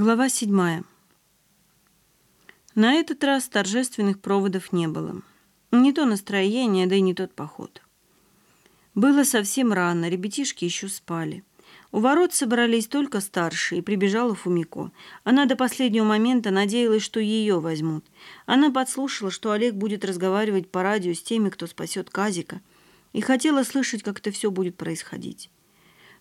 Глава седьмая. На этот раз торжественных проводов не было. Не то настроение, да и не тот поход. Было совсем рано, ребятишки еще спали. У ворот собрались только старшие, прибежала Фумико. Она до последнего момента надеялась, что ее возьмут. Она подслушала, что Олег будет разговаривать по радио с теми, кто спасет Казика, и хотела слышать, как это все будет происходить.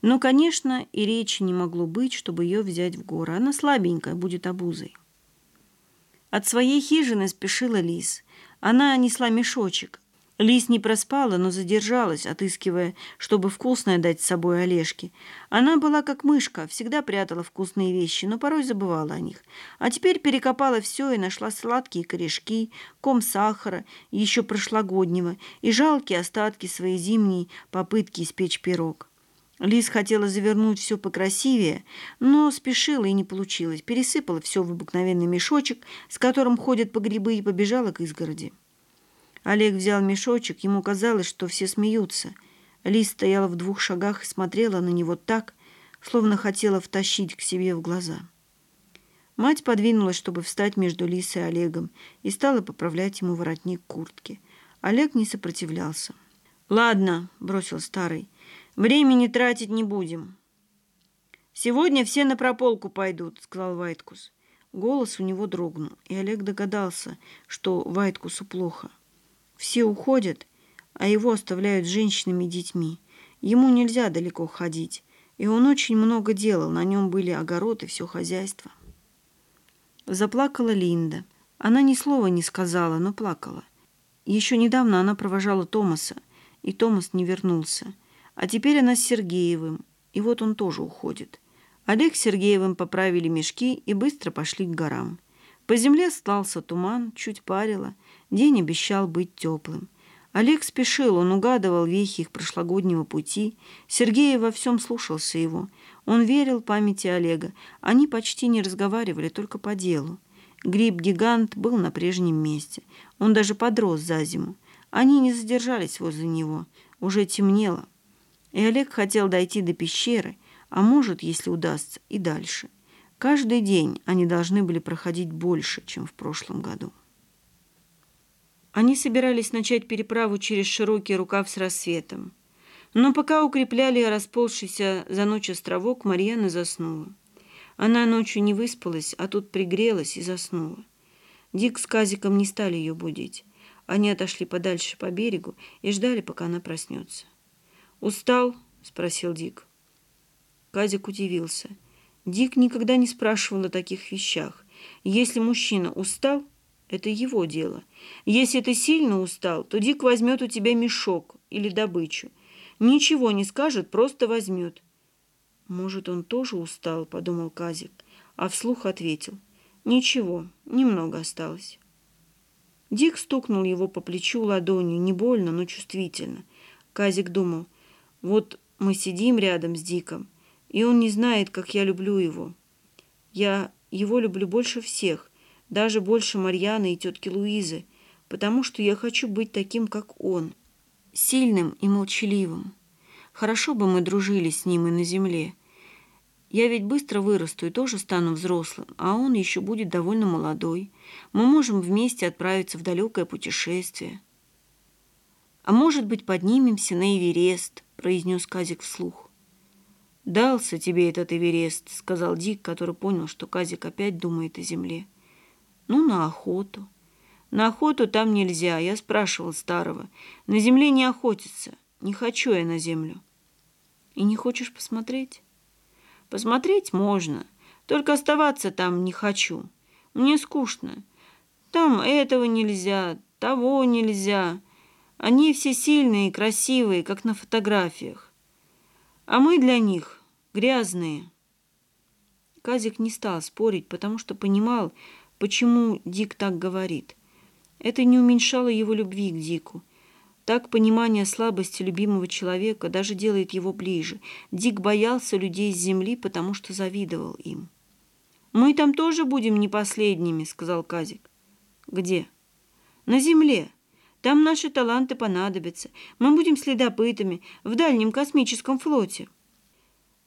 Но, конечно, и речи не могло быть, чтобы ее взять в горы. Она слабенькая, будет обузой. От своей хижины спешила Лис. Она несла мешочек. Лис не проспала, но задержалась, отыскивая, чтобы вкусное дать с собой Олежке. Она была как мышка, всегда прятала вкусные вещи, но порой забывала о них. А теперь перекопала все и нашла сладкие корешки, ком сахара, еще прошлогоднего, и жалкие остатки своей зимней попытки испечь пирог. Лиз хотела завернуть все покрасивее, но спешила и не получилось. Пересыпала все в обыкновенный мешочек, с которым ходят по грибы, и побежала к изгороди. Олег взял мешочек, ему казалось, что все смеются. Лиз стояла в двух шагах и смотрела на него так, словно хотела втащить к себе в глаза. Мать подвинулась, чтобы встать между Лисой и Олегом, и стала поправлять ему воротник куртки. Олег не сопротивлялся. «Ладно», — бросил старый, — Времени тратить не будем. Сегодня все на прополку пойдут, сказал Вайткус. Голос у него дрогнул, и Олег догадался, что Вайткусу плохо. Все уходят, а его оставляют женщинами и детьми. Ему нельзя далеко ходить, и он очень много делал, на нем были огород и все хозяйство. Заплакала Линда. Она ни слова не сказала, но плакала. Еще недавно она провожала Томаса, и Томас не вернулся. А теперь она с Сергеевым, и вот он тоже уходит. Олег с Сергеевым поправили мешки и быстро пошли к горам. По земле стался туман, чуть парило, день обещал быть теплым. Олег спешил, он угадывал вехи их прошлогоднего пути. Сергей во всем слушался его. Он верил памяти Олега. Они почти не разговаривали, только по делу. Гриб-гигант был на прежнем месте. Он даже подрос за зиму. Они не задержались возле него. Уже темнело. И Олег хотел дойти до пещеры, а может, если удастся, и дальше. Каждый день они должны были проходить больше, чем в прошлом году. Они собирались начать переправу через широкий рукав с рассветом. Но пока укрепляли расползшийся за ночь островок, Марьяна заснула. Она ночью не выспалась, а тут пригрелась и заснула. Дик с Казиком не стали ее будить. Они отошли подальше по берегу и ждали, пока она проснется. «Устал?» — спросил Дик. Казик удивился. Дик никогда не спрашивал о таких вещах. Если мужчина устал, это его дело. Если ты сильно устал, то Дик возьмет у тебя мешок или добычу. Ничего не скажет, просто возьмет. «Может, он тоже устал?» — подумал Казик, а вслух ответил. «Ничего, немного осталось». Дик стукнул его по плечу ладонью, не больно, но чувствительно. Казик думал — вот мы сидим рядом с Диком, и он не знает, как я люблю его. Я его люблю больше всех, даже больше Марьяны и тетки Луизы, потому что я хочу быть таким, как он, сильным и молчаливым. Хорошо бы мы дружили с ним и на земле. Я ведь быстро вырасту и тоже стану взрослым, а он еще будет довольно молодой. Мы можем вместе отправиться в далекое путешествие. А может быть, поднимемся на Эверест, произнес Казик вслух. «Дался тебе этот Эверест», — сказал Дик, который понял, что Казик опять думает о земле. «Ну, на охоту». «На охоту там нельзя», — я спрашивал старого. «На земле не охотиться. Не хочу я на землю». «И не хочешь посмотреть?» «Посмотреть можно, только оставаться там не хочу. Мне скучно. Там этого нельзя, того нельзя. Они все сильные и красивые, как на фотографиях. А мы для них грязные. Казик не стал спорить, потому что понимал, почему Дик так говорит. Это не уменьшало его любви к Дику. Так понимание слабости любимого человека даже делает его ближе. Дик боялся людей с земли, потому что завидовал им. «Мы там тоже будем не последними», — сказал Казик. «Где?» «На земле. Там наши таланты понадобятся. Мы будем следопытами в дальнем космическом флоте».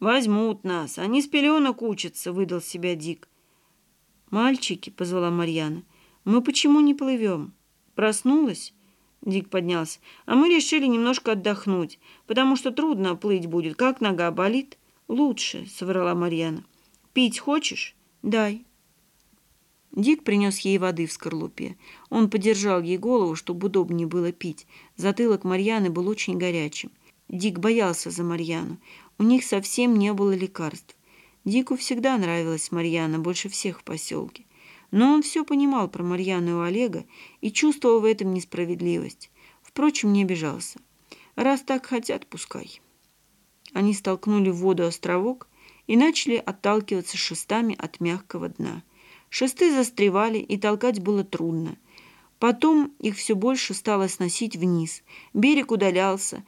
«Возьмут нас, они с пеленок учатся», — выдал себя Дик. «Мальчики», — позвала Марьяна, — «мы почему не плывем?» «Проснулась?» Дик поднялся. «А мы решили немножко отдохнуть, потому что трудно плыть будет. Как нога болит?» «Лучше», — соврала Марьяна. «Пить хочешь?» «Дай». Дик принес ей воды в скорлупе. Он подержал ей голову, чтобы удобнее было пить. Затылок Марьяны был очень горячим. Дик боялся за Марьяну. У них совсем не было лекарств. Дику всегда нравилась Марьяна больше всех в поселке. Но он все понимал про Марьяну и Олега и чувствовал в этом несправедливость. Впрочем, не обижался. Раз так хотят, пускай. Они столкнули в воду островок и начали отталкиваться шестами от мягкого дна. Шесты застревали, и толкать было трудно. Потом их все больше стало сносить вниз. Берег удалялся,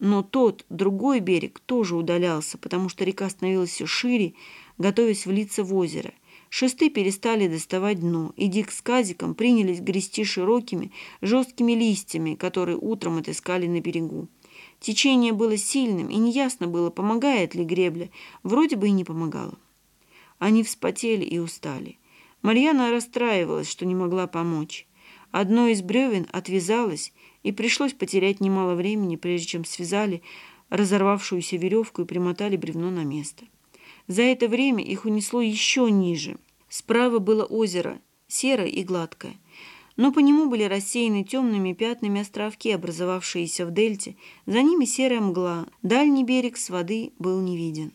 но тот, другой берег, тоже удалялся, потому что река становилась все шире, готовясь влиться в озеро. Шесты перестали доставать дно, и Дик с Казиком принялись грести широкими, жесткими листьями, которые утром отыскали на берегу. Течение было сильным, и неясно было, помогает ли гребля. Вроде бы и не помогало. Они вспотели и устали. Марьяна расстраивалась, что не могла помочь. Одно из бревен отвязалось, и пришлось потерять немало времени, прежде чем связали разорвавшуюся веревку и примотали бревно на место. За это время их унесло еще ниже. Справа было озеро, серое и гладкое но по нему были рассеяны темными пятнами островки, образовавшиеся в дельте, за ними серая мгла, дальний берег с воды был не виден.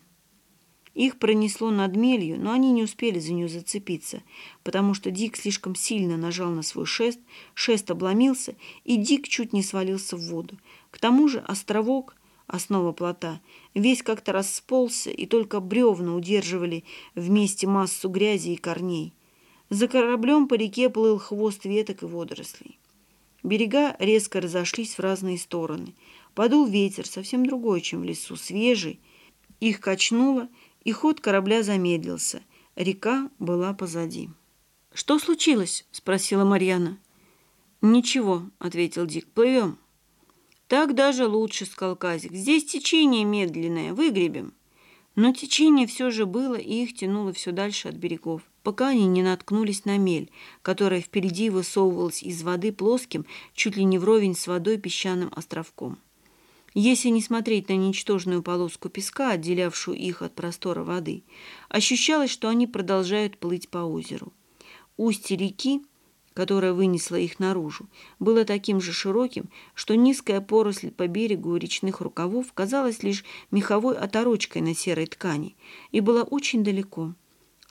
Их пронесло над мелью, но они не успели за нее зацепиться, потому что Дик слишком сильно нажал на свой шест, шест обломился, и Дик чуть не свалился в воду. К тому же островок, основа плота, весь как-то расползся, и только бревна удерживали вместе массу грязи и корней. За кораблем по реке плыл хвост веток и водорослей. Берега резко разошлись в разные стороны. Подул ветер, совсем другой, чем в лесу, свежий. Их качнуло, и ход корабля замедлился. Река была позади. «Что случилось?» – спросила Марьяна. «Ничего», – ответил Дик, – «плывем». «Так даже лучше», – сказал Казик. «Здесь течение медленное, выгребем». Но течение все же было, и их тянуло все дальше от берегов пока они не наткнулись на мель, которая впереди высовывалась из воды плоским, чуть ли не вровень с водой песчаным островком. Если не смотреть на ничтожную полоску песка, отделявшую их от простора воды, ощущалось, что они продолжают плыть по озеру. Устье реки, которая вынесла их наружу, было таким же широким, что низкая поросль по берегу речных рукавов казалась лишь меховой оторочкой на серой ткани и была очень далеко –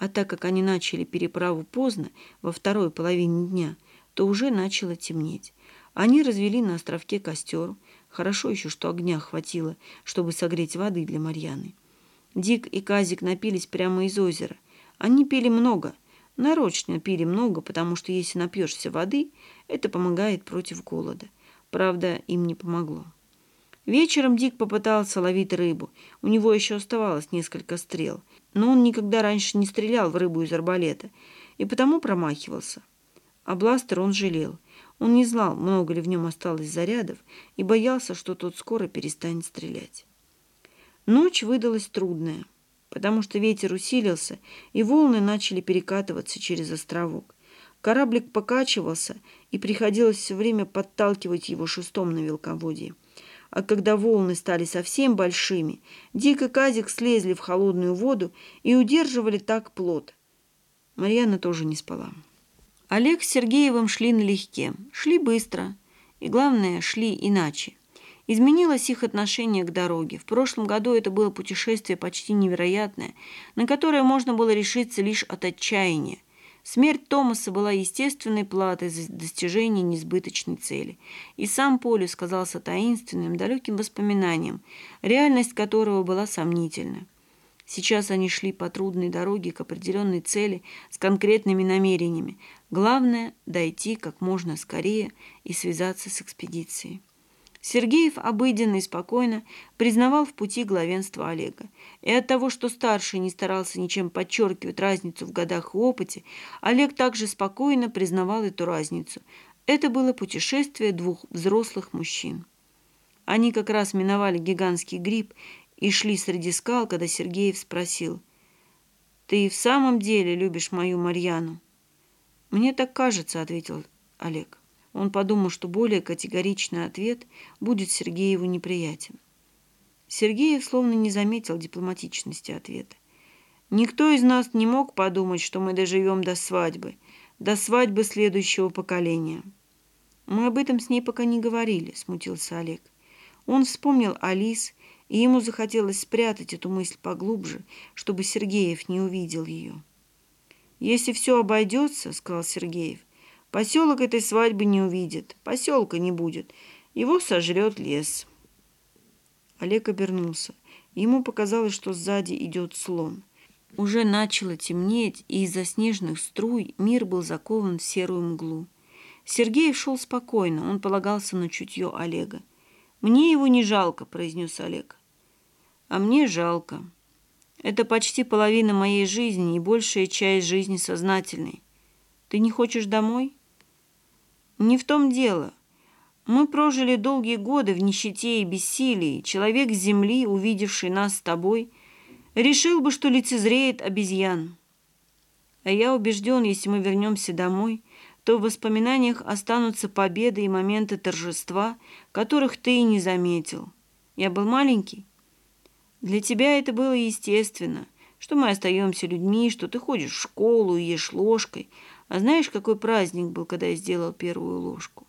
а так как они начали переправу поздно, во второй половине дня, то уже начало темнеть. Они развели на островке костер. Хорошо еще, что огня хватило, чтобы согреть воды для Марьяны. Дик и Казик напились прямо из озера. Они пили много, нарочно пили много, потому что если напьешься воды, это помогает против голода. Правда, им не помогло. Вечером Дик попытался ловить рыбу. У него еще оставалось несколько стрел но он никогда раньше не стрелял в рыбу из арбалета и потому промахивался. А бластер он жалел. Он не знал, много ли в нем осталось зарядов, и боялся, что тот скоро перестанет стрелять. Ночь выдалась трудная, потому что ветер усилился, и волны начали перекатываться через островок. Кораблик покачивался, и приходилось все время подталкивать его шестом на велководье а когда волны стали совсем большими, Дик и Казик слезли в холодную воду и удерживали так плод. Марьяна тоже не спала. Олег с Сергеевым шли налегке, шли быстро, и, главное, шли иначе. Изменилось их отношение к дороге. В прошлом году это было путешествие почти невероятное, на которое можно было решиться лишь от отчаяния. Смерть Томаса была естественной платой за достижение несбыточной цели, и сам Полюс казался таинственным, далеким воспоминанием, реальность которого была сомнительна. Сейчас они шли по трудной дороге к определенной цели с конкретными намерениями. Главное – дойти как можно скорее и связаться с экспедицией. Сергеев обыденно и спокойно признавал в пути главенство Олега. И от того, что старший не старался ничем подчеркивать разницу в годах и опыте, Олег также спокойно признавал эту разницу. Это было путешествие двух взрослых мужчин. Они как раз миновали гигантский гриб и шли среди скал, когда Сергеев спросил, Ты в самом деле любишь мою Марьяну?» «Мне так кажется», — ответил Олег. Он подумал, что более категоричный ответ будет Сергееву неприятен. Сергеев словно не заметил дипломатичности ответа. «Никто из нас не мог подумать, что мы доживем до свадьбы, до свадьбы следующего поколения». «Мы об этом с ней пока не говорили», — смутился Олег. Он вспомнил Алис, и ему захотелось спрятать эту мысль поглубже, чтобы Сергеев не увидел ее. «Если все обойдется, — сказал Сергеев, — поселок этой свадьбы не увидит, поселка не будет, его сожрет лес». Олег обернулся. Ему показалось, что сзади идет слон. Уже начало темнеть, и из-за снежных струй мир был закован в серую мглу. Сергей шел спокойно, он полагался на чутье Олега. «Мне его не жалко», — произнес Олег. «А мне жалко. Это почти половина моей жизни и большая часть жизни сознательной. Ты не хочешь домой?» «Не в том дело. Мы прожили долгие годы в нищете и бессилии. Человек с земли, увидевший нас с тобой, решил бы, что лицезреет обезьян. А я убежден, если мы вернемся домой, то в воспоминаниях останутся победы и моменты торжества, которых ты и не заметил. Я был маленький. Для тебя это было естественно, что мы остаемся людьми, что ты ходишь в школу и ешь ложкой. А знаешь, какой праздник был, когда я сделал первую ложку?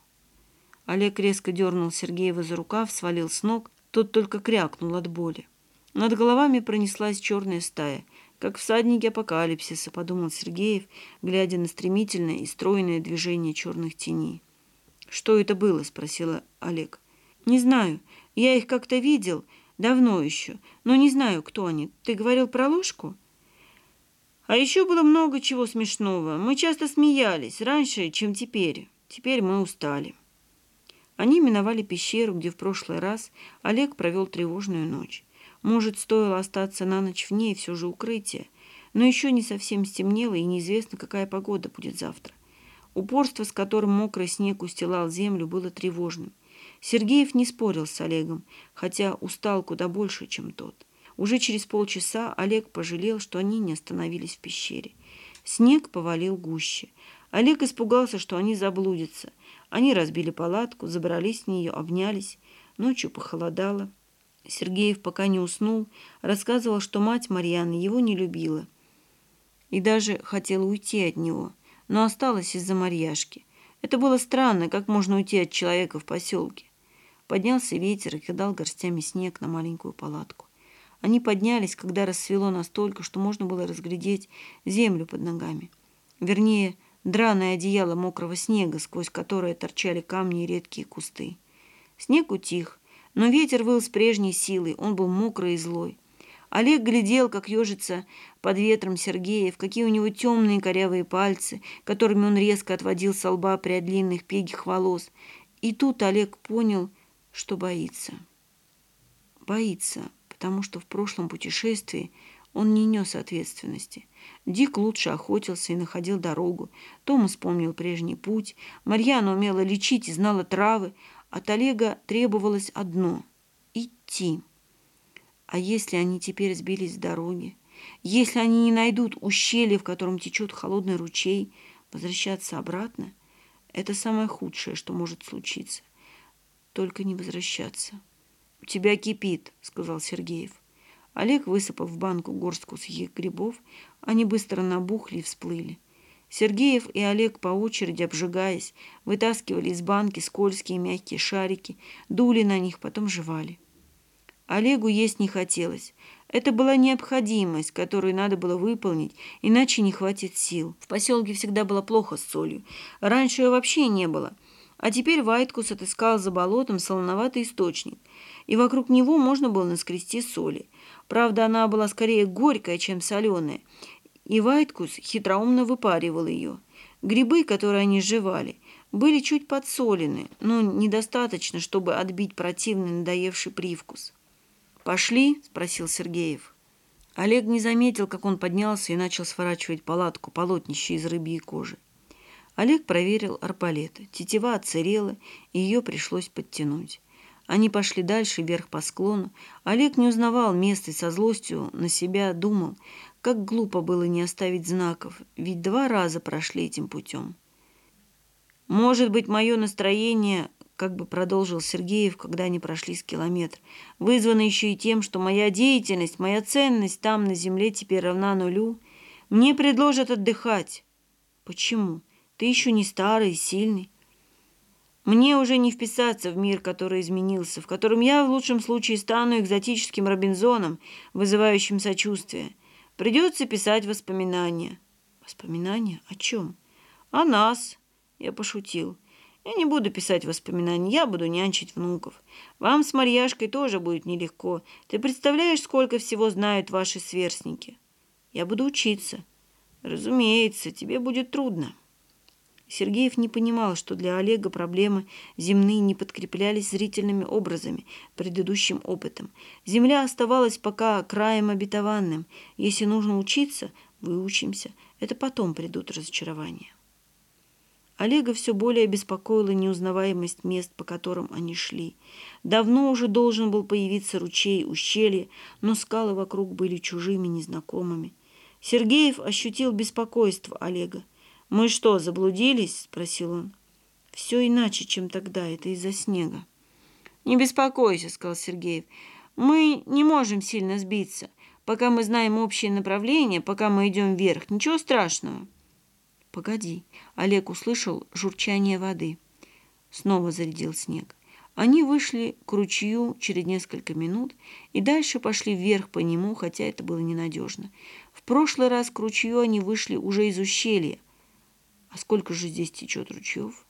Олег резко дернул Сергеева за рукав, свалил с ног. Тот только крякнул от боли. Над головами пронеслась черная стая. Как всадники апокалипсиса, подумал Сергеев, глядя на стремительное и стройное движение черных теней. «Что это было?» – спросила Олег. «Не знаю. Я их как-то видел. Давно еще. Но не знаю, кто они. Ты говорил про ложку?» «А еще было много чего смешного. Мы часто смеялись. Раньше, чем теперь. Теперь мы устали». Они миновали пещеру, где в прошлый раз Олег провел тревожную ночь. Может, стоило остаться на ночь в ней, все же укрытие. Но еще не совсем стемнело, и неизвестно, какая погода будет завтра. Упорство, с которым мокрый снег устилал землю, было тревожным. Сергеев не спорил с Олегом, хотя устал куда больше, чем тот. Уже через полчаса Олег пожалел, что они не остановились в пещере. Снег повалил гуще. Олег испугался, что они заблудятся. Они разбили палатку, забрались в нее, обнялись. Ночью похолодало. Сергеев, пока не уснул, рассказывал, что мать Марьяны его не любила и даже хотела уйти от него, но осталась из-за Марьяшки. Это было странно, как можно уйти от человека в поселке. Поднялся ветер и кидал горстями снег на маленькую палатку. Они поднялись, когда рассвело настолько, что можно было разглядеть землю под ногами. Вернее, драное одеяло мокрого снега, сквозь которое торчали камни и редкие кусты. Снег утих, но ветер выл с прежней силой, он был мокрый и злой. Олег глядел, как ежится под ветром Сергеев, какие у него темные корявые пальцы, которыми он резко отводил со лба прядь длинных пегих волос. И тут Олег понял, что боится. Боится, потому что в прошлом путешествии он не нес ответственности. Дик лучше охотился и находил дорогу. Тома вспомнил прежний путь. Марьяна умела лечить и знала травы. От Олега требовалось одно – идти. А если они теперь сбились с дороги? Если они не найдут ущелье, в котором течет холодный ручей, возвращаться обратно – это самое худшее, что может случиться. Только не возвращаться. «У тебя кипит», – сказал Сергеев. Олег высыпал в банку горстку сухих грибов, они быстро набухли и всплыли. Сергеев и Олег по очереди, обжигаясь, вытаскивали из банки скользкие мягкие шарики, дули на них, потом жевали. Олегу есть не хотелось. Это была необходимость, которую надо было выполнить, иначе не хватит сил. В поселке всегда было плохо с солью. Раньше ее вообще не было. А теперь Вайткус отыскал за болотом солоноватый источник, и вокруг него можно было наскрести соли. Правда, она была скорее горькая, чем соленая, и Вайткус хитроумно выпаривал ее. Грибы, которые они жевали, были чуть подсолены, но недостаточно, чтобы отбить противный надоевший привкус. «Пошли?» – спросил Сергеев. Олег не заметил, как он поднялся и начал сворачивать палатку, полотнище из рыбьей кожи. Олег проверил арбалет. Тетива отсырела, и ее пришлось подтянуть. Они пошли дальше, вверх по склону. Олег не узнавал места и со злостью на себя думал, как глупо было не оставить знаков, ведь два раза прошли этим путем. Может быть, мое настроение, как бы продолжил Сергеев, когда они прошли с километр, вызвано еще и тем, что моя деятельность, моя ценность там, на земле, теперь равна нулю. Мне предложат отдыхать. Почему? Ты еще не старый, сильный. Мне уже не вписаться в мир, который изменился, в котором я в лучшем случае стану экзотическим Робинзоном, вызывающим сочувствие. Придется писать воспоминания. Воспоминания? О чем? О нас. Я пошутил. Я не буду писать воспоминания, я буду нянчить внуков. Вам с Марьяшкой тоже будет нелегко. Ты представляешь, сколько всего знают ваши сверстники? Я буду учиться. Разумеется, тебе будет трудно. Сергеев не понимал, что для Олега проблемы земные не подкреплялись зрительными образами, предыдущим опытом. Земля оставалась пока краем обетованным. Если нужно учиться, выучимся. Это потом придут разочарования. Олега все более беспокоила неузнаваемость мест, по которым они шли. Давно уже должен был появиться ручей, ущелье, но скалы вокруг были чужими, незнакомыми. Сергеев ощутил беспокойство Олега. «Мы что, заблудились?» – спросил он. «Все иначе, чем тогда. Это из-за снега». «Не беспокойся», – сказал Сергеев. «Мы не можем сильно сбиться. Пока мы знаем общее направление, пока мы идем вверх, ничего страшного». «Погоди». Олег услышал журчание воды. Снова зарядил снег. Они вышли к ручью через несколько минут и дальше пошли вверх по нему, хотя это было ненадежно. В прошлый раз к ручью они вышли уже из ущелья – а сколько же здесь течет ручьев?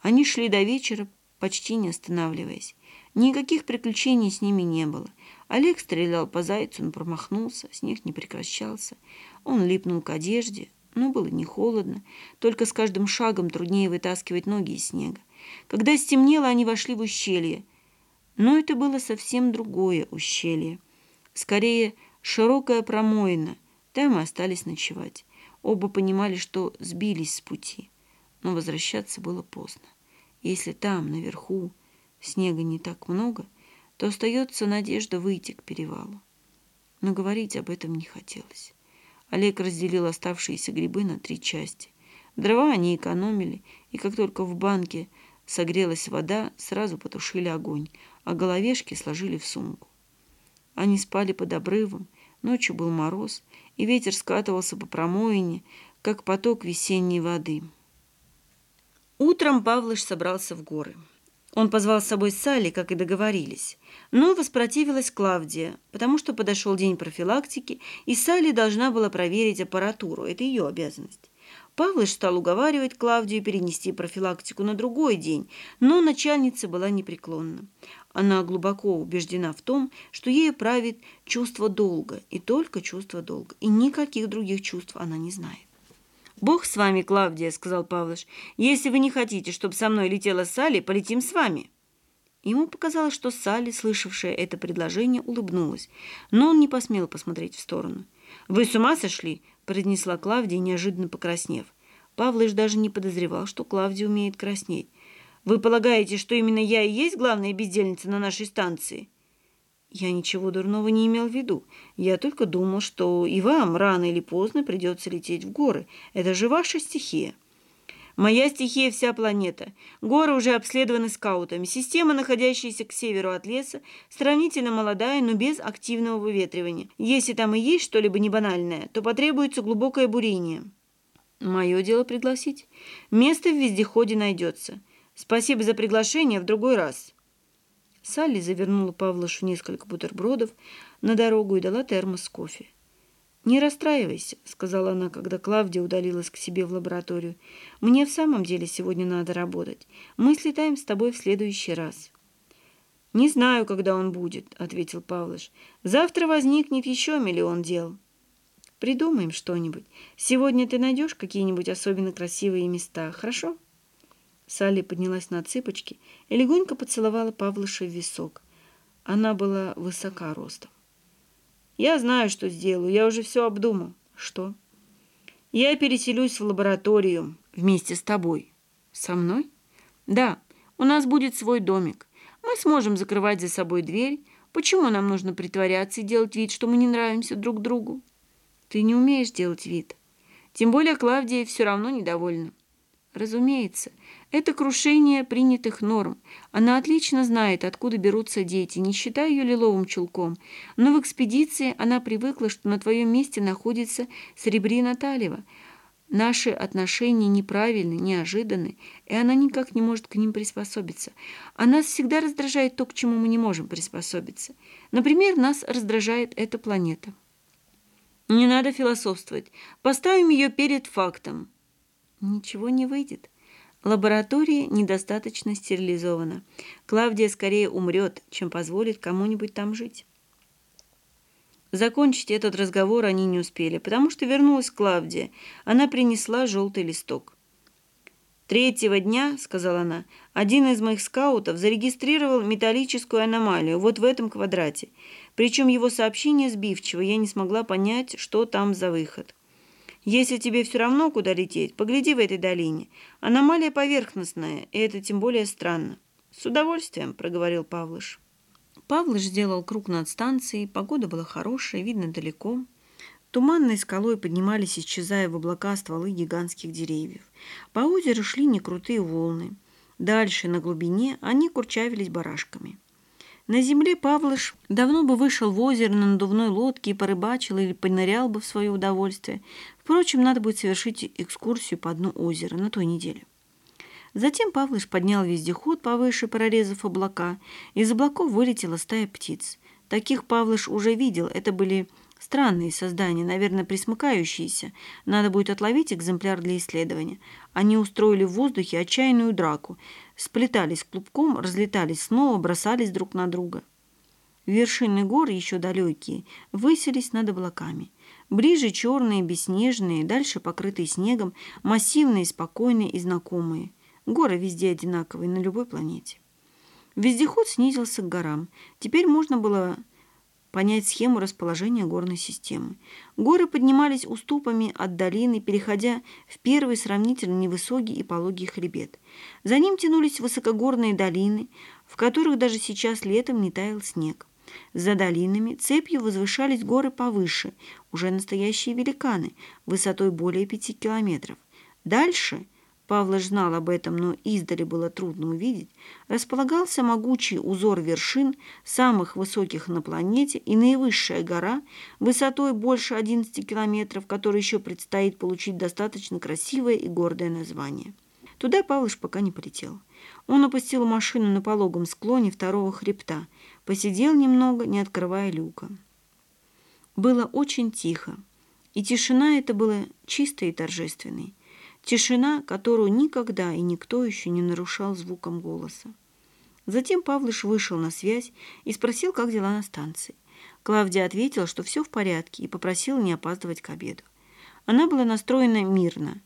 Они шли до вечера, почти не останавливаясь. Никаких приключений с ними не было. Олег стрелял по зайцу, но промахнулся, снег не прекращался. Он липнул к одежде, но было не холодно, только с каждым шагом труднее вытаскивать ноги из снега. Когда стемнело, они вошли в ущелье. Но это было совсем другое ущелье. Скорее, широкая промоина. Там и остались ночевать. Оба понимали, что сбились с пути, но возвращаться было поздно. Если там, наверху, снега не так много, то остается надежда выйти к перевалу. Но говорить об этом не хотелось. Олег разделил оставшиеся грибы на три части. Дрова они экономили, и как только в банке согрелась вода, сразу потушили огонь, а головешки сложили в сумку. Они спали под обрывом, ночью был мороз, и ветер скатывался по промоине, как поток весенней воды. Утром Павлыш собрался в горы. Он позвал с собой Салли, как и договорились. Но воспротивилась Клавдия, потому что подошел день профилактики, и Салли должна была проверить аппаратуру. Это ее обязанность. Павлыш стал уговаривать Клавдию перенести профилактику на другой день, но начальница была непреклонна. Она глубоко убеждена в том, что ею правит чувство долга, и только чувство долга, и никаких других чувств она не знает. «Бог с вами, Клавдия», — сказал Павлыш. «Если вы не хотите, чтобы со мной летела Салли, полетим с вами». Ему показалось, что Салли, слышавшая это предложение, улыбнулась, но он не посмел посмотреть в сторону. «Вы с ума сошли?» – произнесла Клавдия, неожиданно покраснев. Павлыш даже не подозревал, что Клавдия умеет краснеть. Вы полагаете, что именно я и есть главная бездельница на нашей станции? Я ничего дурного не имел в виду. Я только думал, что и вам рано или поздно придется лететь в горы. Это же ваша стихия. Моя стихия – вся планета. Горы уже обследованы скаутами. Система, находящаяся к северу от леса, сравнительно молодая, но без активного выветривания. Если там и есть что-либо небанальное, то потребуется глубокое бурение. Мое дело пригласить. Место в вездеходе найдется. Спасибо за приглашение в другой раз. Салли завернула Павлышу несколько бутербродов на дорогу и дала термос с кофе. «Не расстраивайся», — сказала она, когда Клавдия удалилась к себе в лабораторию. «Мне в самом деле сегодня надо работать. Мы слетаем с тобой в следующий раз». «Не знаю, когда он будет», — ответил Павлыш. «Завтра возникнет еще миллион дел». «Придумаем что-нибудь. Сегодня ты найдешь какие-нибудь особенно красивые места, хорошо?» Салли поднялась на цыпочки и легонько поцеловала Павлыша в висок. Она была высока ростом. «Я знаю, что сделаю. Я уже все обдумал». «Что?» «Я переселюсь в лабораторию вместе с тобой». «Со мной?» «Да. У нас будет свой домик. Мы сможем закрывать за собой дверь. Почему нам нужно притворяться и делать вид, что мы не нравимся друг другу? Ты не умеешь делать вид. Тем более Клавдия все равно недовольна. Разумеется, это крушение принятых норм. Она отлично знает, откуда берутся дети, не считая ее лиловым чулком. Но в экспедиции она привыкла, что на твоем месте находится Серебрина Талева. Наши отношения неправильны, неожиданны, и она никак не может к ним приспособиться. А нас всегда раздражает то, к чему мы не можем приспособиться. Например, нас раздражает эта планета. Не надо философствовать. Поставим ее перед фактом. Ничего не выйдет. Лаборатория недостаточно стерилизована. Клавдия скорее умрет, чем позволит кому-нибудь там жить. Закончить этот разговор они не успели, потому что вернулась Клавдия. Она принесла желтый листок. «Третьего дня, — сказала она, — один из моих скаутов зарегистрировал металлическую аномалию вот в этом квадрате. Причем его сообщение сбивчиво, я не смогла понять, что там за выход. Если тебе все равно, куда лететь, погляди в этой долине. Аномалия поверхностная, и это тем более странно. С удовольствием, проговорил Павлыш. Павлыш сделал круг над станцией, погода была хорошая, видно далеко. Туманной скалой поднимались, исчезая в облака стволы гигантских деревьев. По озеру шли некрутые волны. Дальше, на глубине, они курчавились барашками. На земле Павлыш давно бы вышел в озеро на надувной лодке и порыбачил или понырял бы в свое удовольствие. Впрочем, надо будет совершить экскурсию по дну озера на той неделе. Затем Павлыш поднял вездеход повыше, прорезав облака. Из облаков вылетела стая птиц. Таких Павлыш уже видел. Это были странные создания, наверное, присмыкающиеся. Надо будет отловить экземпляр для исследования. Они устроили в воздухе отчаянную драку. Сплетались клубком, разлетались снова, бросались друг на друга. Вершины гор, еще далекие, высились над облаками. Ближе черные, бесснежные, дальше покрытые снегом, массивные, спокойные и знакомые. Горы везде одинаковые, на любой планете. Вездеход снизился к горам. Теперь можно было понять схему расположения горной системы. Горы поднимались уступами от долины, переходя в первый сравнительно невысокий и пологий хребет. За ним тянулись высокогорные долины, в которых даже сейчас летом не таял снег. За долинами цепью возвышались горы повыше, уже настоящие великаны, высотой более пяти километров. Дальше, Павлович знал об этом, но издали было трудно увидеть, располагался могучий узор вершин, самых высоких на планете, и наивысшая гора, высотой больше 11 километров, которой еще предстоит получить достаточно красивое и гордое название. Туда Павлович пока не полетел. Он опустил машину на пологом склоне второго хребта, посидел немного, не открывая люка. Было очень тихо, и тишина эта была чистой и торжественной. Тишина, которую никогда и никто еще не нарушал звуком голоса. Затем Павлыш вышел на связь и спросил, как дела на станции. Клавдия ответила, что все в порядке, и попросила не опаздывать к обеду. Она была настроена мирно.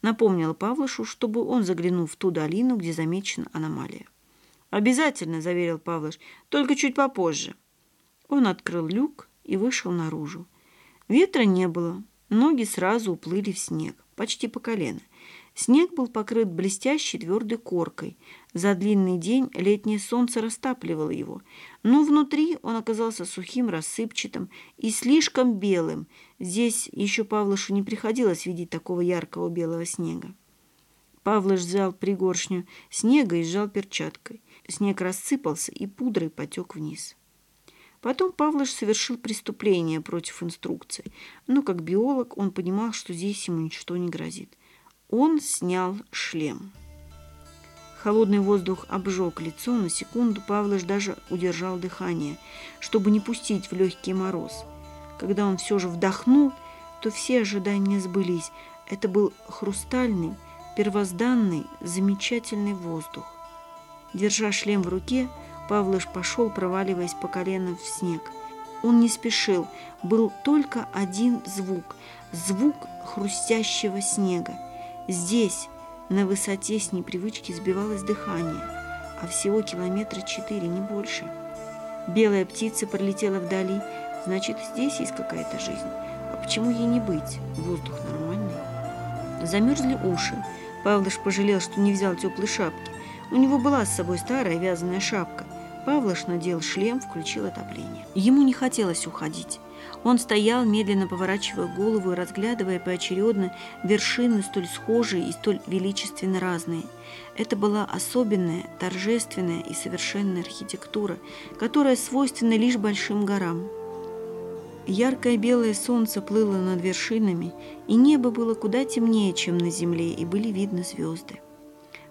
Напомнила Павлышу, чтобы он заглянул в ту долину, где замечена аномалия. «Обязательно», — заверил Павлыш, — «только чуть попозже». Он открыл люк и вышел наружу. Ветра не было, ноги сразу уплыли в снег, почти по колено. Снег был покрыт блестящей твердой коркой. За длинный день летнее солнце растапливало его, но внутри он оказался сухим, рассыпчатым и слишком белым. Здесь еще Павлышу не приходилось видеть такого яркого белого снега. Павлыш взял пригоршню снега и сжал перчаткой. Снег рассыпался и пудрой потек вниз. Потом Павлыш совершил преступление против инструкции, но как биолог он понимал, что здесь ему ничто не грозит. Он снял шлем. Холодный воздух обжег лицо, на секунду Павлыш даже удержал дыхание, чтобы не пустить в легкий мороз. Когда он все же вдохнул, то все ожидания сбылись. Это был хрустальный, первозданный, замечательный воздух. Держа шлем в руке, Павлыш пошел, проваливаясь по колено в снег. Он не спешил, был только один звук – звук хрустящего снега. Здесь, на высоте с непривычки сбивалось дыхание, а всего километра четыре, не больше. Белая птица пролетела вдали, значит, здесь есть какая-то жизнь. А почему ей не быть? Воздух нормальный. Замерзли уши. Павлыш пожалел, что не взял теплой шапки. У него была с собой старая вязаная шапка – Павлош надел шлем, включил отопление. Ему не хотелось уходить. Он стоял, медленно поворачивая голову и разглядывая поочередно вершины столь схожие и столь величественно разные. Это была особенная, торжественная и совершенная архитектура, которая свойственна лишь большим горам. Яркое белое солнце плыло над вершинами, и небо было куда темнее, чем на земле, и были видны звезды.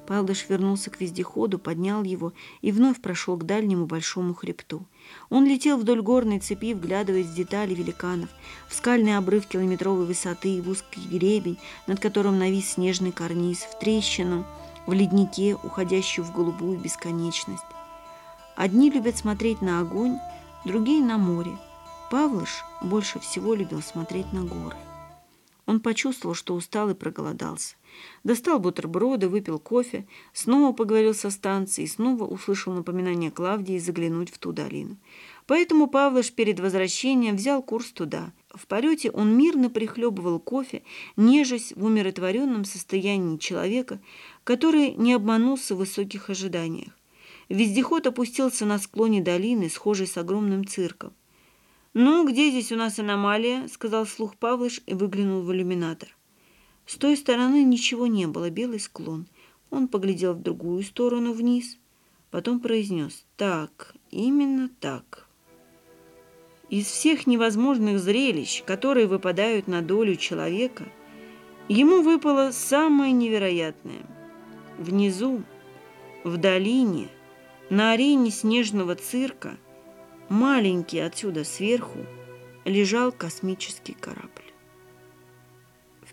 Павлыш вернулся к вездеходу, поднял его и вновь прошел к дальнему большому хребту. Он летел вдоль горной цепи, вглядываясь в детали великанов, в скальный обрыв километровой высоты, в узкий гребень, над которым навис снежный карниз, в трещину, в леднике, уходящую в голубую бесконечность. Одни любят смотреть на огонь, другие — на море. Павлыш больше всего любил смотреть на горы. Он почувствовал, что устал и проголодался. Достал бутерброды, выпил кофе, снова поговорил со станцией снова услышал напоминание Клавдии заглянуть в ту долину. Поэтому Павлыш перед возвращением взял курс туда. В полете он мирно прихлебывал кофе, нежась в умиротворенном состоянии человека, который не обманулся в высоких ожиданиях. Вездеход опустился на склоне долины, схожей с огромным цирком. «Ну, где здесь у нас аномалия?» — сказал слух Павлыш и выглянул в иллюминатор. С той стороны ничего не было, белый склон. Он поглядел в другую сторону вниз, потом произнес «Так, именно так». Из всех невозможных зрелищ, которые выпадают на долю человека, ему выпало самое невероятное. Внизу, в долине, на арене снежного цирка – Маленький отсюда сверху лежал космический корабль.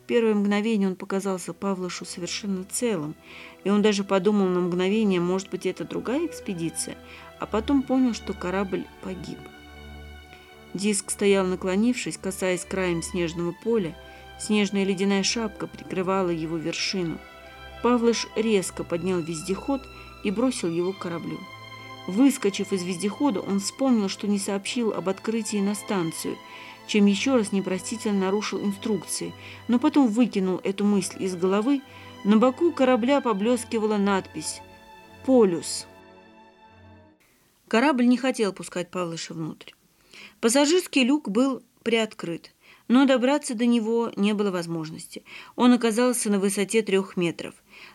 Первое мгновение он показался Павлышу совершенно целым, и он даже подумал на мгновение, может быть, это другая экспедиция, а потом понял, что корабль погиб. Диск стоял наклонившись, касаясь краем снежного поля, снежная ледяная шапка прикрывала его вершину. Павлыш резко поднял вездеход и бросил его к кораблю. Выскочив из вездехода, он вспомнил, что не сообщил об открытии на станцию, чем еще раз непростительно нарушил инструкции, но потом выкинул эту мысль из головы. На боку корабля поблескивала надпись «Полюс». Корабль не хотел пускать Павлыша внутрь. Пассажирский люк был приоткрыт, но добраться до него не было возможности. Он оказался на высоте трех метров.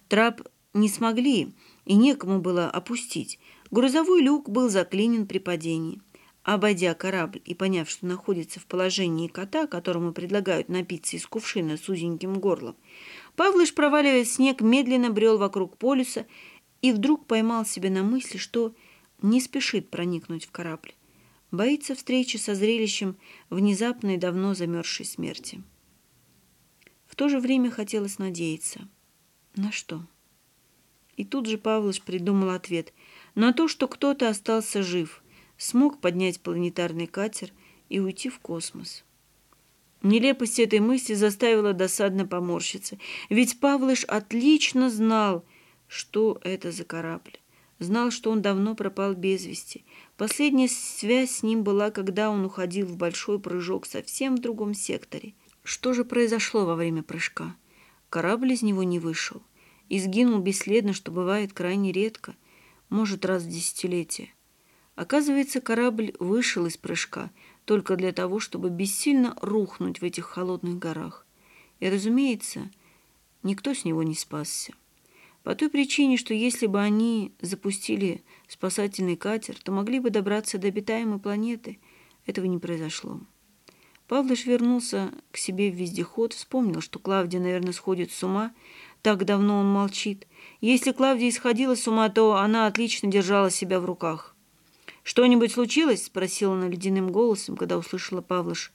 Трап не смогли и некому было опустить. Грузовой люк был заклинен при падении. Обойдя корабль и поняв, что находится в положении кота, которому предлагают напиться из кувшина с узеньким горлом, Павлыш, проваливая снег, медленно брел вокруг полюса и вдруг поймал себя на мысли, что не спешит проникнуть в корабль. Боится встречи со зрелищем внезапной давно замерзшей смерти. В то же время хотелось надеяться. На что? И тут же Павлыш придумал ответ – на то, что кто-то остался жив, смог поднять планетарный катер и уйти в космос. Нелепость этой мысли заставила досадно поморщиться, ведь Павлыш отлично знал, что это за корабль. Знал, что он давно пропал без вести. Последняя связь с ним была, когда он уходил в большой прыжок совсем в другом секторе. Что же произошло во время прыжка? Корабль из него не вышел и сгинул бесследно, что бывает крайне редко может, раз в десятилетие. Оказывается, корабль вышел из прыжка только для того, чтобы бессильно рухнуть в этих холодных горах. И, разумеется, никто с него не спасся. По той причине, что если бы они запустили спасательный катер, то могли бы добраться до обитаемой планеты. Этого не произошло. Павлыш вернулся к себе в вездеход, вспомнил, что Клавдия, наверное, сходит с ума, так давно он молчит. Если Клавдия исходила с ума, то она отлично держала себя в руках. «Что-нибудь случилось?» – спросила она ледяным голосом, когда услышала Павлыш.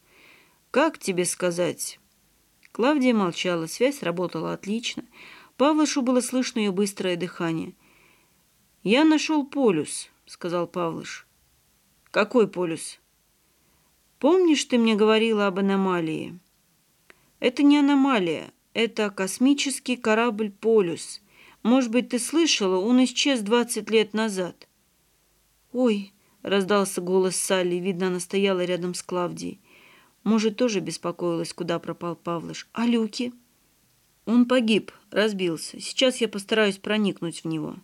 «Как тебе сказать?» Клавдия молчала, связь работала отлично. Павлышу было слышно ее быстрое дыхание. «Я нашел полюс», — сказал Павлыш. «Какой полюс?» «Помнишь, ты мне говорила об аномалии?» «Это не аномалия. Это космический корабль «Полюс». Может быть, ты слышала, он исчез двадцать лет назад. «Ой!» — раздался голос Салли. Видно, она стояла рядом с Клавдией. Может, тоже беспокоилась, куда пропал Павлыш. «А Люки?» «Он погиб, разбился. Сейчас я постараюсь проникнуть в него».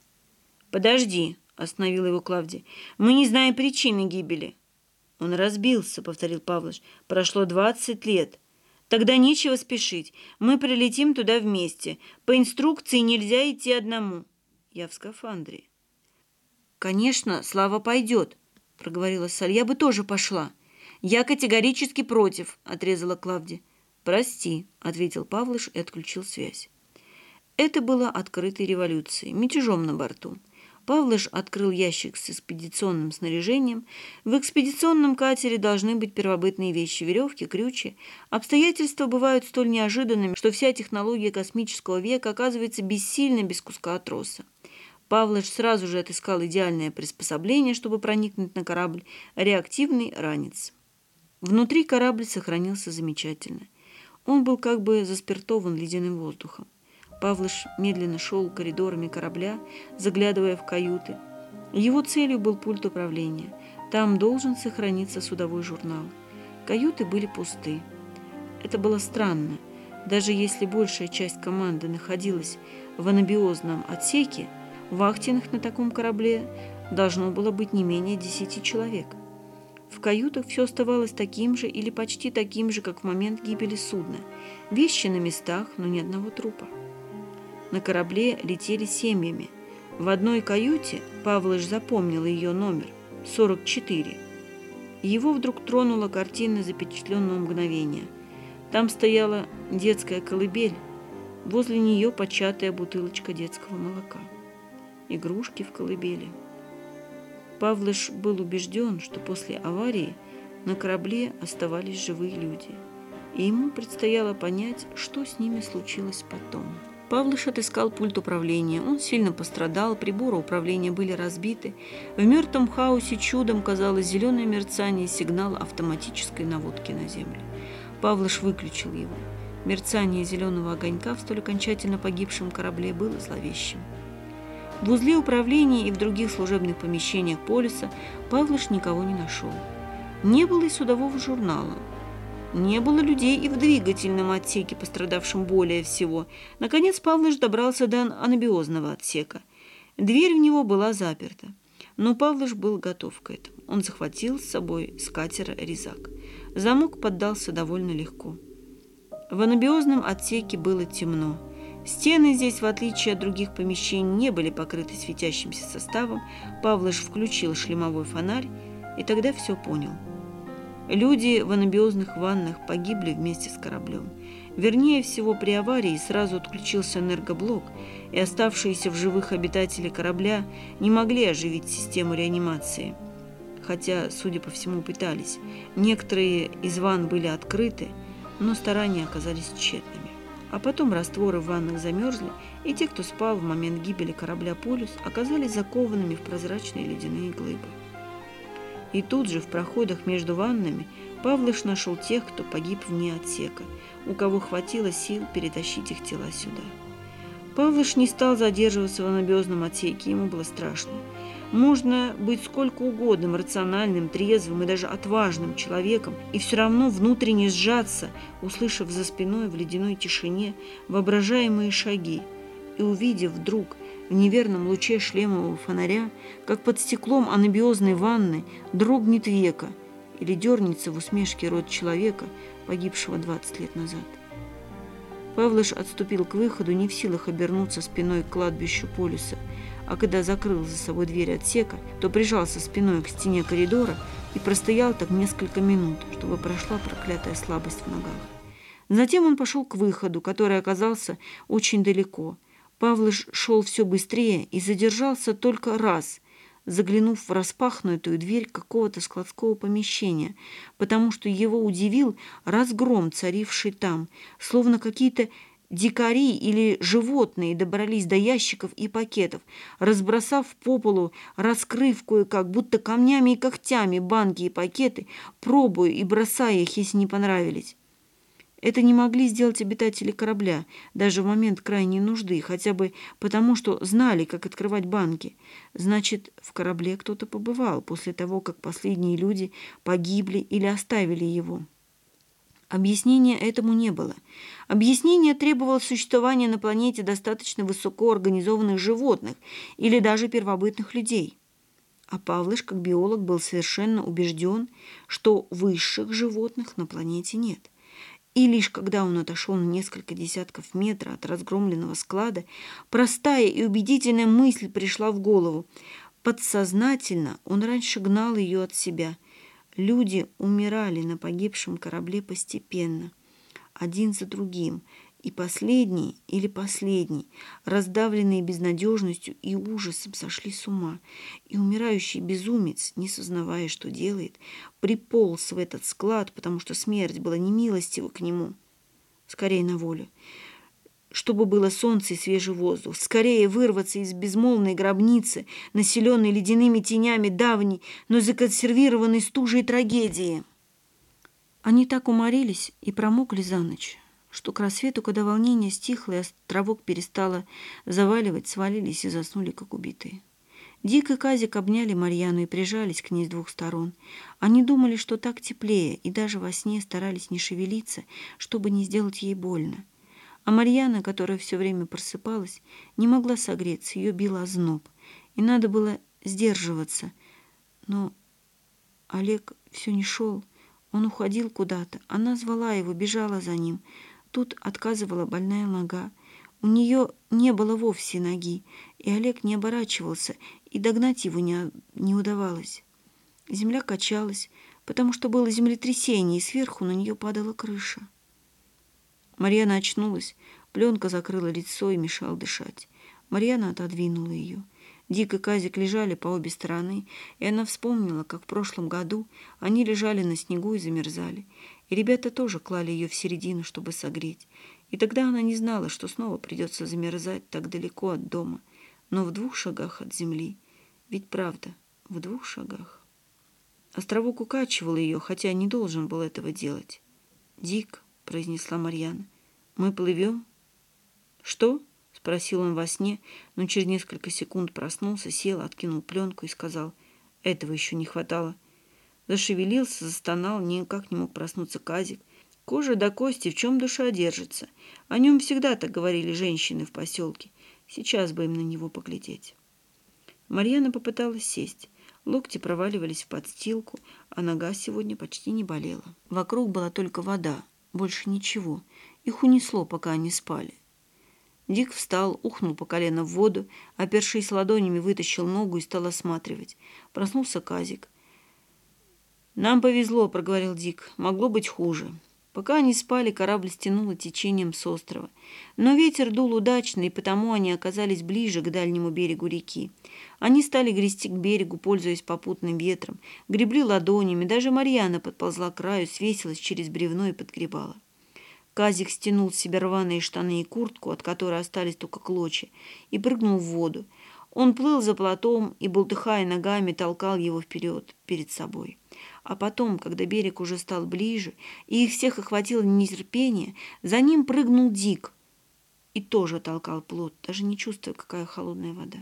«Подожди!» — остановила его Клавдия. «Мы не знаем причины гибели». «Он разбился», — повторил Павлович. «Прошло двадцать лет». «Тогда нечего спешить. Мы прилетим туда вместе. По инструкции нельзя идти одному». «Я в скафандре». «Конечно, Слава пойдет», — проговорила Саль. «Я бы тоже пошла». «Я категорически против», — отрезала Клавдия. «Прости», — ответил Павлыш и отключил связь. Это было открытой революцией, мятежом на борту. Павлыш открыл ящик с экспедиционным снаряжением. В экспедиционном катере должны быть первобытные вещи – веревки, крючи. Обстоятельства бывают столь неожиданными, что вся технология космического века оказывается бессильной без куска троса. Павлыш сразу же отыскал идеальное приспособление, чтобы проникнуть на корабль – реактивный ранец. Внутри корабль сохранился замечательно. Он был как бы заспиртован ледяным воздухом. Павлыш медленно шел коридорами корабля, заглядывая в каюты. Его целью был пульт управления. Там должен сохраниться судовой журнал. Каюты были пусты. Это было странно. Даже если большая часть команды находилась в анабиозном отсеке, вахтенных на таком корабле должно было быть не менее десяти человек. В каютах все оставалось таким же или почти таким же, как в момент гибели судна. Вещи на местах, но ни одного трупа на корабле летели семьями. В одной каюте Павлыш запомнил ее номер – 44. Его вдруг тронула картина запечатленного мгновения. Там стояла детская колыбель, возле нее початая бутылочка детского молока. Игрушки в колыбели. Павлыш был убежден, что после аварии на корабле оставались живые люди, и ему предстояло понять, что с ними случилось потом. Павлыш отыскал пульт управления. Он сильно пострадал, приборы управления были разбиты. В мертвом хаосе чудом казалось зеленое мерцание сигнал автоматической наводки на землю. Павлыш выключил его. Мерцание зеленого огонька в столь окончательно погибшем корабле было зловещим. В узле управления и в других служебных помещениях полиса Павлыш никого не нашел. Не было и судового журнала. Не было людей и в двигательном отсеке, пострадавшем более всего. Наконец Павлыш добрался до анабиозного отсека. Дверь в него была заперта. Но Павлыш был готов к этому. Он захватил с собой с катера резак. Замок поддался довольно легко. В анабиозном отсеке было темно. Стены здесь, в отличие от других помещений, не были покрыты светящимся составом. Павлыш включил шлемовой фонарь и тогда все понял – Люди в анабиозных ваннах погибли вместе с кораблем. Вернее всего, при аварии сразу отключился энергоблок, и оставшиеся в живых обитатели корабля не могли оживить систему реанимации. Хотя, судя по всему, пытались. Некоторые из ванн были открыты, но старания оказались тщетными. А потом растворы в ваннах замерзли, и те, кто спал в момент гибели корабля «Полюс», оказались закованными в прозрачные ледяные глыбы. И тут же в проходах между ваннами Павлыш нашел тех, кто погиб вне отсека, у кого хватило сил перетащить их тела сюда. Павлыш не стал задерживаться в анабиозном отсеке, ему было страшно. Можно быть сколько угодно рациональным, трезвым и даже отважным человеком, и все равно внутренне сжаться, услышав за спиной в ледяной тишине воображаемые шаги, и увидев вдруг в неверном луче шлемового фонаря, как под стеклом анабиозной ванны, дрогнет века или дернется в усмешке рот человека, погибшего 20 лет назад. Павлыш отступил к выходу, не в силах обернуться спиной к кладбищу полюса, а когда закрыл за собой дверь отсека, то прижался спиной к стене коридора и простоял так несколько минут, чтобы прошла проклятая слабость в ногах. Затем он пошел к выходу, который оказался очень далеко – Павлыш шел все быстрее и задержался только раз, заглянув в распахнутую дверь какого-то складского помещения, потому что его удивил разгром, царивший там, словно какие-то дикари или животные добрались до ящиков и пакетов, разбросав по полу, раскрыв кое-как, будто камнями и когтями банки и пакеты, пробуя и бросая их, если не понравились. Это не могли сделать обитатели корабля, даже в момент крайней нужды, хотя бы потому, что знали, как открывать банки. Значит, в корабле кто-то побывал после того, как последние люди погибли или оставили его. Объяснения этому не было. Объяснение требовало существования на планете достаточно высокоорганизованных животных или даже первобытных людей – А Павлыш, как биолог, был совершенно убежден, что высших животных на планете нет. И лишь когда он отошел на несколько десятков метров от разгромленного склада, простая и убедительная мысль пришла в голову. Подсознательно он раньше гнал ее от себя. Люди умирали на погибшем корабле постепенно, один за другим, и последний или последний, раздавленные безнадежностью и ужасом, сошли с ума, и умирающий безумец, не сознавая, что делает, приполз в этот склад, потому что смерть была немилостива к нему. Скорее на волю. Чтобы было солнце и свежий воздух, скорее вырваться из безмолвной гробницы, населенной ледяными тенями давней, но законсервированной стужей трагедии. Они так уморились и промокли за ночь что к рассвету, когда волнение стихло и островок перестало заваливать, свалились и заснули, как убитые. Дик и Казик обняли Марьяну и прижались к ней с двух сторон. Они думали, что так теплее, и даже во сне старались не шевелиться, чтобы не сделать ей больно. А Марьяна, которая все время просыпалась, не могла согреться, ее била озноб, и надо было сдерживаться. Но Олег все не шел, он уходил куда-то, она звала его, бежала за ним — Тут отказывала больная нога. У нее не было вовсе ноги, и Олег не оборачивался, и догнать его не, не удавалось. Земля качалась, потому что было землетрясение, и сверху на нее падала крыша. Марьяна очнулась, пленка закрыла лицо и мешала дышать. Марьяна отодвинула ее. Дик и Казик лежали по обе стороны, и она вспомнила, как в прошлом году они лежали на снегу и замерзали. И ребята тоже клали ее в середину, чтобы согреть. И тогда она не знала, что снова придется замерзать так далеко от дома, но в двух шагах от земли. Ведь правда, в двух шагах. Островок укачивал ее, хотя не должен был этого делать. «Дик», — произнесла Марьяна, — «мы плывем?» «Что?» — спросил он во сне, но через несколько секунд проснулся, сел, откинул пленку и сказал, «Этого еще не хватало». Зашевелился, застонал, никак не мог проснуться Казик. Кожа до кости, в чем душа держится. О нем всегда так говорили женщины в поселке. Сейчас бы им на него поглядеть. Марьяна попыталась сесть. Локти проваливались в подстилку, а нога сегодня почти не болела. Вокруг была только вода, больше ничего. Их унесло, пока они спали. Дик встал, ухнул по колено в воду, опершись ладонями, вытащил ногу и стал осматривать. Проснулся Казик. «Нам повезло», — проговорил Дик. «Могло быть хуже». Пока они спали, корабль стянуло течением с острова. Но ветер дул удачно, и потому они оказались ближе к дальнему берегу реки. Они стали грести к берегу, пользуясь попутным ветром, гребли ладонями, даже Марьяна подползла к краю, свесилась через бревно и подгребала. Казик стянул с себя рваные штаны и куртку, от которой остались только клочья, и прыгнул в воду. Он плыл за плотом и, болтыхая ногами, толкал его вперед, перед собой. А потом, когда берег уже стал ближе, и их всех охватило нетерпение, за ним прыгнул Дик и тоже толкал плот, даже не чувствуя, какая холодная вода.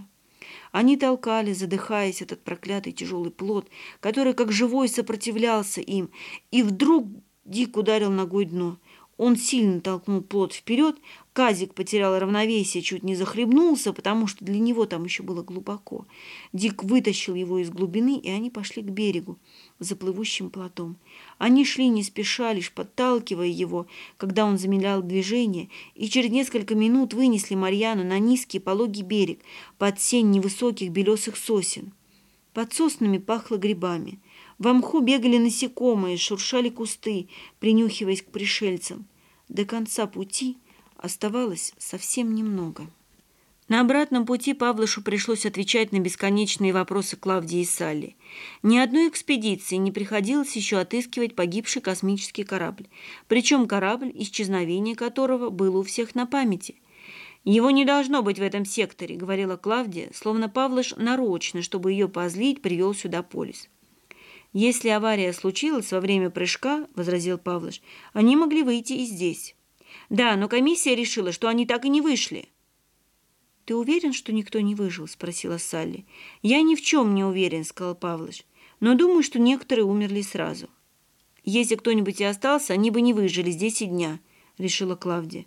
Они толкали, задыхаясь, этот проклятый тяжелый плот, который как живой сопротивлялся им, и вдруг Дик ударил ногой дно — он сильно толкнул плот вперед, Казик потерял равновесие, чуть не захлебнулся, потому что для него там еще было глубоко. Дик вытащил его из глубины, и они пошли к берегу за плывущим плотом. Они шли не спеша, лишь подталкивая его, когда он замедлял движение, и через несколько минут вынесли Марьяну на низкий пологий берег под сень невысоких белесых сосен. Под соснами пахло грибами. В мху бегали насекомые, шуршали кусты, принюхиваясь к пришельцам. До конца пути оставалось совсем немного. На обратном пути Павлышу пришлось отвечать на бесконечные вопросы Клавдии и Салли. Ни одной экспедиции не приходилось еще отыскивать погибший космический корабль, причем корабль, исчезновение которого было у всех на памяти. «Его не должно быть в этом секторе», — говорила Клавдия, словно Павлыш нарочно, чтобы ее позлить, привел сюда полис. «Если авария случилась во время прыжка, — возразил Павлыш, — они могли выйти и здесь». «Да, но комиссия решила, что они так и не вышли». «Ты уверен, что никто не выжил?» — спросила Салли. «Я ни в чем не уверен», — сказал Павлыш. «Но думаю, что некоторые умерли сразу». «Если кто-нибудь и остался, они бы не выжили здесь и дня», — решила Клавдия.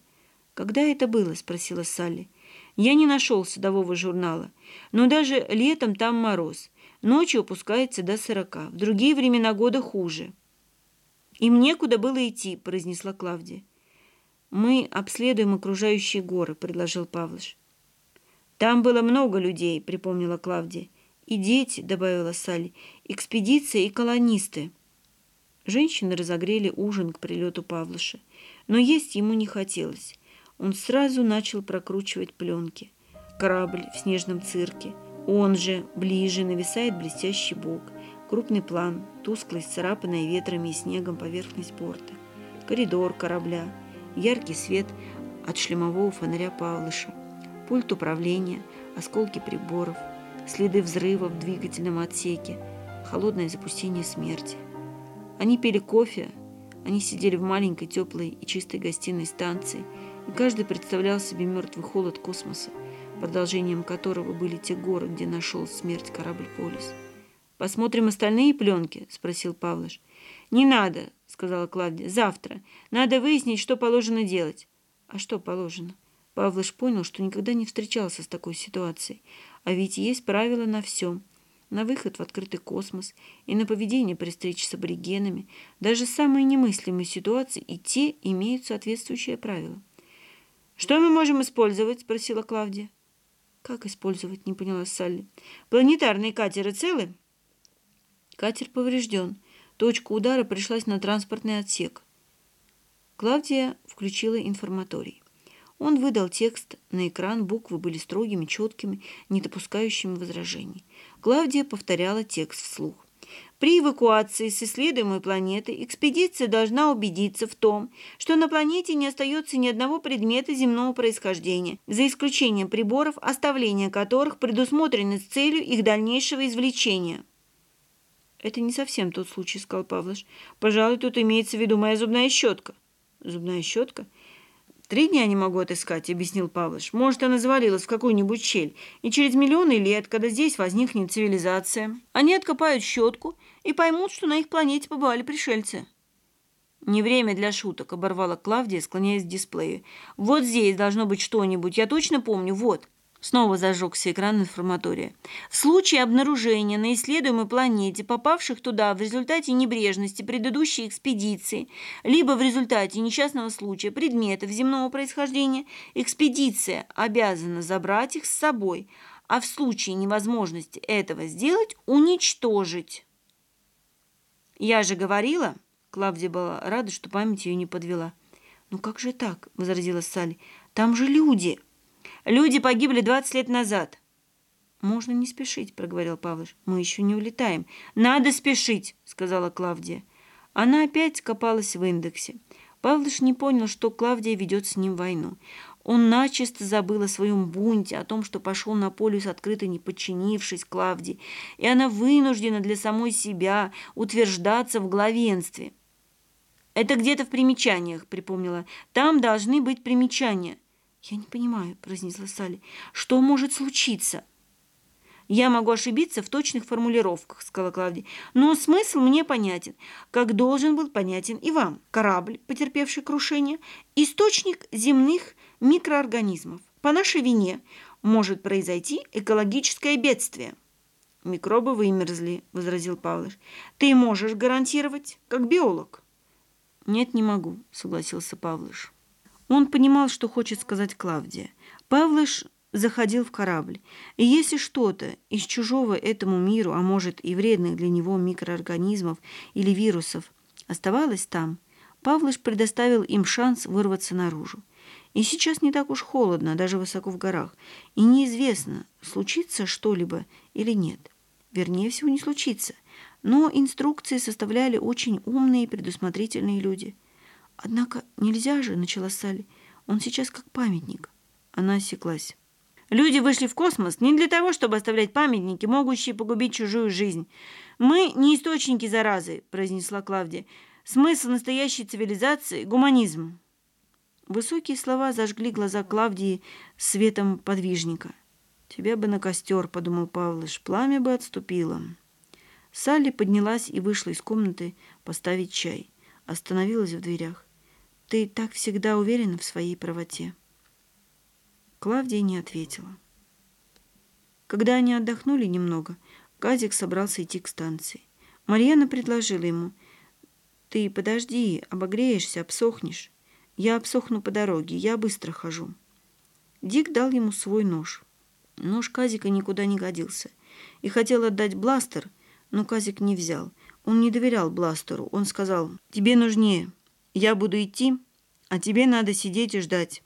«Когда это было?» — спросила Салли. «Я не нашел судового журнала. Но даже летом там мороз. Ночью опускается до сорока, в другие времена года хуже. «Им некуда было идти», — произнесла Клавдия. «Мы обследуем окружающие горы», — предложил Павлыш. «Там было много людей», — припомнила Клавдия. «И дети», — добавила Салли, — «экспедиция и колонисты». Женщины разогрели ужин к прилету Павлыша, но есть ему не хотелось. Он сразу начал прокручивать пленки. Корабль в снежном цирке. Он же, ближе, нависает блестящий бок. Крупный план, тусклость, царапанная ветрами и снегом поверхность порта. Коридор корабля, яркий свет от шлемового фонаря Павлыша. Пульт управления, осколки приборов, следы взрыва в двигательном отсеке, холодное запустение смерти. Они пили кофе, они сидели в маленькой, теплой и чистой гостиной станции, и каждый представлял себе мертвый холод космоса, продолжением которого были те горы, где нашел смерть корабль «Полис». «Посмотрим остальные пленки?» – спросил Павлыш. «Не надо», – сказала Клавдия. «Завтра. Надо выяснить, что положено делать». «А что положено?» Павлыш понял, что никогда не встречался с такой ситуацией. А ведь есть правила на всем – на выход в открытый космос и на поведение при встрече с аборигенами, даже самые немыслимые ситуации и те имеют соответствующие правила. «Что мы можем использовать?» – спросила Клавдия. «Как использовать?» – не поняла Салли. «Планетарные катеры целы?» Катер поврежден. Точка удара пришлась на транспортный отсек. Клавдия включила информаторий. Он выдал текст на экран, буквы были строгими, четкими, не допускающими возражений. Клавдия повторяла текст вслух. При эвакуации с исследуемой планеты экспедиция должна убедиться в том, что на планете не остается ни одного предмета земного происхождения, за исключением приборов, оставление которых предусмотрено с целью их дальнейшего извлечения. «Это не совсем тот случай», — сказал Павлович. «Пожалуй, тут имеется в виду моя зубная щетка». «Зубная щетка?» «Три дня не могу отыскать», — объяснил Павлович. «Может, она завалилась в какую-нибудь щель, и через миллионы лет, когда здесь возникнет цивилизация, они откопают щетку и поймут, что на их планете побывали пришельцы». «Не время для шуток», — оборвала Клавдия, склоняясь к дисплею. «Вот здесь должно быть что-нибудь, я точно помню, вот». Снова зажегся экран информатория. В случае обнаружения на исследуемой планете, попавших туда в результате небрежности предыдущей экспедиции, либо в результате несчастного случая предметов земного происхождения, экспедиция обязана забрать их с собой, а в случае невозможности этого сделать – уничтожить. «Я же говорила», – Клавдия была рада, что память ее не подвела. «Ну как же так?» – возразила Салли. «Там же люди!» Люди погибли 20 лет назад. Можно не спешить, проговорил Павлович. Мы еще не улетаем. Надо спешить, сказала Клавдия. Она опять копалась в индексе. Павлович не понял, что Клавдия ведет с ним войну. Он начисто забыл о своем бунте, о том, что пошел на полюс, открыто не подчинившись Клавдии, и она вынуждена для самой себя утверждаться в главенстве. «Это где-то в примечаниях», — припомнила. «Там должны быть примечания». «Я не понимаю», – произнесла Салли. «Что может случиться?» «Я могу ошибиться в точных формулировках», – сказала Клавдия. «Но смысл мне понятен, как должен был понятен и вам. Корабль, потерпевший крушение, источник земных микроорганизмов. По нашей вине может произойти экологическое бедствие». «Микробы вымерзли», – возразил Павлович. «Ты можешь гарантировать, как биолог?» «Нет, не могу», – согласился Павлович. Он понимал, что хочет сказать Клавдия. Павлыш заходил в корабль, и если что-то из чужого этому миру, а может и вредных для него микроорганизмов или вирусов, оставалось там, Павлыш предоставил им шанс вырваться наружу. И сейчас не так уж холодно, даже высоко в горах, и неизвестно, случится что-либо или нет. Вернее всего, не случится. Но инструкции составляли очень умные и предусмотрительные люди – «Однако нельзя же», — начала Салли. «Он сейчас как памятник». Она осеклась. «Люди вышли в космос не для того, чтобы оставлять памятники, могущие погубить чужую жизнь. Мы не источники заразы», — произнесла Клавдия. «Смысл настоящей цивилизации — гуманизм». Высокие слова зажгли глаза Клавдии светом подвижника. «Тебя бы на костер», — подумал Павлыш, — «пламя бы отступило». Салли поднялась и вышла из комнаты поставить чай. Остановилась в дверях. Ты так всегда уверена в своей правоте?» Клавдия не ответила. Когда они отдохнули немного, Казик собрался идти к станции. Марьяна предложила ему. «Ты подожди, обогреешься, обсохнешь. Я обсохну по дороге, я быстро хожу». Дик дал ему свой нож. Нож Казика никуда не годился. И хотел отдать бластер, но Казик не взял. Он не доверял бластеру. Он сказал, «Тебе нужнее. Я буду идти, а тебе надо сидеть и ждать».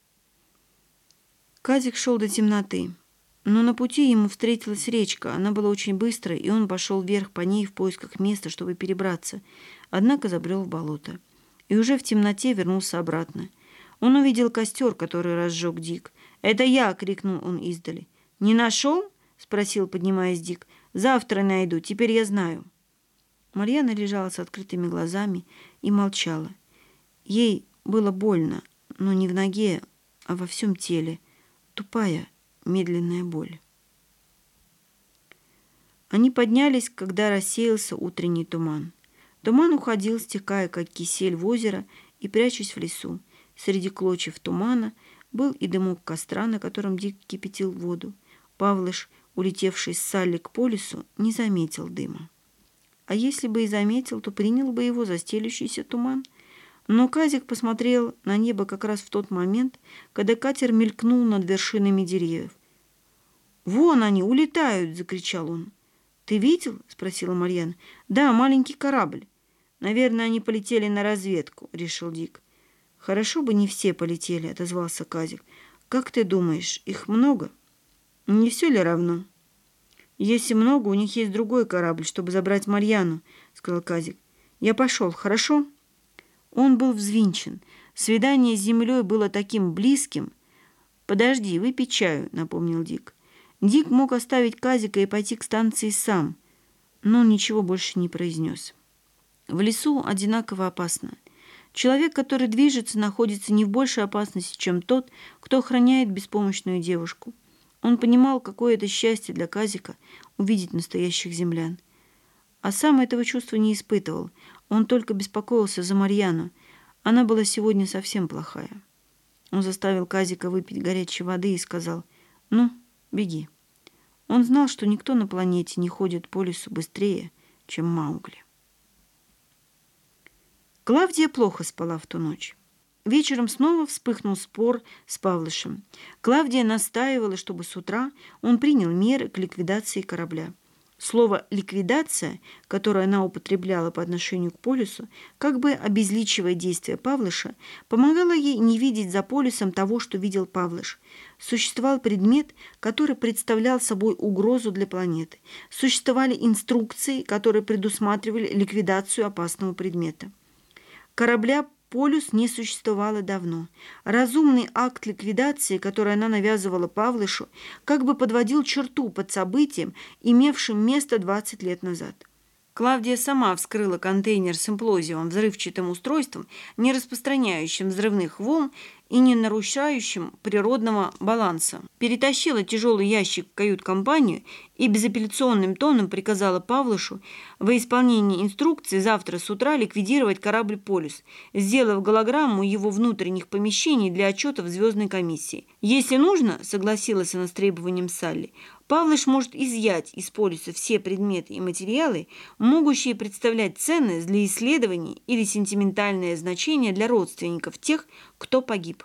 Казик шел до темноты. Но на пути ему встретилась речка. Она была очень быстрой, и он пошел вверх по ней в поисках места, чтобы перебраться. Однако забрел в болото. И уже в темноте вернулся обратно. Он увидел костер, который разжег Дик. «Это я!» — крикнул он издали. «Не нашел?» — спросил, поднимаясь Дик. «Завтра найду, теперь я знаю». Марьяна лежала с открытыми глазами и молчала. Ей было больно, но не в ноге, а во всем теле. Тупая, медленная боль. Они поднялись, когда рассеялся утренний туман. Туман уходил, стекая, как кисель в озеро, и прячась в лесу. Среди клочьев тумана был и дымок костра, на котором Дик кипятил воду. Павлыш, улетевший с Салли к полюсу, не заметил дыма. А если бы и заметил, то принял бы его за стелющийся туман. Но Казик посмотрел на небо как раз в тот момент, когда катер мелькнул над вершинами деревьев. «Вон они, улетают!» — закричал он. «Ты видел?» — спросила Марьяна. «Да, маленький корабль. Наверное, они полетели на разведку», — решил Дик. «Хорошо бы не все полетели», — отозвался Казик. «Как ты думаешь, их много?» «Не все ли равно?» «Если много, у них есть другой корабль, чтобы забрать Марьяну», — сказал Казик. «Я пошел, хорошо?» Он был взвинчен. Свидание с землей было таким близким. «Подожди, выпей чаю», — напомнил Дик. Дик мог оставить Казика и пойти к станции сам, но ничего больше не произнес. В лесу одинаково опасно. Человек, который движется, находится не в большей опасности, чем тот, кто охраняет беспомощную девушку. Он понимал, какое это счастье для Казика увидеть настоящих землян. А сам этого чувства не испытывал. Он только беспокоился за Марьяну. Она была сегодня совсем плохая. Он заставил Казика выпить горячей воды и сказал «Ну, Беги. Он знал, что никто на планете не ходит по лесу быстрее, чем Маугли. Клавдия плохо спала в ту ночь. Вечером снова вспыхнул спор с Павлышем. Клавдия настаивала, чтобы с утра он принял меры к ликвидации корабля. Слово «ликвидация», которое она употребляла по отношению к полюсу, как бы обезличивая действия Павлыша, помогало ей не видеть за полюсом того, что видел Павлыш. Существовал предмет, который представлял собой угрозу для планеты. Существовали инструкции, которые предусматривали ликвидацию опасного предмета. Корабля Полюс не существовало давно. Разумный акт ликвидации, который она навязывала Павлышу, как бы подводил черту под событием, имевшим место 20 лет назад. Клавдия сама вскрыла контейнер с имплозиевым взрывчатым устройством, не распространяющим взрывных волн и не нарушающим природного баланса. Перетащила тяжелый ящик в кают-компанию и безапелляционным тоном приказала Павлышу во исполнении инструкции завтра с утра ликвидировать корабль «Полюс», сделав голограмму его внутренних помещений для отчетов Звездной комиссии. «Если нужно», — согласилась она с требованием Салли, Павлыш может изъять из полюса все предметы и материалы, могущие представлять ценность для исследований или сентиментальное значение для родственников тех, кто погиб.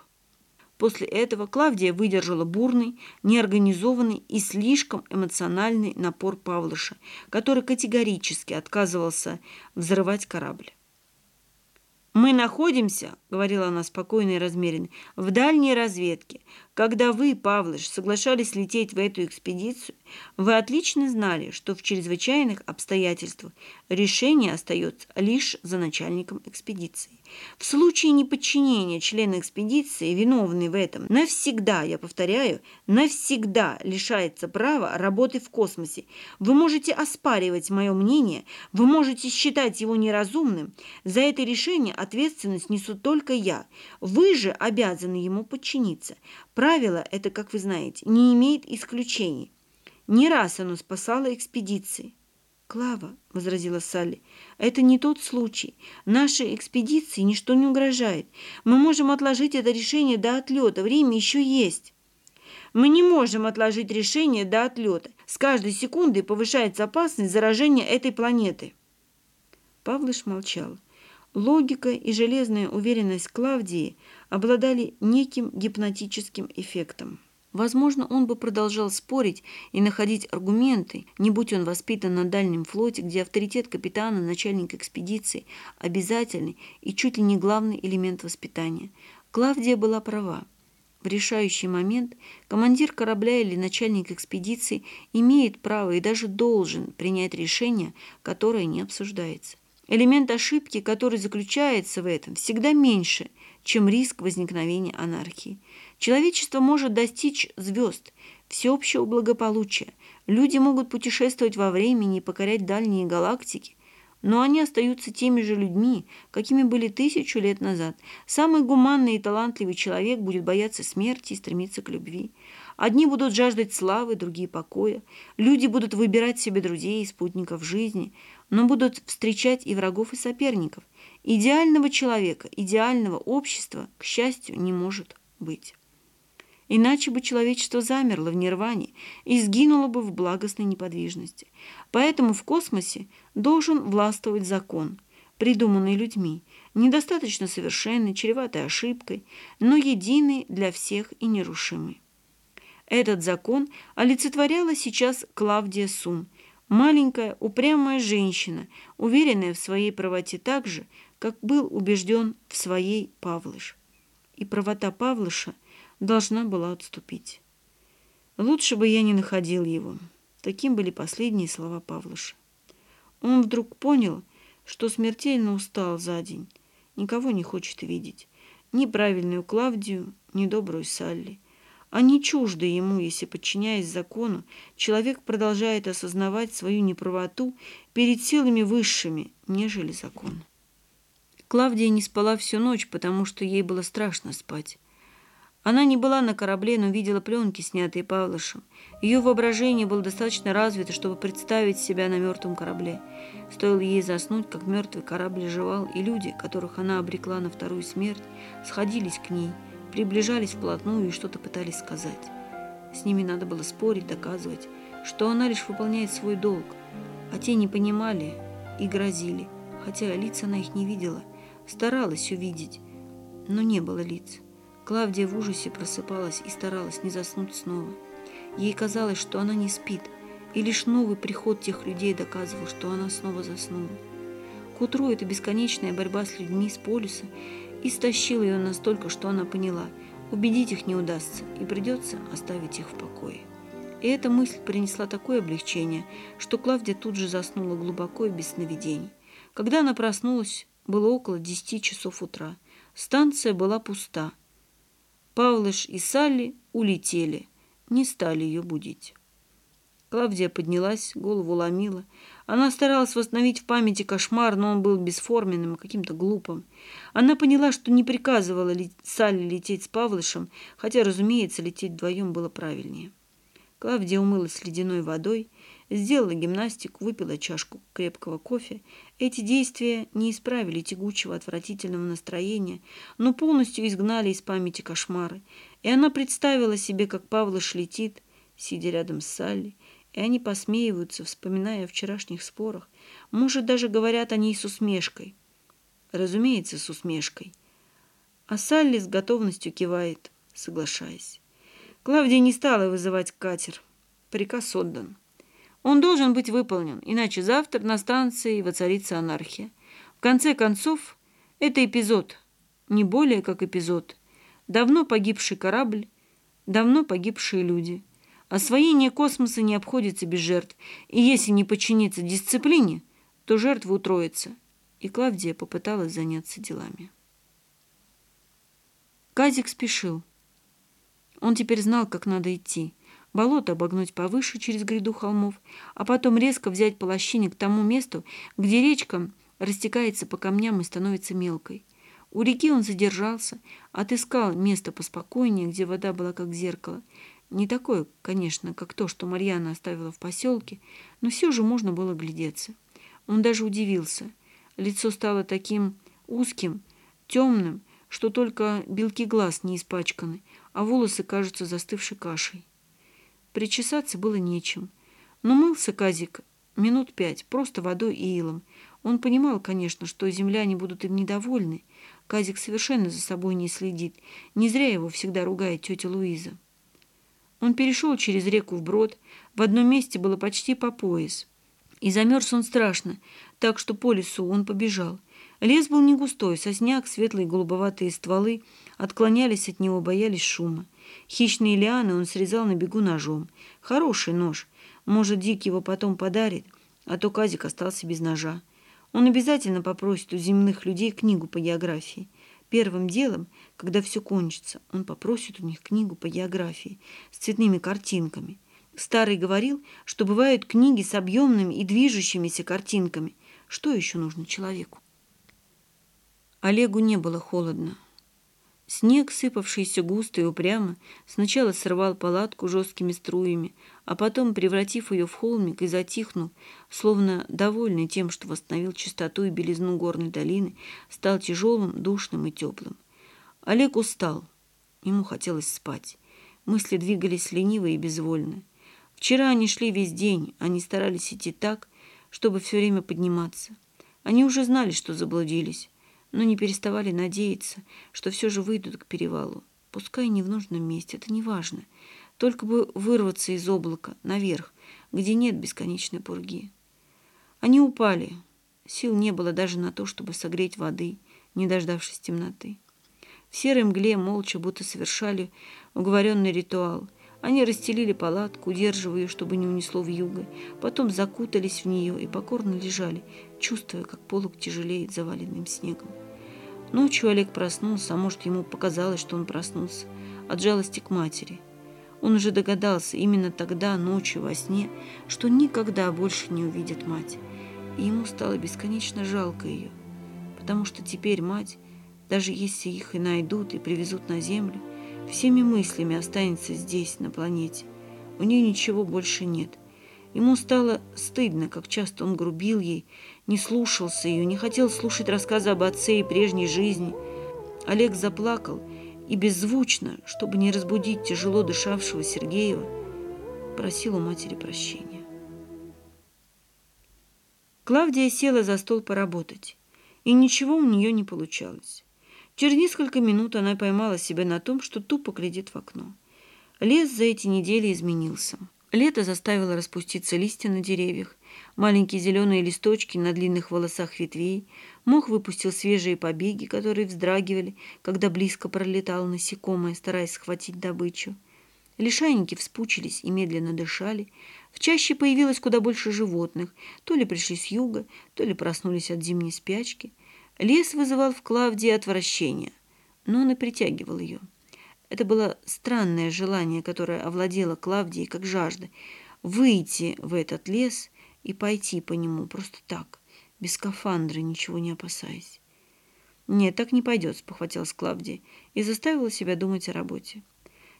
После этого Клавдия выдержала бурный, неорганизованный и слишком эмоциональный напор Павлыша, который категорически отказывался взрывать корабль. «Мы находимся, — говорила она спокойно и размеренно, — в дальней разведке. Когда вы, Павлыш, соглашались лететь в эту экспедицию, вы отлично знали, что в чрезвычайных обстоятельствах решение остается лишь за начальником экспедиции. В случае неподчинения члена экспедиции, виновный в этом, навсегда, я повторяю, навсегда лишается права работы в космосе. Вы можете оспаривать мое мнение, вы можете считать его неразумным. За это решение ответственность несу только я. Вы же обязаны ему подчиниться. Правило это, как вы знаете, не имеет исключений. Не раз оно спасало экспедиции. «Клава», — возразила Салли, — «это не тот случай. Нашей экспедиции ничто не угрожает. Мы можем отложить это решение до отлета. Время еще есть». «Мы не можем отложить решение до отлета. С каждой секундой повышается опасность заражения этой планеты. Павлыш молчал. Логика и железная уверенность Клавдии обладали неким гипнотическим эффектом. Возможно, он бы продолжал спорить и находить аргументы, не будь он воспитан на дальнем флоте, где авторитет капитана, начальника экспедиции – обязательный и чуть ли не главный элемент воспитания. Клавдия была права. В решающий момент командир корабля или начальник экспедиции имеет право и даже должен принять решение, которое не обсуждается. Элемент ошибки, который заключается в этом, всегда меньше, чем риск возникновения анархии. Человечество может достичь звезд, всеобщего благополучия. Люди могут путешествовать во времени и покорять дальние галактики. Но они остаются теми же людьми, какими были тысячу лет назад. Самый гуманный и талантливый человек будет бояться смерти и стремиться к любви. Одни будут жаждать славы, другие – покоя. Люди будут выбирать себе друзей и спутников жизни, но будут встречать и врагов, и соперников. Идеального человека, идеального общества, к счастью, не может быть. Иначе бы человечество замерло в нирване и сгинуло бы в благостной неподвижности. Поэтому в космосе должен властвовать закон, придуманный людьми, недостаточно совершенный, чреватый ошибкой, но единый для всех и нерушимый. Этот закон олицетворяла сейчас Клавдия Сум, маленькая упрямая женщина, уверенная в своей правоте так же, как был убежден в своей Павлыш. И правота Павлыша должна была отступить. Лучше бы я не находил его. Таким были последние слова Павлыша. Он вдруг понял, что смертельно устал за день, никого не хочет видеть. Ни правильную Клавдию, ни добрую Салли. Они чужды ему, если, подчиняясь закону, человек продолжает осознавать свою неправоту перед силами высшими, нежели закон. Клавдия не спала всю ночь, потому что ей было страшно спать. Она не была на корабле, но видела пленки, снятые Павлышем. Ее воображение было достаточно развито, чтобы представить себя на мертвом корабле. Стоило ей заснуть, как мертвый корабль жевал, и люди, которых она обрекла на вторую смерть, сходились к ней, приближались вплотную и что-то пытались сказать. С ними надо было спорить, доказывать, что она лишь выполняет свой долг, а те не понимали и грозили, хотя лица она их не видела, старалась увидеть, но не было лиц. Клавдия в ужасе просыпалась и старалась не заснуть снова. Ей казалось, что она не спит, и лишь новый приход тех людей доказывал, что она снова заснула. К утру эта бесконечная борьба с людьми с полюса истощила ее настолько, что она поняла, убедить их не удастся, и придется оставить их в покое. И эта мысль принесла такое облегчение, что Клавдия тут же заснула глубоко и без сновидений. Когда она проснулась, было около десяти часов утра. Станция была пуста – Павлыш и Салли улетели, не стали ее будить. Клавдия поднялась, голову ломила. Она старалась восстановить в памяти кошмар, но он был бесформенным, каким-то глупым. Она поняла, что не приказывала Салли лететь с Павлышем, хотя, разумеется, лететь вдвоем было правильнее. Клавдия умылась ледяной водой, сделала гимнастику, выпила чашку крепкого кофе. Эти действия не исправили тягучего отвратительного настроения, но полностью изгнали из памяти кошмары. И она представила себе, как Павлыш летит, сидя рядом с Салли, и они посмеиваются, вспоминая о вчерашних спорах. Может, даже говорят о ней с усмешкой. Разумеется, с усмешкой. А Салли с готовностью кивает, соглашаясь. Клавдия не стала вызывать катер. Приказ отдан. Он должен быть выполнен, иначе завтра на станции воцарится анархия. В конце концов, это эпизод, не более как эпизод. Давно погибший корабль, давно погибшие люди. Освоение космоса не обходится без жертв, и если не подчиниться дисциплине, то жертвы утроятся. И Клавдия попыталась заняться делами. Казик спешил. Он теперь знал, как надо идти. Болото обогнуть повыше через гряду холмов, а потом резко взять по лощине к тому месту, где речка растекается по камням и становится мелкой. У реки он задержался, отыскал место поспокойнее, где вода была как зеркало. Не такое, конечно, как то, что Марьяна оставила в поселке, но все же можно было глядеться. Он даже удивился. Лицо стало таким узким, темным, что только белки глаз не испачканы, а волосы кажутся застывшей кашей. Причесаться было нечем. Но мылся Казик минут пять, просто водой и илом. Он понимал, конечно, что земляне будут им недовольны. Казик совершенно за собой не следит. Не зря его всегда ругает тетя Луиза. Он перешел через реку вброд. В одном месте было почти по пояс. И замерз он страшно, так что по лесу он побежал. Лес был не густой, сосняк, светлые голубоватые стволы отклонялись от него, боялись шума. Хищные лианы он срезал на бегу ножом. Хороший нож. Может, Дик его потом подарит, а то Казик остался без ножа. Он обязательно попросит у земных людей книгу по географии. Первым делом, когда все кончится, он попросит у них книгу по географии с цветными картинками. Старый говорил, что бывают книги с объемными и движущимися картинками. Что еще нужно человеку? Олегу не было холодно. Снег, сыпавшийся густо и упрямо, сначала срывал палатку жесткими струями, а потом, превратив ее в холмик и затихнув, словно довольный тем, что восстановил чистоту и белизну горной долины, стал тяжелым, душным и теплым. Олег устал. Ему хотелось спать. Мысли двигались лениво и безвольно. Вчера они шли весь день, они старались идти так, чтобы все время подниматься. Они уже знали, что заблудились но не переставали надеяться, что все же выйдут к перевалу. Пускай не в нужном месте, это не важно. Только бы вырваться из облака, наверх, где нет бесконечной пурги. Они упали. Сил не было даже на то, чтобы согреть воды, не дождавшись темноты. В серой мгле молча будто совершали уговоренный ритуал — они расстелили палатку, удерживая ее, чтобы не унесло в юго, потом закутались в нее и покорно лежали, чувствуя, как полок тяжелеет заваленным снегом. Ночью Олег проснулся, а может, ему показалось, что он проснулся от жалости к матери. Он уже догадался именно тогда, ночью, во сне, что никогда больше не увидит мать. И ему стало бесконечно жалко ее, потому что теперь мать, даже если их и найдут и привезут на землю, всеми мыслями останется здесь, на планете. У нее ничего больше нет. Ему стало стыдно, как часто он грубил ей, не слушался ее, не хотел слушать рассказы об отце и прежней жизни. Олег заплакал и беззвучно, чтобы не разбудить тяжело дышавшего Сергеева, просил у матери прощения. Клавдия села за стол поработать, и ничего у нее не получалось. Через несколько минут она поймала себя на том, что тупо глядит в окно. Лес за эти недели изменился. Лето заставило распуститься листья на деревьях, маленькие зеленые листочки на длинных волосах ветвей, мох выпустил свежие побеги, которые вздрагивали, когда близко пролетало насекомое, стараясь схватить добычу. Лишайники вспучились и медленно дышали. В чаще появилось куда больше животных, то ли пришли с юга, то ли проснулись от зимней спячки – Лес вызывал в Клавдии отвращение, но он и притягивал ее. Это было странное желание, которое овладело Клавдией как жажда – выйти в этот лес и пойти по нему просто так, без скафандра, ничего не опасаясь. «Нет, так не пойдет», – спохватилась Клавдия и заставила себя думать о работе.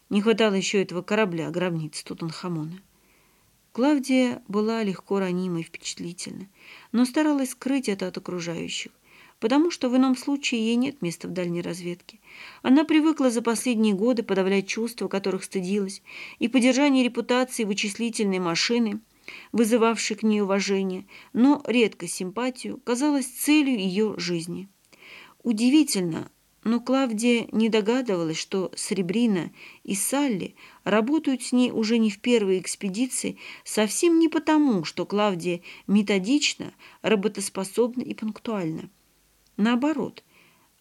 Не хватало еще этого корабля, гробницы Тутанхамона. Клавдия была легко ранима и впечатлительна, но старалась скрыть это от окружающих потому что в ином случае ей нет места в дальней разведке. Она привыкла за последние годы подавлять чувства, которых стыдилась, и поддержание репутации вычислительной машины, вызывавшей к ней уважение, но редко симпатию, казалось целью ее жизни. Удивительно, но Клавдия не догадывалась, что Сребрина и Салли работают с ней уже не в первой экспедиции совсем не потому, что Клавдия методична, работоспособна и пунктуальна. Наоборот,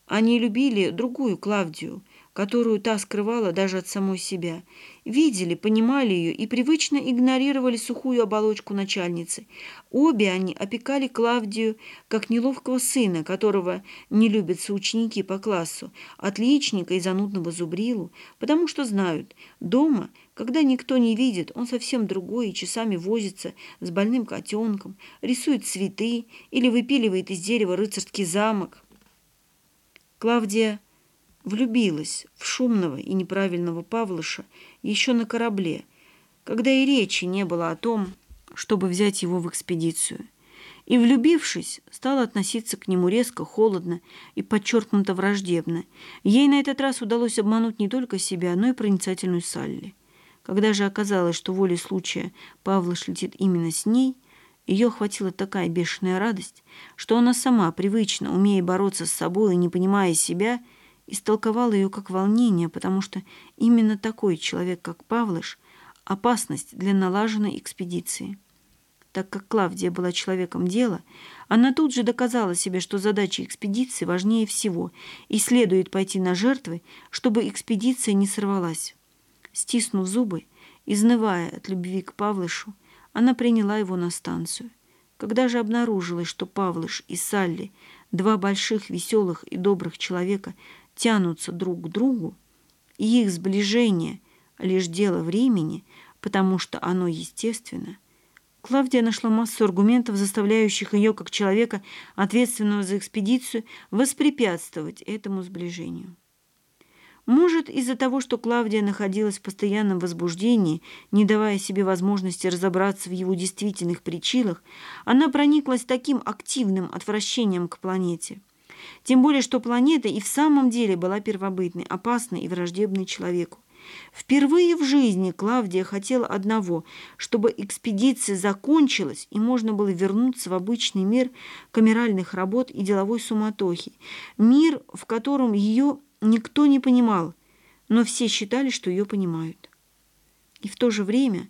они любили другую Клавдию, которую та скрывала даже от самой себя. Видели, понимали ее и привычно игнорировали сухую оболочку начальницы. Обе они опекали Клавдию как неловкого сына, которого не любят соученики по классу, отличника и занудного зубрилу, потому что знают, дома, когда никто не видит, он совсем другой и часами возится с больным котенком, рисует цветы или выпиливает из дерева рыцарский замок. Клавдия влюбилась в шумного и неправильного Павлыша еще на корабле, когда и речи не было о том, чтобы взять его в экспедицию. И, влюбившись, стала относиться к нему резко, холодно и подчеркнуто враждебно. Ей на этот раз удалось обмануть не только себя, но и проницательную Салли. Когда же оказалось, что волей случая Павлыш летит именно с ней, ее охватила такая бешеная радость, что она сама, привычно, умея бороться с собой и не понимая себя, истолковала ее как волнение, потому что именно такой человек, как Павлыш, опасность для налаженной экспедиции. Так как Клавдия была человеком дела, она тут же доказала себе, что задача экспедиции важнее всего и следует пойти на жертвы, чтобы экспедиция не сорвалась. Стиснув зубы, изнывая от любви к Павлышу, она приняла его на станцию. Когда же обнаружилось, что Павлыш и Салли, два больших, веселых и добрых человека, тянутся друг к другу, и их сближение – лишь дело времени, потому что оно естественно, Клавдия нашла массу аргументов, заставляющих ее, как человека, ответственного за экспедицию, воспрепятствовать этому сближению. Может, из-за того, что Клавдия находилась в постоянном возбуждении, не давая себе возможности разобраться в его действительных причинах, она прониклась таким активным отвращением к планете. Тем более, что планета и в самом деле была первобытной, опасной и враждебной человеку. Впервые в жизни Клавдия хотела одного, чтобы экспедиция закончилась и можно было вернуться в обычный мир камеральных работ и деловой суматохи. Мир, в котором ее никто не понимал, но все считали, что ее понимают. И в то же время,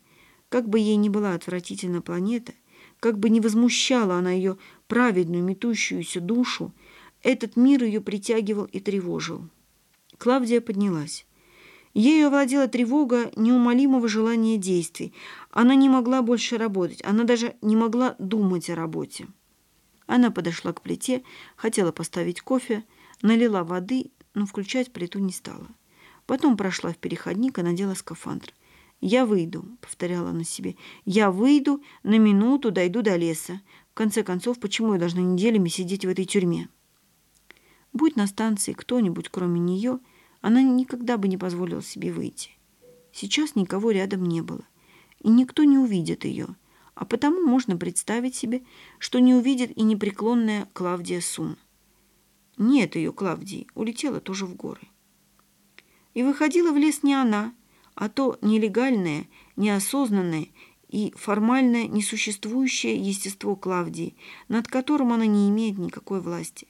как бы ей ни была отвратительна планета, как бы ни возмущала она ее праведную метущуюся душу, этот мир ее притягивал и тревожил. Клавдия поднялась. Ею овладела тревога неумолимого желания действий. Она не могла больше работать, она даже не могла думать о работе. Она подошла к плите, хотела поставить кофе, налила воды, но включать плиту не стала. Потом прошла в переходник и надела скафандр. «Я выйду», — повторяла она себе. «Я выйду, на минуту дойду до леса. В конце концов, почему я должна неделями сидеть в этой тюрьме?» Будь на станции кто-нибудь, кроме нее, — она никогда бы не позволила себе выйти. Сейчас никого рядом не было, и никто не увидит ее, а потому можно представить себе, что не увидит и непреклонная Клавдия Сун. Нет ее, Клавдии, улетела тоже в горы. И выходила в лес не она, а то нелегальное, неосознанное и формальное несуществующее естество Клавдии, над которым она не имеет никакой власти.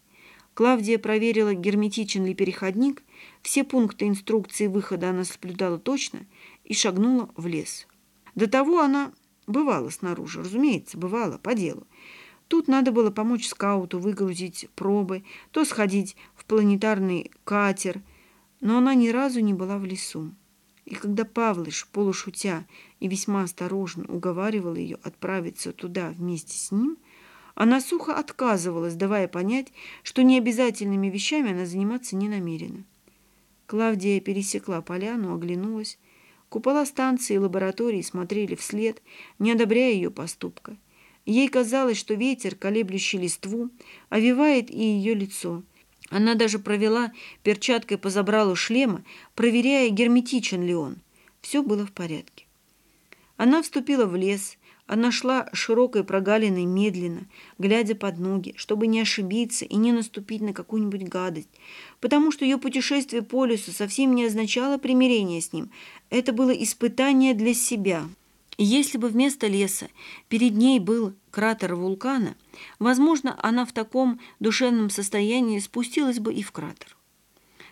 Клавдия проверила, герметичен ли переходник, все пункты инструкции выхода она соблюдала точно и шагнула в лес. До того она бывала снаружи, разумеется, бывала, по делу. Тут надо было помочь скауту выгрузить пробы, то сходить в планетарный катер, но она ни разу не была в лесу. И когда Павлыш, полушутя и весьма осторожно уговаривал ее отправиться туда вместе с ним – она сухо отказывалась, давая понять, что необязательными вещами она заниматься не намерена. Клавдия пересекла поляну, оглянулась. Купола станции и лаборатории смотрели вслед, не одобряя ее поступка. Ей казалось, что ветер, колеблющий листву, овивает и ее лицо. Она даже провела перчаткой по забралу шлема, проверяя, герметичен ли он. Все было в порядке. Она вступила в лес, она шла широкой прогалиной медленно, глядя под ноги, чтобы не ошибиться и не наступить на какую-нибудь гадость, потому что ее путешествие по лесу совсем не означало примирение с ним. Это было испытание для себя. И если бы вместо леса перед ней был кратер вулкана, возможно, она в таком душевном состоянии спустилась бы и в кратер.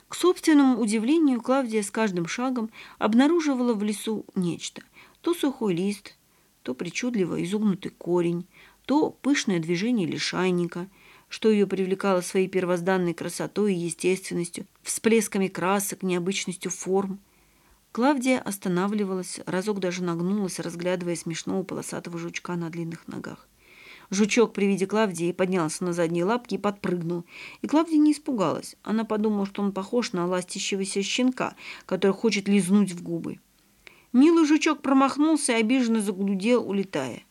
К собственному удивлению, Клавдия с каждым шагом обнаруживала в лесу нечто. То сухой лист, то причудливо изогнутый корень, то пышное движение лишайника, что ее привлекало своей первозданной красотой и естественностью, всплесками красок, необычностью форм. Клавдия останавливалась, разок даже нагнулась, разглядывая смешного полосатого жучка на длинных ногах. Жучок при виде Клавдии поднялся на задние лапки и подпрыгнул. И Клавдия не испугалась. Она подумала, что он похож на ластящегося щенка, который хочет лизнуть в губы. Милый жучок промахнулся и обиженно заглудел, улетая.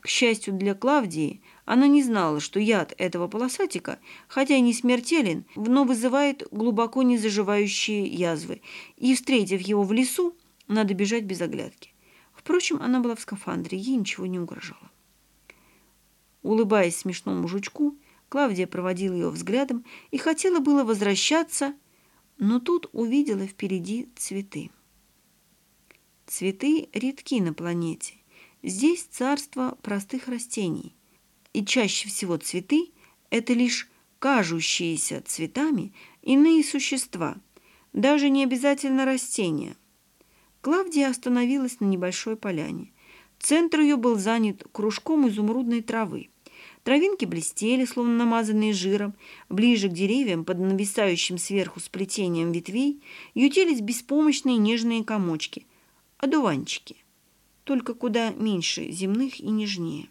К счастью для Клавдии, она не знала, что яд этого полосатика, хотя и не смертелен, но вызывает глубоко незаживающие язвы, и, встретив его в лесу, надо бежать без оглядки. Впрочем, она была в скафандре, ей ничего не угрожало. Улыбаясь смешному жучку, Клавдия проводила ее взглядом и хотела было возвращаться, но тут увидела впереди цветы. Цветы редки на планете. Здесь царство простых растений. И чаще всего цветы – это лишь кажущиеся цветами иные существа, даже не обязательно растения. Клавдия остановилась на небольшой поляне. Центр ее был занят кружком изумрудной травы. Травинки блестели, словно намазанные жиром. Ближе к деревьям, под нависающим сверху сплетением ветвей, ютились беспомощные нежные комочки – одуванчики, только куда меньше земных и нежнее.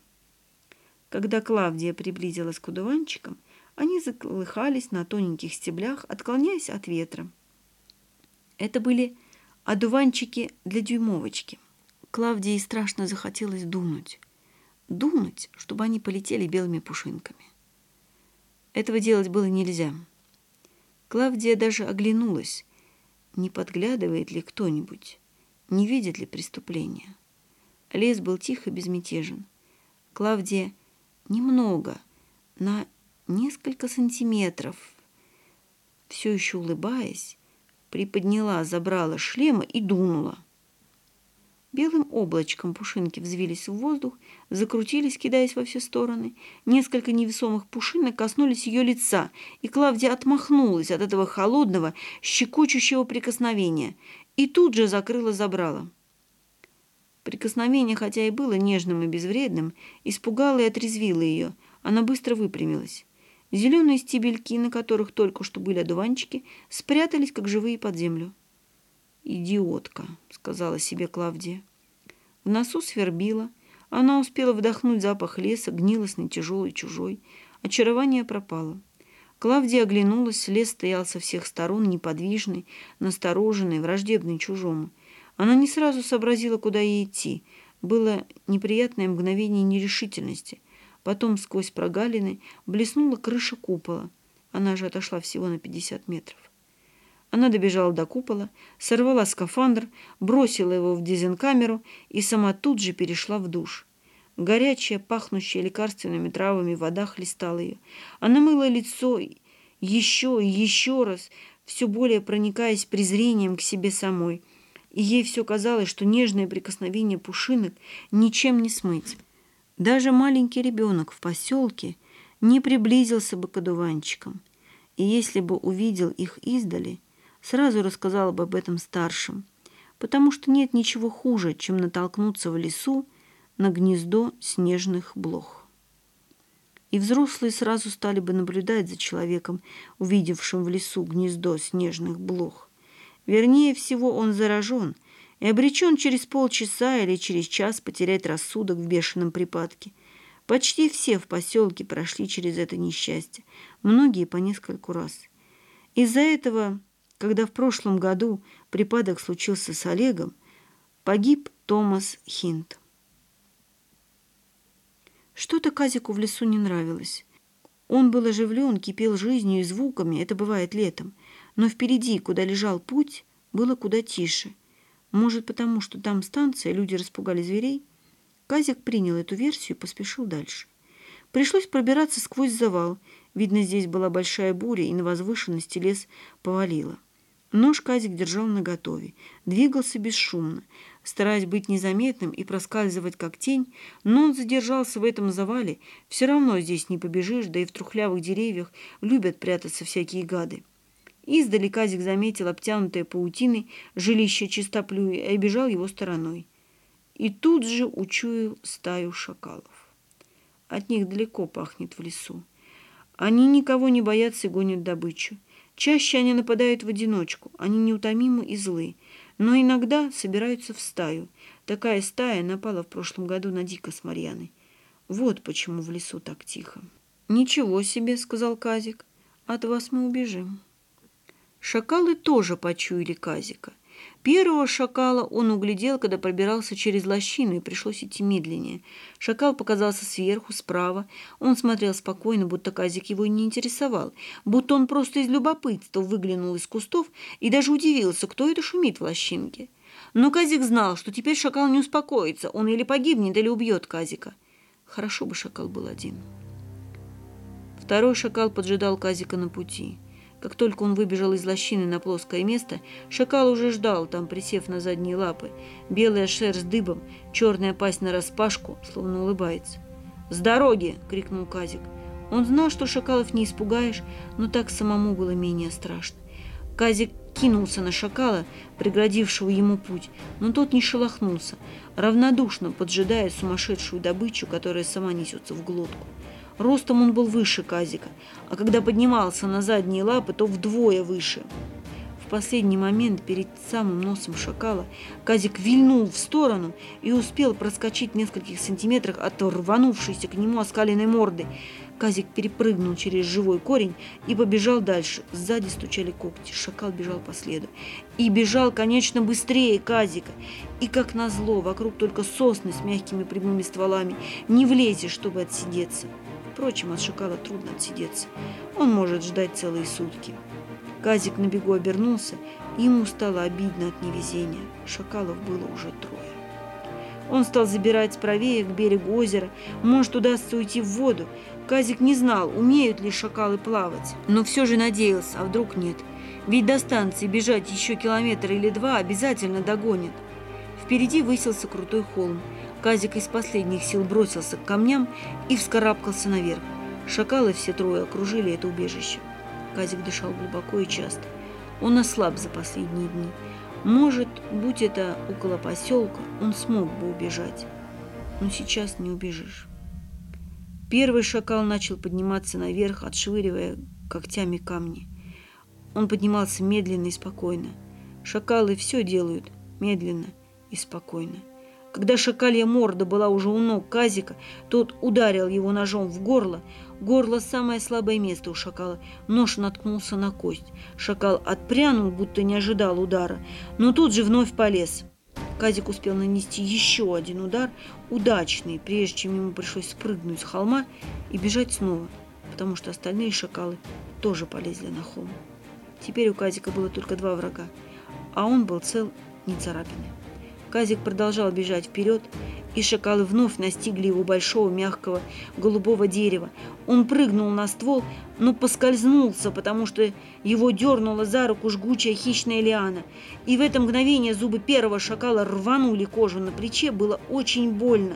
Когда Клавдия приблизилась к одуванчикам, они заколыхались на тоненьких стеблях, отклоняясь от ветра. Это были одуванчики для дюймовочки. Клавдии страшно захотелось дунуть. Дунуть, чтобы они полетели белыми пушинками. Этого делать было нельзя. Клавдия даже оглянулась, не подглядывает ли кто-нибудь, не видит ли преступления. Лес был тихо безмятежен. Клавдия немного, на несколько сантиметров, все еще улыбаясь, приподняла, забрала шлема и дунула. Белым облачком пушинки взвились в воздух, закрутились, кидаясь во все стороны. Несколько невесомых пушинок коснулись ее лица, и Клавдия отмахнулась от этого холодного, щекочущего прикосновения и тут же закрыла забрала. Прикосновение, хотя и было нежным и безвредным, испугало и отрезвило ее. Она быстро выпрямилась. Зеленые стебельки, на которых только что были одуванчики, спрятались, как живые, под землю. «Идиотка», — сказала себе Клавдия. В носу свербила. Она успела вдохнуть запах леса, гнилостный, тяжелый, чужой. Очарование пропало. Клавдия оглянулась, лес стоял со всех сторон, неподвижный, настороженный, враждебный чужому. Она не сразу сообразила, куда ей идти. Было неприятное мгновение нерешительности. Потом сквозь прогалины блеснула крыша купола. Она же отошла всего на 50 метров. Она добежала до купола, сорвала скафандр, бросила его в дизенкамеру и сама тут же перешла в душ. Горячая, пахнущая лекарственными травами вода хлестала ее. Она мыла лицо еще и еще раз, все более проникаясь презрением к себе самой. И ей все казалось, что нежное прикосновение пушинок ничем не смыть. Даже маленький ребенок в поселке не приблизился бы к одуванчикам. И если бы увидел их издали – сразу рассказала бы об этом старшим, потому что нет ничего хуже, чем натолкнуться в лесу на гнездо снежных блох. И взрослые сразу стали бы наблюдать за человеком, увидевшим в лесу гнездо снежных блох. Вернее всего, он заражен и обречен через полчаса или через час потерять рассудок в бешеном припадке. Почти все в поселке прошли через это несчастье, многие по нескольку раз. Из-за этого когда в прошлом году припадок случился с Олегом, погиб Томас Хинт. Что-то Казику в лесу не нравилось. Он был оживлен, кипел жизнью и звуками, это бывает летом, но впереди, куда лежал путь, было куда тише. Может, потому что там станция, люди распугали зверей? Казик принял эту версию и поспешил дальше. Пришлось пробираться сквозь завал. Видно, здесь была большая буря, и на возвышенности лес повалило. Нож Казик держал наготове, двигался бесшумно, стараясь быть незаметным и проскальзывать как тень, но он задержался в этом завале. Все равно здесь не побежишь, да и в трухлявых деревьях любят прятаться всякие гады. Издали Казик заметил обтянутое паутиной жилище чистоплюя и обежал его стороной. И тут же учуял стаю шакалов. От них далеко пахнет в лесу. Они никого не боятся и гонят добычу. Чаще они нападают в одиночку, они неутомимы и злы, но иногда собираются в стаю. Такая стая напала в прошлом году на Дика с Марьяной. Вот почему в лесу так тихо. «Ничего себе», — сказал Казик, — «от вас мы убежим». Шакалы тоже почуяли Казика. Первого шакала он углядел, когда пробирался через лощину, и пришлось идти медленнее. Шакал показался сверху, справа. Он смотрел спокойно, будто Казик его не интересовал, будто он просто из любопытства выглянул из кустов и даже удивился, кто это шумит в лощинке. Но Казик знал, что теперь шакал не успокоится, он или погибнет, или убьет Казика. Хорошо бы шакал был один. Второй шакал поджидал Казика на пути. Как только он выбежал из лощины на плоское место, шакал уже ждал, там присев на задние лапы. Белая шерсть дыбом, черная пасть нараспашку, словно улыбается. «С дороги!» — крикнул Казик. Он знал, что шакалов не испугаешь, но так самому было менее страшно. Казик кинулся на шакала, преградившего ему путь, но тот не шелохнулся, равнодушно поджидая сумасшедшую добычу, которая сама несется в глотку. Ростом он был выше Казика, а когда поднимался на задние лапы, то вдвое выше. В последний момент перед самым носом шакала Казик вильнул в сторону и успел проскочить в нескольких сантиметрах от рванувшейся к нему оскаленной морды. Казик перепрыгнул через живой корень и побежал дальше. Сзади стучали когти. Шакал бежал по следу. И бежал, конечно, быстрее Казика. И, как назло, вокруг только сосны с мягкими прямыми стволами. Не влезешь, чтобы отсидеться. Впрочем, от шакала трудно отсидеться. Он может ждать целые сутки. Казик на бегу обернулся, и ему стало обидно от невезения. Шакалов было уже трое. Он стал забирать правее к берегу озера. Может, удастся уйти в воду. Казик не знал, умеют ли шакалы плавать, но все же надеялся, а вдруг нет. Ведь до станции бежать еще километр или два обязательно догонит. Впереди высился крутой холм. Казик из последних сил бросился к камням и вскарабкался наверх. Шакалы все трое окружили это убежище. Казик дышал глубоко и часто. Он ослаб за последние дни. Может, будь это около поселка, он смог бы убежать. Но сейчас не убежишь. Первый шакал начал подниматься наверх, отшвыривая когтями камни. Он поднимался медленно и спокойно. Шакалы все делают медленно и спокойно. Когда шакалья морда была уже у ног Казика, тот ударил его ножом в горло. Горло – самое слабое место у шакала. Нож наткнулся на кость. Шакал отпрянул, будто не ожидал удара, но тут же вновь полез. Казик успел нанести еще один удар, удачный, прежде чем ему пришлось спрыгнуть с холма и бежать снова, потому что остальные шакалы тоже полезли на холм. Теперь у Казика было только два врага, а он был цел не царапины. Казик продолжал бежать вперед, и шакалы вновь настигли его большого мягкого голубого дерева. Он прыгнул на ствол, но поскользнулся, потому что его дернула за руку жгучая хищная лиана. И в это мгновение зубы первого шакала рванули кожу на плече, было очень больно.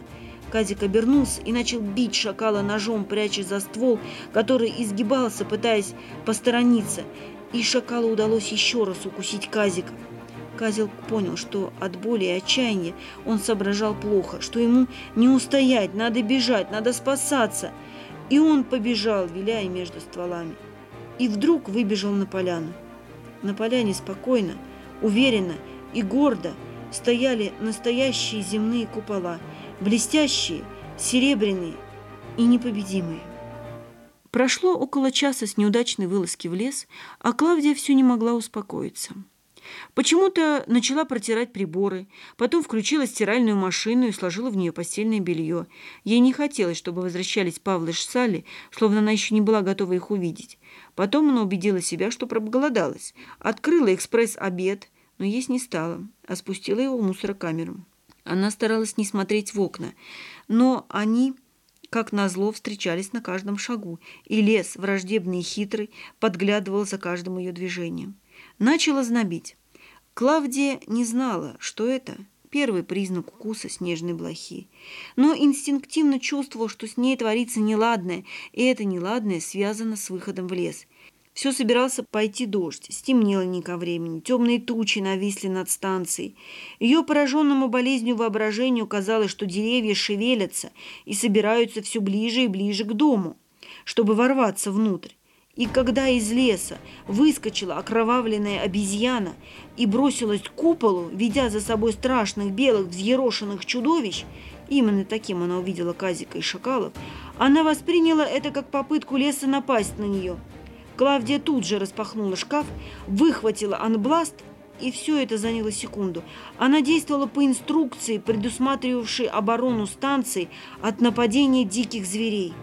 Казик обернулся и начал бить шакала ножом, пряча за ствол, который изгибался, пытаясь посторониться. И шакалу удалось еще раз укусить Казика. Казел понял, что от боли и отчаяния он соображал плохо, что ему не устоять, надо бежать, надо спасаться. И он побежал, виляя между стволами. И вдруг выбежал на поляну. На поляне спокойно, уверенно и гордо стояли настоящие земные купола, блестящие, серебряные и непобедимые. Прошло около часа с неудачной вылазки в лес, а Клавдия все не могла успокоиться. Почему-то начала протирать приборы, потом включила стиральную машину и сложила в нее постельное белье. Ей не хотелось, чтобы возвращались Павла и Салли, словно она еще не была готова их увидеть. Потом она убедила себя, что проголодалась. Открыла экспресс-обед, но есть не стала, а спустила его в мусорокамеру. Она старалась не смотреть в окна, но они как назло, встречались на каждом шагу, и лес, враждебный и хитрый, подглядывал за каждым ее движением. Начало знобить. Клавдия не знала, что это первый признак укуса снежной блохи, но инстинктивно чувствовала, что с ней творится неладное, и это неладное связано с выходом в лес. Все собирался пойти дождь, стемнело не ко времени, темные тучи нависли над станцией. Ее пораженному болезнью воображению казалось, что деревья шевелятся и собираются все ближе и ближе к дому, чтобы ворваться внутрь. И когда из леса выскочила окровавленная обезьяна и бросилась к куполу, ведя за собой страшных белых взъерошенных чудовищ, именно таким она увидела Казика и шакалов, она восприняла это как попытку леса напасть на нее. Клавдия тут же распахнула шкаф, выхватила анбласт, и все это заняло секунду. Она действовала по инструкции, предусматривавшей оборону станции от нападения диких зверей.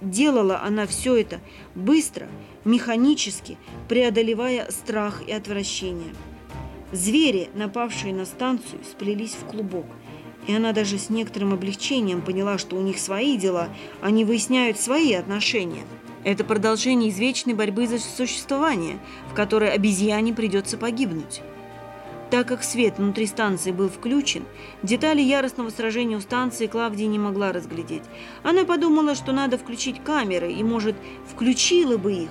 Делала она все это быстро, механически, преодолевая страх и отвращение. Звери, напавшие на станцию, сплелись в клубок, и она даже с некоторым облегчением поняла, что у них свои дела, они выясняют свои отношения – Это продолжение извечной борьбы за существование, в которой обезьяне придется погибнуть. Так как свет внутри станции был включен, детали яростного сражения у станции Клавдия не могла разглядеть. Она подумала, что надо включить камеры, и, может, включила бы их.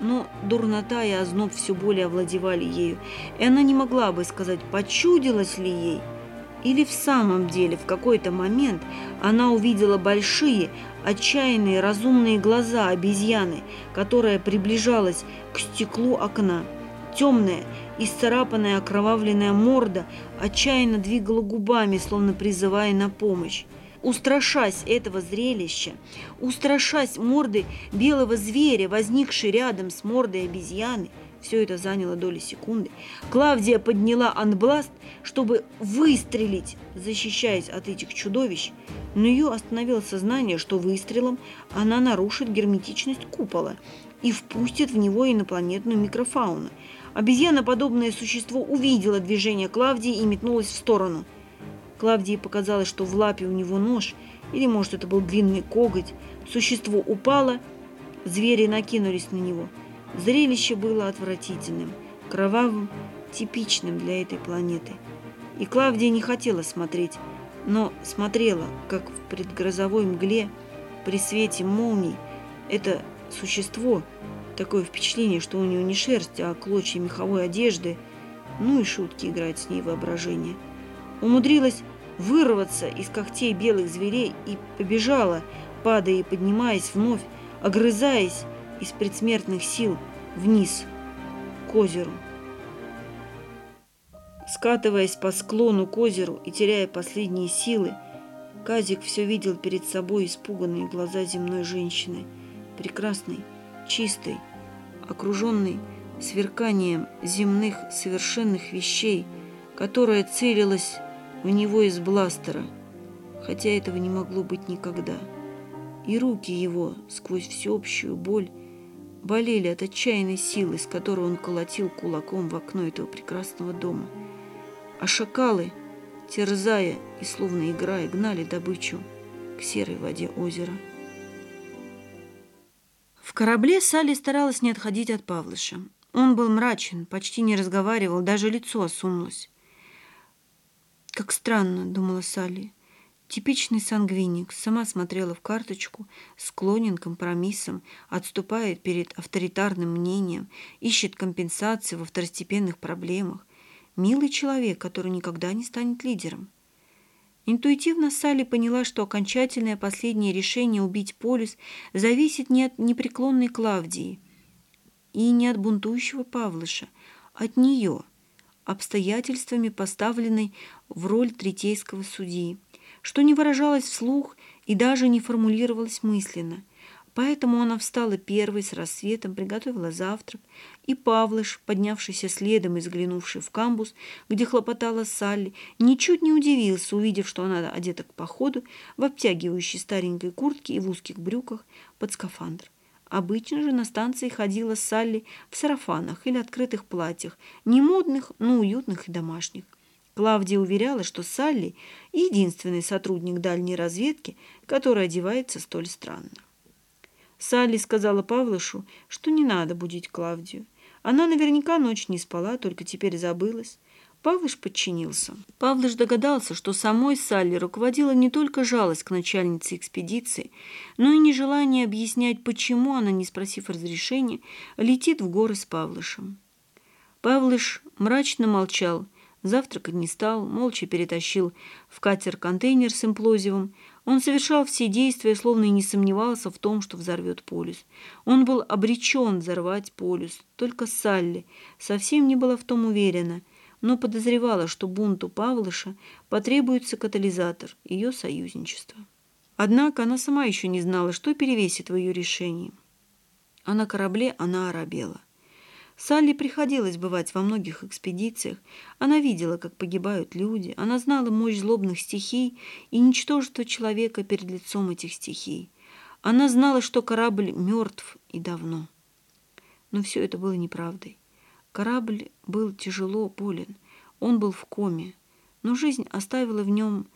Но дурнота и озноб все более овладевали ею, и она не могла бы сказать, почудилось ли ей. Или в самом деле в какой-то момент она увидела большие, отчаянные, разумные глаза обезьяны, которая приближалась к стеклу окна. Темная, исцарапанная, окровавленная морда отчаянно двигала губами, словно призывая на помощь. Устрашась этого зрелища, устрашась морды белого зверя, возникшей рядом с мордой обезьяны, все это заняло доли секунды. Клавдия подняла анбласт, чтобы выстрелить, защищаясь от этих чудовищ, но ее остановило сознание, что выстрелом она нарушит герметичность купола и впустит в него инопланетную микрофауну. Обезьяноподобное существо увидело движение Клавдии и метнулось в сторону. Клавдии показалось, что в лапе у него нож, или, может, это был длинный коготь. Существо упало, звери накинулись на него. Зрелище было отвратительным, кровавым, типичным для этой планеты. И Клавдия не хотела смотреть, но смотрела, как в предгрозовой мгле при свете молний это существо – Такое впечатление, что у нее не шерсть, а клочья меховой одежды. Ну и шутки играть с ней воображение. Умудрилась вырваться из когтей белых зверей и побежала, падая и поднимаясь вновь, огрызаясь из предсмертных сил вниз, к озеру. Скатываясь по склону к озеру и теряя последние силы, Казик все видел перед собой испуганные глаза земной женщины, прекрасной, чистой, окруженный сверканием земных совершенных вещей, которая целилась в него из бластера, хотя этого не могло быть никогда. И руки его, сквозь всеобщую боль, болели от отчаянной силы, с которой он колотил кулаком в окно этого прекрасного дома. А шакалы, терзая и словно играя, гнали добычу к серой воде озера. В корабле Салли старалась не отходить от Павлыша. Он был мрачен, почти не разговаривал, даже лицо осунулось. «Как странно», — думала Салли. Типичный сангвиник, сама смотрела в карточку, склонен к компромиссам, отступает перед авторитарным мнением, ищет компенсации во второстепенных проблемах. Милый человек, который никогда не станет лидером. Интуитивно Салли поняла, что окончательное последнее решение убить Полюс зависит не от непреклонной Клавдии и не от бунтующего Павлыша, от нее, обстоятельствами поставленной в роль третейского судьи, что не выражалось вслух и даже не формулировалось мысленно. Поэтому она встала первой с рассветом, приготовила завтрак, и Павлыш, поднявшийся следом и заглянувший в камбус, где хлопотала Салли, ничуть не удивился, увидев, что она одета к походу в обтягивающей старенькой куртке и в узких брюках под скафандр. Обычно же на станции ходила Салли в сарафанах или открытых платьях, не модных, но уютных и домашних. Клавдия уверяла, что Салли – единственный сотрудник дальней разведки, который одевается столь странно. Салли сказала Павлышу, что не надо будить Клавдию. Она наверняка ночь не спала, только теперь забылась. Павлыш подчинился. Павлыш догадался, что самой Салли руководила не только жалость к начальнице экспедиции, но и нежелание объяснять, почему она, не спросив разрешения, летит в горы с Павлышем. Павлыш мрачно молчал, завтракать не стал, молча перетащил в катер контейнер с имплозивом, он совершал все действия, словно и не сомневался в том, что взорвет полюс. Он был обречен взорвать полюс. Только Салли совсем не была в том уверена, но подозревала, что бунту Павлыша потребуется катализатор ее союзничества. Однако она сама еще не знала, что перевесит в ее решении. А на корабле она оробела. Салли приходилось бывать во многих экспедициях. Она видела, как погибают люди. Она знала мощь злобных стихий и ничтожество человека перед лицом этих стихий. Она знала, что корабль мертв и давно. Но все это было неправдой. Корабль был тяжело болен. Он был в коме. Но жизнь оставила в нем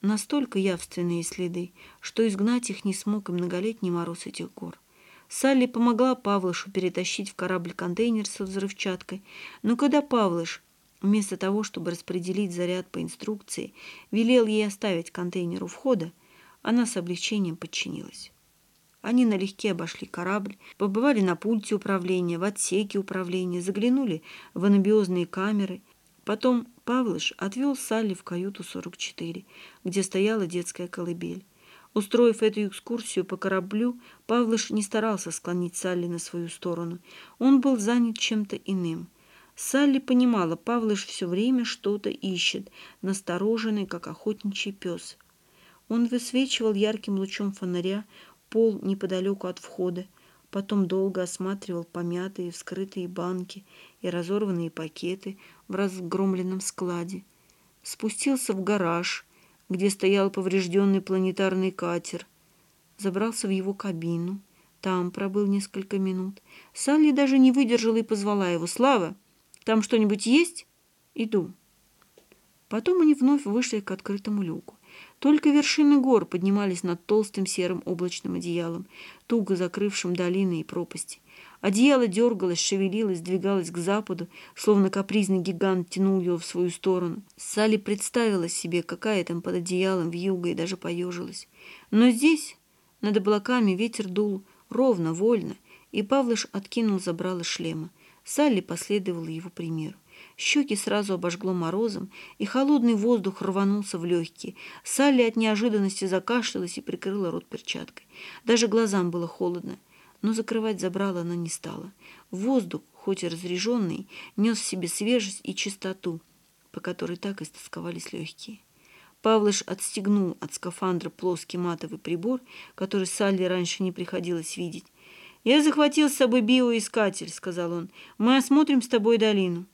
настолько явственные следы, что изгнать их не смог и многолетний мороз этих гор. Салли помогла Павлышу перетащить в корабль контейнер с взрывчаткой, но когда Павлыш, вместо того, чтобы распределить заряд по инструкции, велел ей оставить контейнер у входа, она с облегчением подчинилась. Они налегке обошли корабль, побывали на пульте управления, в отсеке управления, заглянули в анабиозные камеры. Потом Павлыш отвел Салли в каюту 44, где стояла детская колыбель. Устроив эту экскурсию по кораблю, Павлыш не старался склонить Салли на свою сторону. Он был занят чем-то иным. Салли понимала, Павлыш все время что-то ищет, настороженный, как охотничий пес. Он высвечивал ярким лучом фонаря пол неподалеку от входа, потом долго осматривал помятые вскрытые банки и разорванные пакеты в разгромленном складе. Спустился в гараж, где стоял поврежденный планетарный катер, забрался в его кабину. Там пробыл несколько минут. Салли даже не выдержала и позвала его. «Слава, там что-нибудь есть?» «Иду». Потом они вновь вышли к открытому люку. Только вершины гор поднимались над толстым серым облачным одеялом, туго закрывшим долины и пропасти. Одеяло дергалось, шевелилось, двигалось к западу, словно капризный гигант тянул его в свою сторону. Салли представила себе, какая там под одеялом вьюга, и даже поежилась. Но здесь, над облаками, ветер дул ровно, вольно, и Павлыш откинул забрало шлема. Салли последовала его примеру. Щеки сразу обожгло морозом, и холодный воздух рванулся в легкие. Салли от неожиданности закашлялась и прикрыла рот перчаткой. Даже глазам было холодно, но закрывать забрала она не стала. Воздух, хоть и разреженный, нес в себе свежесть и чистоту, по которой так истосковались легкие. Павлыш отстегнул от скафандра плоский матовый прибор, который Салли раньше не приходилось видеть. «Я захватил с собой биоискатель», — сказал он. «Мы осмотрим с тобой долину».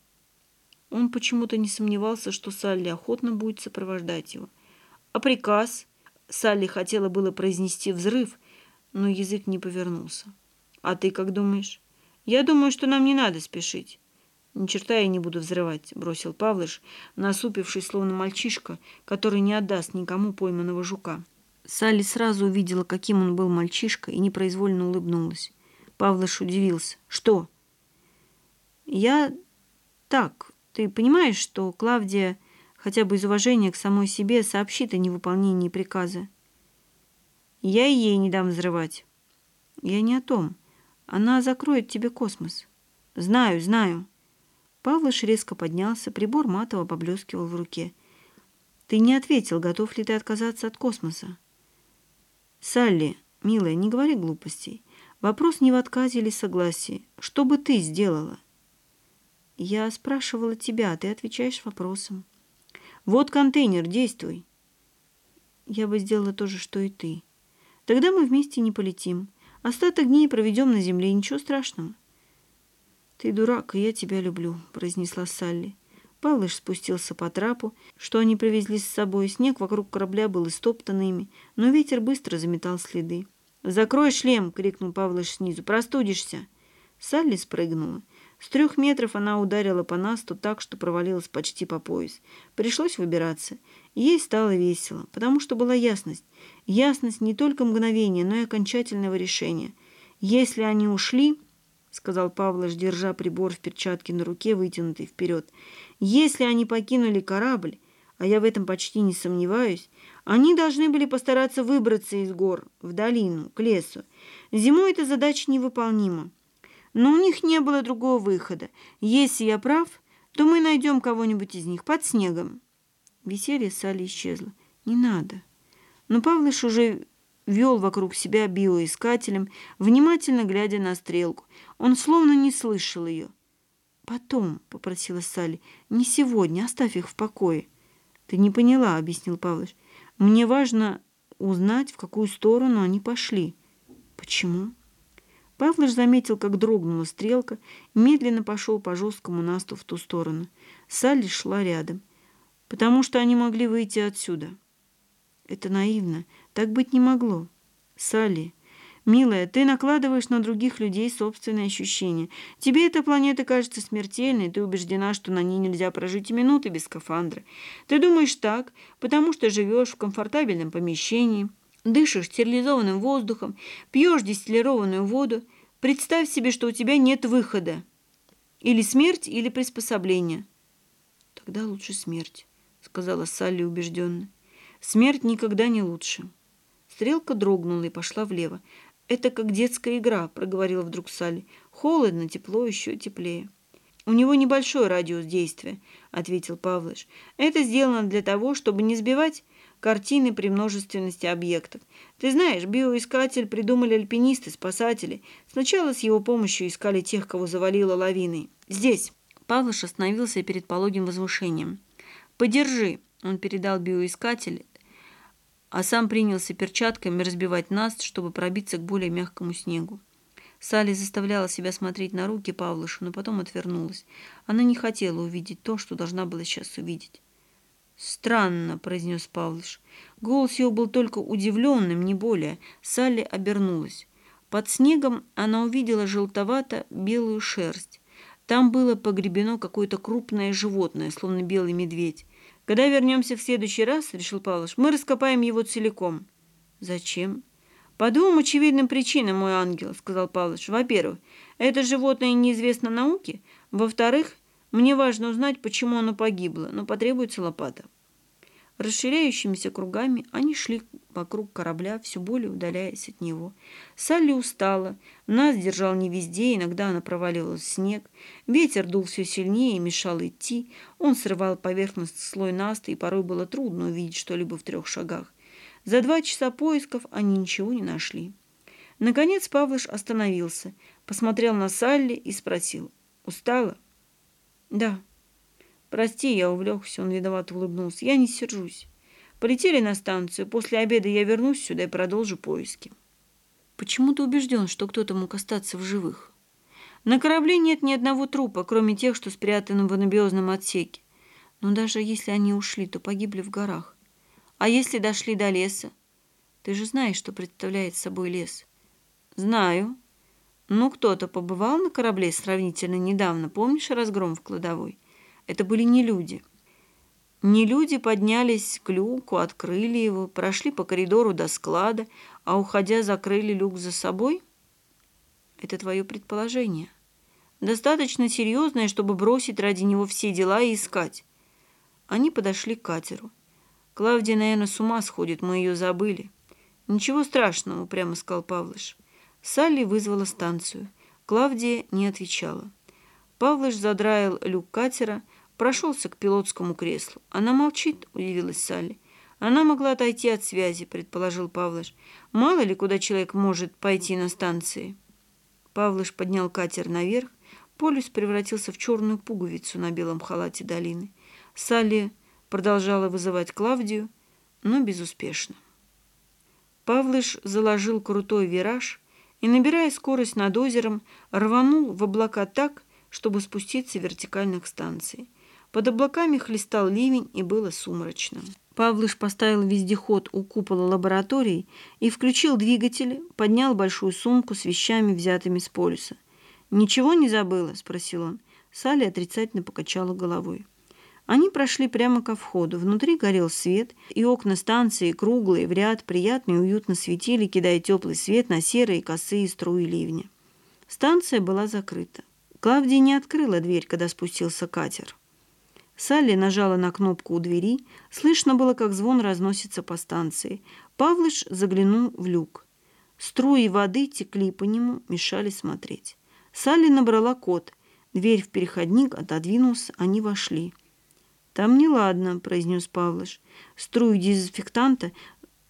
Он почему-то не сомневался, что Салли охотно будет сопровождать его. А приказ? Салли хотела было произнести взрыв, но язык не повернулся. А ты как думаешь? Я думаю, что нам не надо спешить. Ни черта я не буду взрывать, бросил Павлыш, насупившись, словно мальчишка, который не отдаст никому пойманного жука. Салли сразу увидела, каким он был мальчишка, и непроизвольно улыбнулась. Павлыш удивился. «Что?» «Я так, ты понимаешь, что Клавдия хотя бы из уважения к самой себе сообщит о невыполнении приказа? Я и ей не дам взрывать. Я не о том. Она закроет тебе космос. Знаю, знаю. Павлыш резко поднялся, прибор матово поблескивал в руке. Ты не ответил, готов ли ты отказаться от космоса. Салли, милая, не говори глупостей. Вопрос не в отказе или согласии. Что бы ты сделала? Я спрашивала тебя, а ты отвечаешь вопросом. Вот контейнер, действуй. Я бы сделала то же, что и ты. Тогда мы вместе не полетим. Остаток дней проведем на земле, ничего страшного. Ты дурак, и я тебя люблю, произнесла Салли. Павлыш спустился по трапу, что они привезли с собой. Снег вокруг корабля был истоптан ими, но ветер быстро заметал следы. «Закрой шлем!» — крикнул Павлыш снизу. «Простудишься!» Салли спрыгнула. С трех метров она ударила по насту так, что провалилась почти по пояс. Пришлось выбираться. ей стало весело, потому что была ясность. Ясность не только мгновения, но и окончательного решения. «Если они ушли...» — сказал Павлош, держа прибор в перчатке на руке, вытянутый вперед. «Если они покинули корабль, а я в этом почти не сомневаюсь, они должны были постараться выбраться из гор, в долину, к лесу. Зимой эта задача невыполнима. Но у них не было другого выхода. Если я прав, то мы найдем кого-нибудь из них под снегом. Веселье Салли исчезло. Не надо. Но Павлыш уже вел вокруг себя биоискателем, внимательно глядя на стрелку. Он словно не слышал ее. «Потом», — попросила Салли, — «не сегодня, оставь их в покое». «Ты не поняла», — объяснил Павлыш. «Мне важно узнать, в какую сторону они пошли». «Почему?» Павлыш заметил, как дрогнула стрелка, медленно пошел по жесткому насту в ту сторону. Салли шла рядом, потому что они могли выйти отсюда. Это наивно. Так быть не могло. Салли, милая, ты накладываешь на других людей собственные ощущения. Тебе эта планета кажется смертельной, ты убеждена, что на ней нельзя прожить и минуты без скафандра. Ты думаешь так, потому что живешь в комфортабельном помещении, дышишь стерилизованным воздухом, пьешь дистиллированную воду. Представь себе, что у тебя нет выхода. Или смерть, или приспособление. Тогда лучше смерть, сказала Салли убежденно. Смерть никогда не лучше. Стрелка дрогнула и пошла влево. «Это как детская игра», — проговорила вдруг Салли. «Холодно, тепло, еще теплее». «У него небольшой радиус действия», — ответил Павлыш. «Это сделано для того, чтобы не сбивать картины при множественности объектов. Ты знаешь, биоискатель придумали альпинисты, спасатели. Сначала с его помощью искали тех, кого завалило лавиной. Здесь. Павлыш остановился перед пологим возвышением. «Подержи», — он передал биоискатель, а сам принялся перчатками разбивать наст, чтобы пробиться к более мягкому снегу. Салли заставляла себя смотреть на руки Павлыша, но потом отвернулась. Она не хотела увидеть то, что должна была сейчас увидеть. «Странно», — произнес Павлыш. Голос его был только удивленным, не более. Салли обернулась. Под снегом она увидела желтовато-белую шерсть. Там было погребено какое-то крупное животное, словно белый медведь. «Когда вернемся в следующий раз, — решил Павлыш, — мы раскопаем его целиком». «Зачем?» «По двум очевидным причинам, мой ангел», — сказал Павлыш. «Во-первых, это животное неизвестно науке. Во-вторых, мне важно узнать, почему оно погибло, но потребуется лопата». Расширяющимися кругами они шли вокруг корабля, все более удаляясь от него. Салли устала, нас держал не везде, иногда она проваливалась в снег. Ветер дул все сильнее и мешал идти. Он срывал поверхность слой наста, и порой было трудно увидеть что-либо в трех шагах. За два часа поисков они ничего не нашли. Наконец Павлыш остановился, посмотрел на Салли и спросил. «Устала?» «Да», «Прости, я увлекся», — он виновато улыбнулся. «Я не сержусь. Полетели на станцию. После обеда я вернусь сюда и продолжу поиски». «Почему ты убежден, что кто-то мог остаться в живых?» «На корабле нет ни одного трупа, кроме тех, что спрятаны в анабиозном отсеке. Но даже если они ушли, то погибли в горах. А если дошли до леса? Ты же знаешь, что представляет собой лес». «Знаю. Ну, кто-то побывал на корабле сравнительно недавно. Помнишь разгром в кладовой?» Это были не люди. Не люди поднялись к люку, открыли его, прошли по коридору до склада, а уходя закрыли люк за собой? Это твое предположение. Достаточно серьезное, чтобы бросить ради него все дела и искать. Они подошли к катеру. Клавдия, наверное, с ума сходит, мы ее забыли. Ничего страшного, прямо сказал Павлыш. Салли вызвала станцию. Клавдия не отвечала. Павлыш задраил люк катера, прошелся к пилотскому креслу. «Она молчит», — удивилась Салли. «Она могла отойти от связи», — предположил Павлыш. «Мало ли, куда человек может пойти на станции». Павлыш поднял катер наверх. Полюс превратился в черную пуговицу на белом халате долины. Салли продолжала вызывать Клавдию, но безуспешно. Павлыш заложил крутой вираж и, набирая скорость над озером, рванул в облака так, чтобы спуститься вертикально к станции. Под облаками хлестал ливень, и было сумрачно. Павлыш поставил вездеход у купола лаборатории и включил двигатель, поднял большую сумку с вещами, взятыми с полюса. «Ничего не забыла?» – спросил он. Салли отрицательно покачала головой. Они прошли прямо ко входу. Внутри горел свет, и окна станции, круглые, в ряд, приятно и уютно светили, кидая теплый свет на серые косые струи ливня. Станция была закрыта. Клавдия не открыла дверь, когда спустился катер. Салли нажала на кнопку у двери. Слышно было, как звон разносится по станции. Павлыш заглянул в люк. Струи воды текли по нему, мешали смотреть. Салли набрала код. Дверь в переходник отодвинулся, они вошли. «Там неладно», — произнес Павлыш. Струи дезинфектанта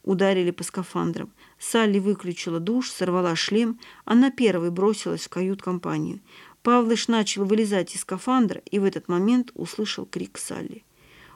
ударили по скафандрам. Салли выключила душ, сорвала шлем. Она первой бросилась в кают-компанию. Павлыш начал вылезать из скафандра и в этот момент услышал крик Салли.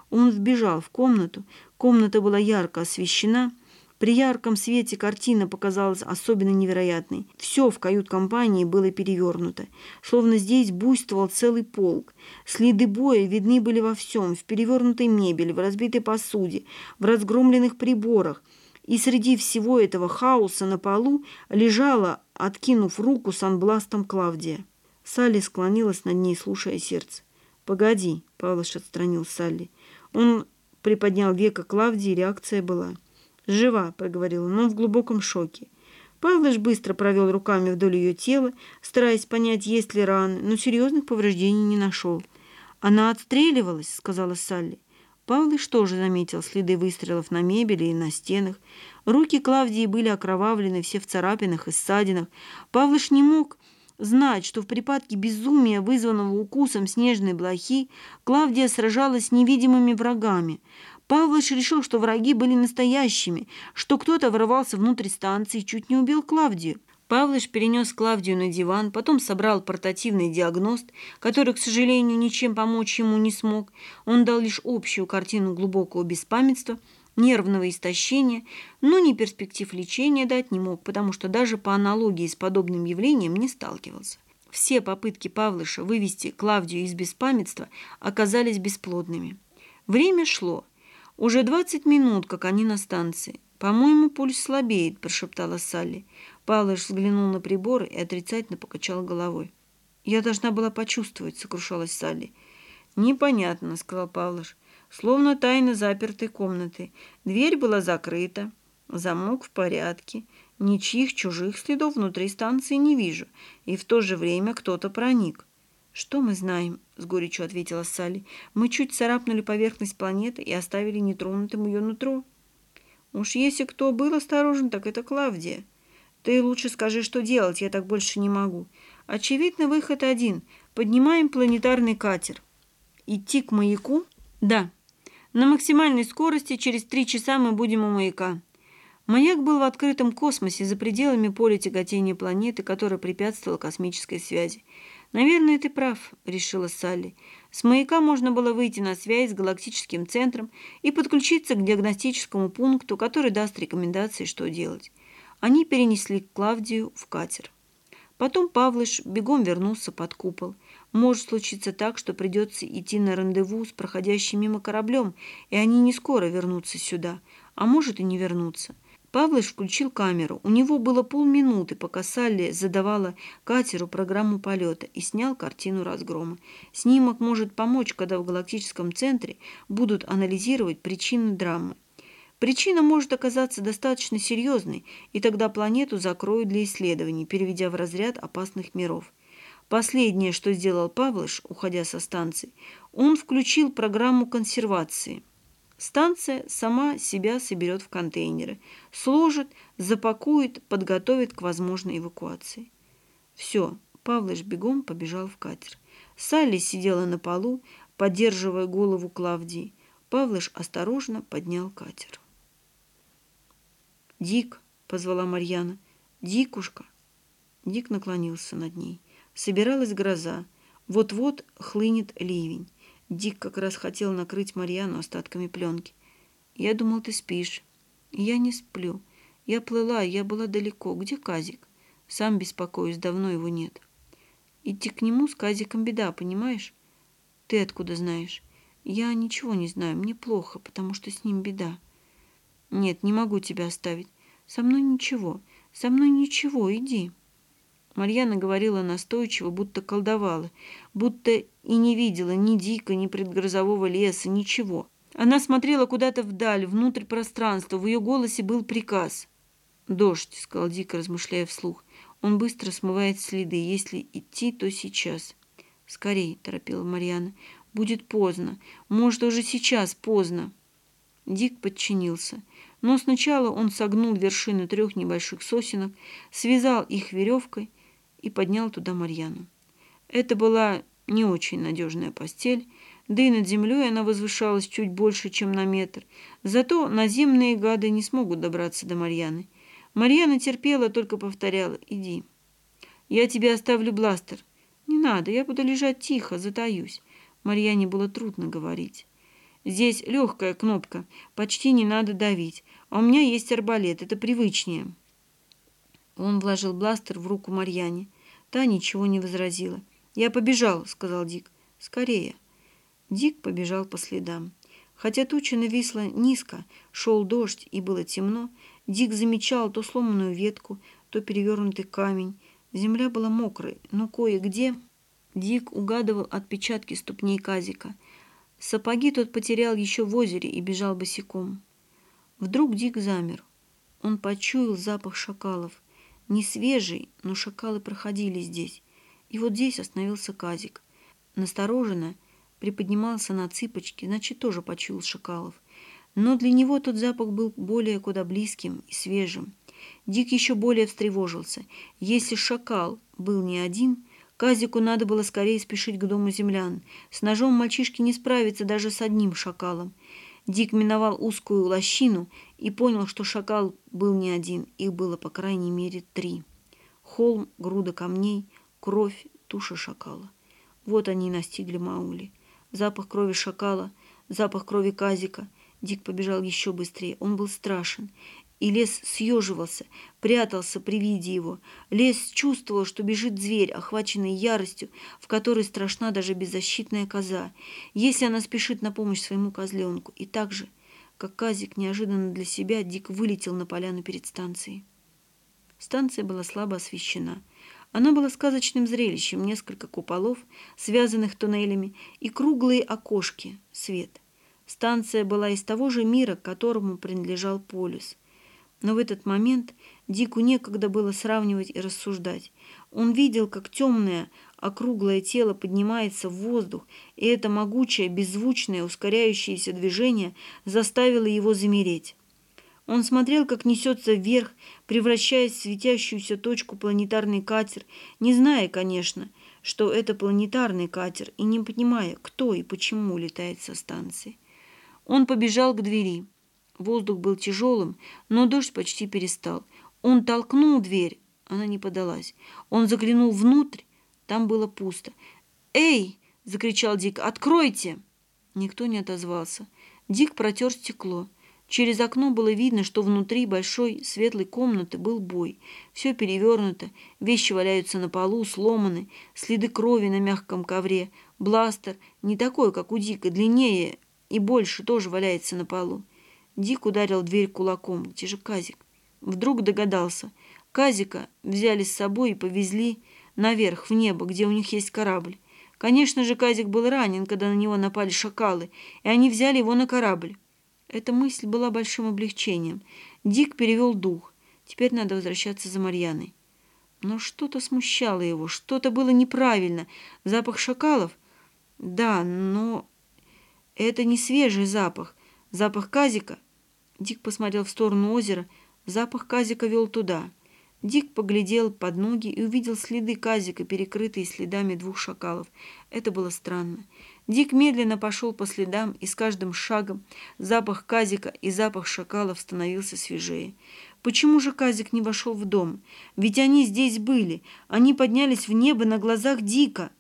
Он вбежал в комнату. Комната была ярко освещена. При ярком свете картина показалась особенно невероятной. Все в кают-компании было перевернуто, словно здесь буйствовал целый полк. Следы боя видны были во всем, в перевернутой мебели, в разбитой посуде, в разгромленных приборах. И среди всего этого хаоса на полу лежала, откинув руку с анбластом Клавдия. Салли склонилась над ней, слушая сердце. «Погоди», — Павлыш отстранил Салли. Он приподнял века Клавдии, реакция была. «Жива», — проговорила, но в глубоком шоке. Павлыш быстро провел руками вдоль ее тела, стараясь понять, есть ли раны, но серьезных повреждений не нашел. «Она отстреливалась», — сказала Салли. Павлыш тоже заметил следы выстрелов на мебели и на стенах. Руки Клавдии были окровавлены, все в царапинах и ссадинах. Павлыш не мог знать, что в припадке безумия, вызванного укусом снежной блохи, Клавдия сражалась с невидимыми врагами. Павлыш решил, что враги были настоящими, что кто-то ворвался внутрь станции и чуть не убил Клавдию. Павлыш перенес Клавдию на диван, потом собрал портативный диагност, который, к сожалению, ничем помочь ему не смог. Он дал лишь общую картину глубокого беспамятства, нервного истощения, но ни перспектив лечения дать не мог, потому что даже по аналогии с подобным явлением не сталкивался. Все попытки Павлыша вывести Клавдию из беспамятства оказались бесплодными. Время шло. Уже двадцать минут, как они на станции. «По-моему, пульс слабеет», – прошептала Салли. Павлович взглянул на прибор и отрицательно покачал головой. «Я должна была почувствовать», — сокрушалась Салли. «Непонятно», — сказал Павлович. «Словно тайна запертой комнаты. Дверь была закрыта, замок в порядке, ничьих чужих следов внутри станции не вижу, и в то же время кто-то проник». «Что мы знаем?» — с горечью ответила Салли. «Мы чуть царапнули поверхность планеты и оставили нетронутым ее нутро». «Уж если кто был осторожен, так это Клавдия». Ты лучше скажи, что делать, я так больше не могу. Очевидно, выход один. Поднимаем планетарный катер. Идти к маяку? Да. На максимальной скорости через три часа мы будем у маяка. Маяк был в открытом космосе за пределами поля тяготения планеты, которое препятствовало космической связи. «Наверное, ты прав», — решила Салли. «С маяка можно было выйти на связь с галактическим центром и подключиться к диагностическому пункту, который даст рекомендации, что делать». Они перенесли Клавдию в катер. Потом Павлыш бегом вернулся под купол. Может случиться так, что придется идти на рандеву с проходящим мимо кораблем, и они не скоро вернутся сюда, а может и не вернутся. Павлыш включил камеру. У него было полминуты, пока Салли задавала катеру программу полета и снял картину разгрома. Снимок может помочь, когда в галактическом центре будут анализировать причины драмы. Причина может оказаться достаточно серьезной, и тогда планету закроют для исследований, переведя в разряд опасных миров. Последнее, что сделал Павлыш, уходя со станции, он включил программу консервации. Станция сама себя соберет в контейнеры, сложит, запакует, подготовит к возможной эвакуации. Все, Павлыш бегом побежал в катер. Салли сидела на полу, поддерживая голову Клавдии. Павлыш осторожно поднял катер. «Дик!» — позвала Марьяна. «Дикушка!» Дик наклонился над ней. Собиралась гроза. Вот-вот хлынет ливень. Дик как раз хотел накрыть Марьяну остатками пленки. «Я думал, ты спишь». «Я не сплю. Я плыла, я была далеко. Где Казик?» «Сам беспокоюсь, давно его нет». «Идти к нему с Казиком беда, понимаешь?» «Ты откуда знаешь?» «Я ничего не знаю. Мне плохо, потому что с ним беда». «Нет, не могу тебя оставить. Со мной ничего. Со мной ничего. Иди». Марьяна говорила настойчиво, будто колдовала, будто и не видела ни дика, ни предгрозового леса, ничего. Она смотрела куда-то вдаль, внутрь пространства. В ее голосе был приказ. «Дождь», — сказал Дик, размышляя вслух. «Он быстро смывает следы. Если идти, то сейчас». «Скорей», — торопила Марьяна. «Будет поздно. Может, уже сейчас поздно». Дик подчинился. Но сначала он согнул вершины трех небольших сосенок, связал их веревкой и поднял туда Марьяну. Это была не очень надежная постель, да и над землей она возвышалась чуть больше, чем на метр. Зато наземные гады не смогут добраться до Марьяны. Марьяна терпела, только повторяла «Иди». «Я тебе оставлю бластер». «Не надо, я буду лежать тихо, затаюсь». Марьяне было трудно говорить. Здесь легкая кнопка, почти не надо давить. А у меня есть арбалет, это привычнее». Он вложил бластер в руку Марьяне. Та ничего не возразила. «Я побежал», — сказал Дик. «Скорее». Дик побежал по следам. Хотя туча нависла низко, шел дождь и было темно, Дик замечал то сломанную ветку, то перевернутый камень. Земля была мокрой, но кое-где Дик угадывал отпечатки ступней Казика — Сапоги тот потерял еще в озере и бежал босиком. Вдруг Дик замер. Он почуял запах шакалов. Не свежий, но шакалы проходили здесь. И вот здесь остановился Казик. Настороженно приподнимался на цыпочки, значит, тоже почуял шакалов. Но для него тот запах был более куда близким и свежим. Дик еще более встревожился. Если шакал был не один, Казику надо было скорее спешить к дому землян. С ножом мальчишки не справится даже с одним шакалом. Дик миновал узкую лощину и понял, что шакал был не один, их было по крайней мере три. Холм, груда камней, кровь, туша шакала. Вот они и настигли Маули. Запах крови шакала, запах крови Казика. Дик побежал еще быстрее. Он был страшен. И лес съеживался, прятался при виде его. Лес чувствовал, что бежит зверь, охваченный яростью, в которой страшна даже беззащитная коза, если она спешит на помощь своему козленку. И так же, как Казик неожиданно для себя, Дик вылетел на поляну перед станцией. Станция была слабо освещена. Она была сказочным зрелищем, несколько куполов, связанных туннелями, и круглые окошки, свет. Станция была из того же мира, к которому принадлежал полюс – но в этот момент Дику некогда было сравнивать и рассуждать. Он видел, как темное, округлое тело поднимается в воздух, и это могучее, беззвучное, ускоряющееся движение заставило его замереть. Он смотрел, как несется вверх, превращаясь в светящуюся точку планетарный катер, не зная, конечно, что это планетарный катер, и не понимая, кто и почему летает со станции. Он побежал к двери. Воздух был тяжелым, но дождь почти перестал. Он толкнул дверь, она не подалась. Он заглянул внутрь, там было пусто. «Эй!» — закричал Дик. «Откройте!» Никто не отозвался. Дик протер стекло. Через окно было видно, что внутри большой светлой комнаты был бой. Все перевернуто, вещи валяются на полу, сломаны, следы крови на мягком ковре. Бластер, не такой, как у Дика, длиннее и больше, тоже валяется на полу. Дик ударил дверь кулаком. Где же Казик? Вдруг догадался. Казика взяли с собой и повезли наверх, в небо, где у них есть корабль. Конечно же, Казик был ранен, когда на него напали шакалы, и они взяли его на корабль. Эта мысль была большим облегчением. Дик перевел дух. Теперь надо возвращаться за Марьяной. Но что-то смущало его, что-то было неправильно. Запах шакалов? Да, но это не свежий запах. Запах казика Дик посмотрел в сторону озера. Запах казика вел туда. Дик поглядел под ноги и увидел следы казика, перекрытые следами двух шакалов. Это было странно. Дик медленно пошел по следам, и с каждым шагом запах казика и запах шакалов становился свежее. Почему же казик не вошел в дом? Ведь они здесь были. Они поднялись в небо на глазах Дика.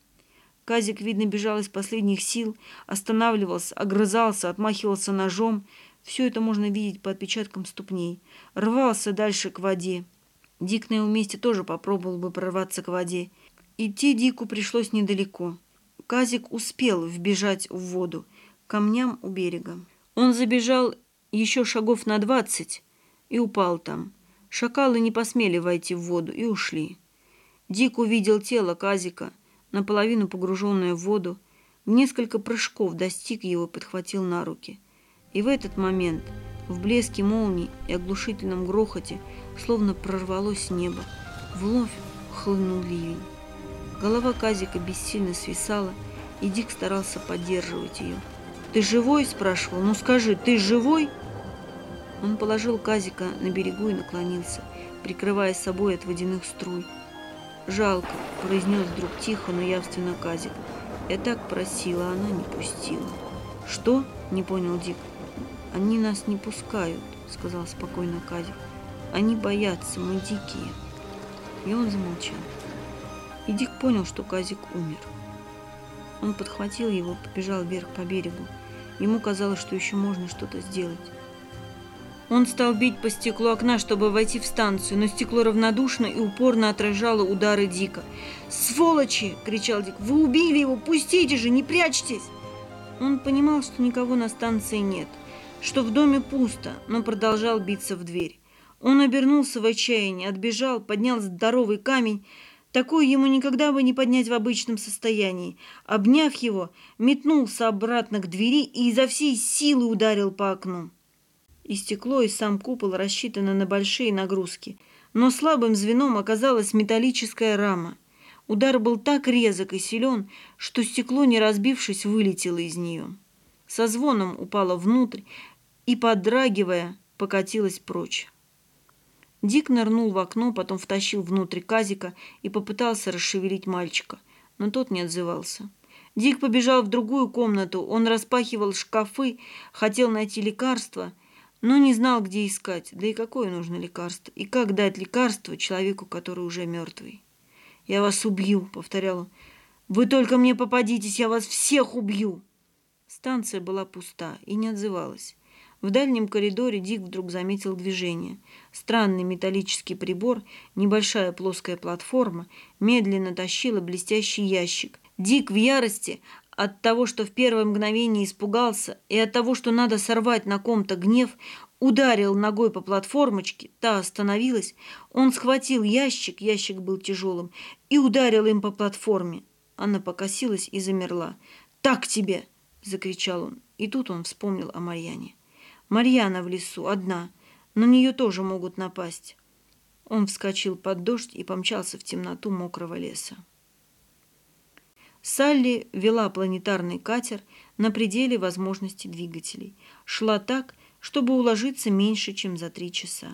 Казик, видно, бежал из последних сил, останавливался, огрызался, отмахивался ножом. Все это можно видеть по отпечаткам ступней. Рвался дальше к воде. Дик на его месте тоже попробовал бы прорваться к воде. Идти Дику пришлось недалеко. Казик успел вбежать в воду, к камням у берега. Он забежал еще шагов на двадцать и упал там. Шакалы не посмели войти в воду и ушли. Дик увидел тело Казика, наполовину погруженное в воду, в несколько прыжков достиг его и подхватил на руки – и в этот момент, в блеске молний и оглушительном грохоте, словно прорвалось небо, вновь хлынул ливень. Голова Казика бессильно свисала, и Дик старался поддерживать ее. «Ты живой?» – спрашивал. «Ну скажи, ты живой?» Он положил Казика на берегу и наклонился, прикрывая собой от водяных струй. «Жалко», – произнес вдруг тихо, но явственно Казик. «Я так просила, а она не пустила». «Что?» – не понял Дик. «Они нас не пускают», — сказал спокойно Казик. «Они боятся, мы дикие». И он замолчал. И Дик понял, что Казик умер. Он подхватил его, побежал вверх по берегу. Ему казалось, что еще можно что-то сделать. Он стал бить по стеклу окна, чтобы войти в станцию, но стекло равнодушно и упорно отражало удары Дика. «Сволочи!» – кричал Дик. «Вы убили его! Пустите же! Не прячьтесь!» Он понимал, что никого на станции нет – что в доме пусто, но продолжал биться в дверь. Он обернулся в отчаянии, отбежал, поднял здоровый камень. Такой ему никогда бы не поднять в обычном состоянии. Обняв его, метнулся обратно к двери и изо всей силы ударил по окну. И стекло, и сам купол рассчитаны на большие нагрузки. Но слабым звеном оказалась металлическая рама. Удар был так резок и силен, что стекло, не разбившись, вылетело из нее. Со звоном упало внутрь и, подрагивая, покатилось прочь. Дик нырнул в окно, потом втащил внутрь казика и попытался расшевелить мальчика, но тот не отзывался. Дик побежал в другую комнату, он распахивал шкафы, хотел найти лекарство, но не знал, где искать, да и какое нужно лекарство, и как дать лекарство человеку, который уже мертвый. «Я вас убью», — повторял он. «Вы только мне попадитесь, я вас всех убью!» Станция была пуста и не отзывалась. В дальнем коридоре Дик вдруг заметил движение. Странный металлический прибор, небольшая плоская платформа, медленно тащила блестящий ящик. Дик в ярости от того, что в первое мгновение испугался, и от того, что надо сорвать на ком-то гнев, ударил ногой по платформочке, та остановилась, он схватил ящик, ящик был тяжелым, и ударил им по платформе. Она покосилась и замерла. «Так тебе!» – закричал он. И тут он вспомнил о Марьяне. Марьяна в лесу, одна. На нее тоже могут напасть. Он вскочил под дождь и помчался в темноту мокрого леса. Салли вела планетарный катер на пределе возможностей двигателей. Шла так, чтобы уложиться меньше, чем за три часа.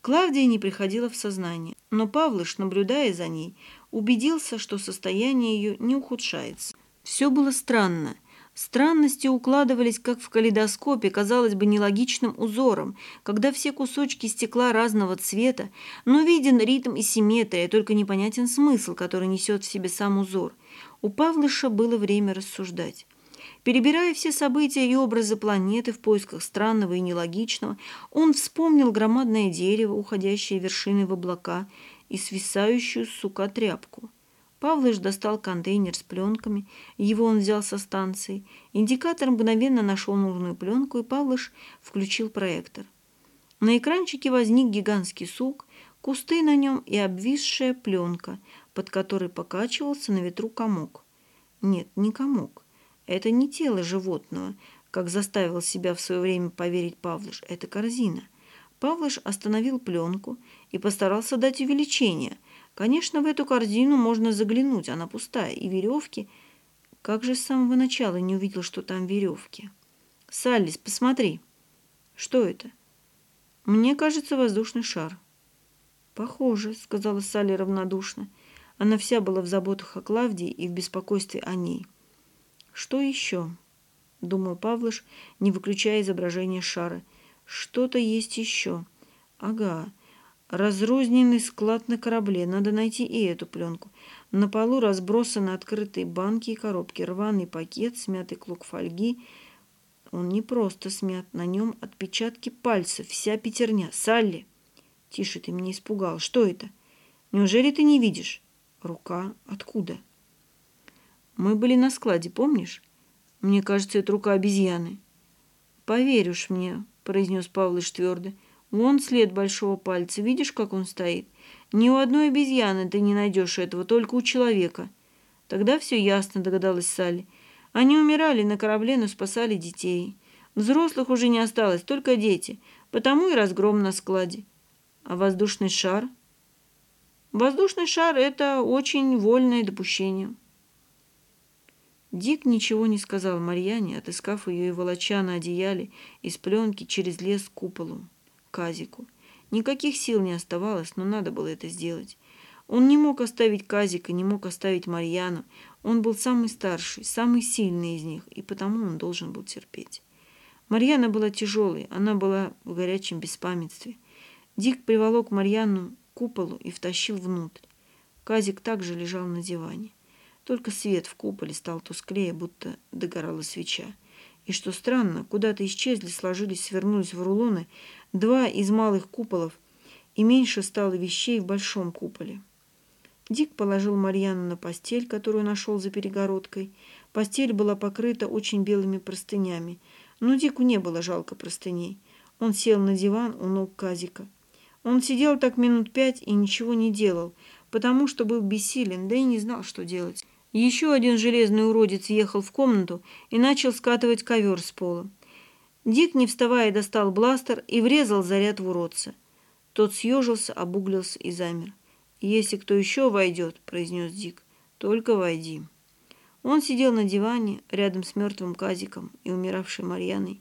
Клавдия не приходила в сознание, но Павлыш, наблюдая за ней, убедился, что состояние ее не ухудшается. Все было странно. Странности укладывались, как в калейдоскопе, казалось бы, нелогичным узором, когда все кусочки стекла разного цвета, но виден ритм и симметрия, только непонятен смысл, который несет в себе сам узор. У Павлыша было время рассуждать. Перебирая все события и образы планеты в поисках странного и нелогичного, он вспомнил громадное дерево, уходящее вершиной в облака, и свисающую сука тряпку. Павлыш достал контейнер с пленками, его он взял со станции. Индикатор мгновенно нашел нужную пленку, и Павлыш включил проектор. На экранчике возник гигантский сук, кусты на нем и обвисшая пленка, под которой покачивался на ветру комок. Нет, не комок. Это не тело животного, как заставил себя в свое время поверить Павлыш, это корзина. Павлыш остановил пленку и постарался дать увеличение. Конечно, в эту корзину можно заглянуть, она пустая, и веревки. Как же с самого начала не увидел, что там веревки? Саллис, посмотри. Что это? Мне кажется, воздушный шар. Похоже, сказала Салли равнодушно. Она вся была в заботах о Клавдии и в беспокойстве о ней. Что еще? Думал Павлыш, не выключая изображение шара. Что-то есть еще. Ага. Разрозненный склад на корабле. Надо найти и эту пленку. На полу разбросаны открытые банки и коробки. Рваный пакет, смятый клок фольги. Он не просто смят. На нем отпечатки пальцев. Вся пятерня. Салли! Тише, ты меня испугал. Что это? Неужели ты не видишь? Рука. Откуда? Мы были на складе, помнишь? Мне кажется, это рука обезьяны. Поверь уж мне, произнес Павлыш твердо. Вон след большого пальца, видишь, как он стоит? Ни у одной обезьяны ты не найдешь этого, только у человека. Тогда все ясно, догадалась Салли. Они умирали на корабле, но спасали детей. Взрослых уже не осталось, только дети. Потому и разгром на складе. А воздушный шар? Воздушный шар – это очень вольное допущение. Дик ничего не сказал Марьяне, отыскав ее и волоча на одеяле из пленки через лес к куполу, Казику. Никаких сил не оставалось, но надо было это сделать. Он не мог оставить Казика, не мог оставить Марьяну. Он был самый старший, самый сильный из них, и потому он должен был терпеть. Марьяна была тяжелой, она была в горячем беспамятстве. Дик приволок Марьяну к куполу и втащил внутрь. Казик также лежал на диване. Только свет в куполе стал тусклее, будто догорала свеча. И что странно, куда-то исчезли, сложились, свернулись в рулоны два из малых куполов, и меньше стало вещей в большом куполе. Дик положил Марьяну на постель, которую нашел за перегородкой. Постель была покрыта очень белыми простынями, но Дику не было жалко простыней. Он сел на диван у ног Казика. Он сидел так минут пять и ничего не делал, потому что был бессилен, да и не знал, что делать. Еще один железный уродец въехал в комнату и начал скатывать ковер с пола. Дик, не вставая, достал бластер и врезал заряд в уродца. Тот съежился, обуглился и замер. «Если кто еще войдет», — произнес Дик, — «только войди». Он сидел на диване рядом с мертвым Казиком и умиравшей Марьяной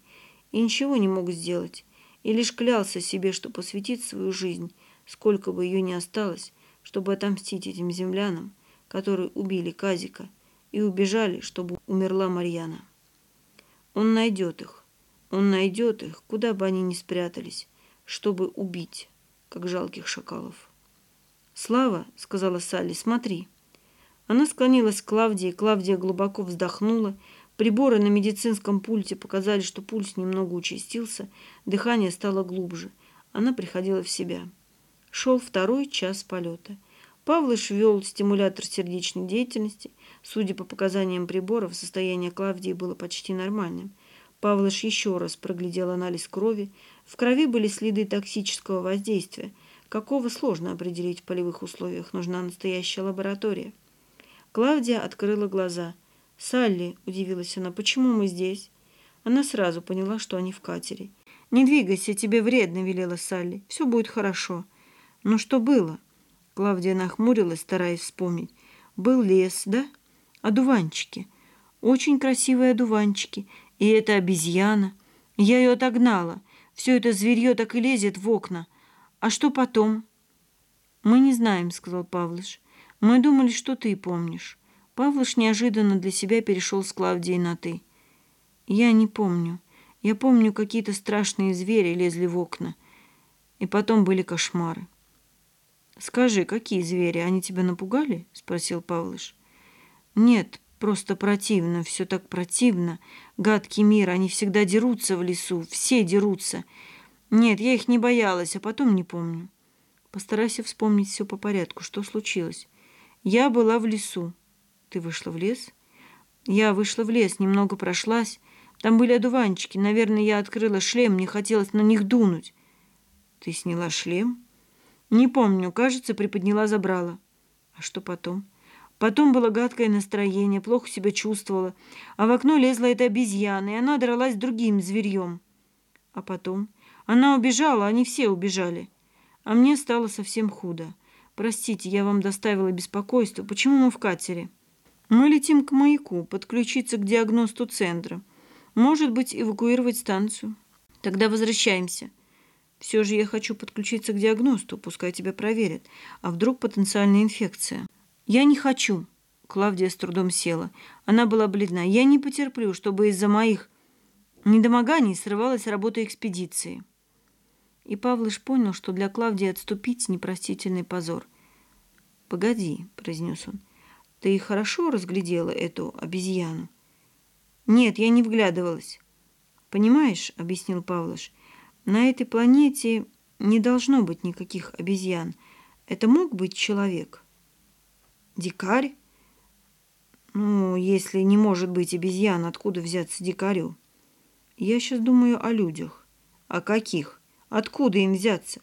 и ничего не мог сделать, и лишь клялся себе, что посвятит свою жизнь, сколько бы ее ни осталось, чтобы отомстить этим землянам, которые убили Казика и убежали, чтобы умерла Марьяна. Он найдет их, он найдет их, куда бы они ни спрятались, чтобы убить, как жалких шакалов. «Слава», — сказала Салли, — «смотри». Она склонилась к Клавдии, Клавдия глубоко вздохнула. Приборы на медицинском пульте показали, что пульс немного участился, дыхание стало глубже. Она приходила в себя. Шел второй час полета. Павлыш вел стимулятор сердечной деятельности. Судя по показаниям приборов, состояние Клавдии было почти нормальным. Павлыш еще раз проглядел анализ крови. В крови были следы токсического воздействия. Какого сложно определить в полевых условиях, нужна настоящая лаборатория. Клавдия открыла глаза. «Салли», — удивилась она, — «почему мы здесь?» Она сразу поняла, что они в катере. «Не двигайся, тебе вредно», — велела Салли. «Все будет хорошо». «Ну что было?» Клавдия нахмурилась, стараясь вспомнить. «Был лес, да? Одуванчики. Очень красивые одуванчики. И это обезьяна. Я ее отогнала. Все это зверье так и лезет в окна. А что потом?» «Мы не знаем», — сказал Павлыш. Мы думали, что ты помнишь. Павлыш неожиданно для себя перешел с Клавдией на «ты». Я не помню. Я помню, какие-то страшные звери лезли в окна. И потом были кошмары. «Скажи, какие звери? Они тебя напугали?» – спросил Павлыш. «Нет, просто противно, все так противно. Гадкий мир, они всегда дерутся в лесу, все дерутся. Нет, я их не боялась, а потом не помню. Постарайся вспомнить все по порядку, что случилось. Я была в лесу. Ты вышла в лес? Я вышла в лес, немного прошлась. Там были одуванчики. Наверное, я открыла шлем, мне хотелось на них дунуть. Ты сняла шлем? Не помню, кажется, приподняла, забрала. А что потом? Потом было гадкое настроение, плохо себя чувствовала. А в окно лезла эта обезьяна, и она дралась с другим зверьем. А потом? Она убежала, они все убежали. А мне стало совсем худо. «Простите, я вам доставила беспокойство. Почему мы в катере?» «Мы летим к маяку, подключиться к диагносту центра. Может быть, эвакуировать станцию. Тогда возвращаемся. Все же я хочу подключиться к диагносту, пускай тебя проверят. А вдруг потенциальная инфекция?» «Я не хочу». Клавдия с трудом села. Она была бледна. «Я не потерплю, чтобы из-за моих недомоганий срывалась работа экспедиции». И Павлыш понял, что для Клавдии отступить – непростительный позор. «Погоди», – произнес он, – «ты хорошо разглядела эту обезьяну?» «Нет, я не вглядывалась». «Понимаешь», – объяснил Павлыш, – «на этой планете не должно быть никаких обезьян. Это мог быть человек». «Дикарь?» «Ну, если не может быть обезьян, откуда взяться дикарю?» «Я сейчас думаю о людях». «О каких?» Откуда им взяться?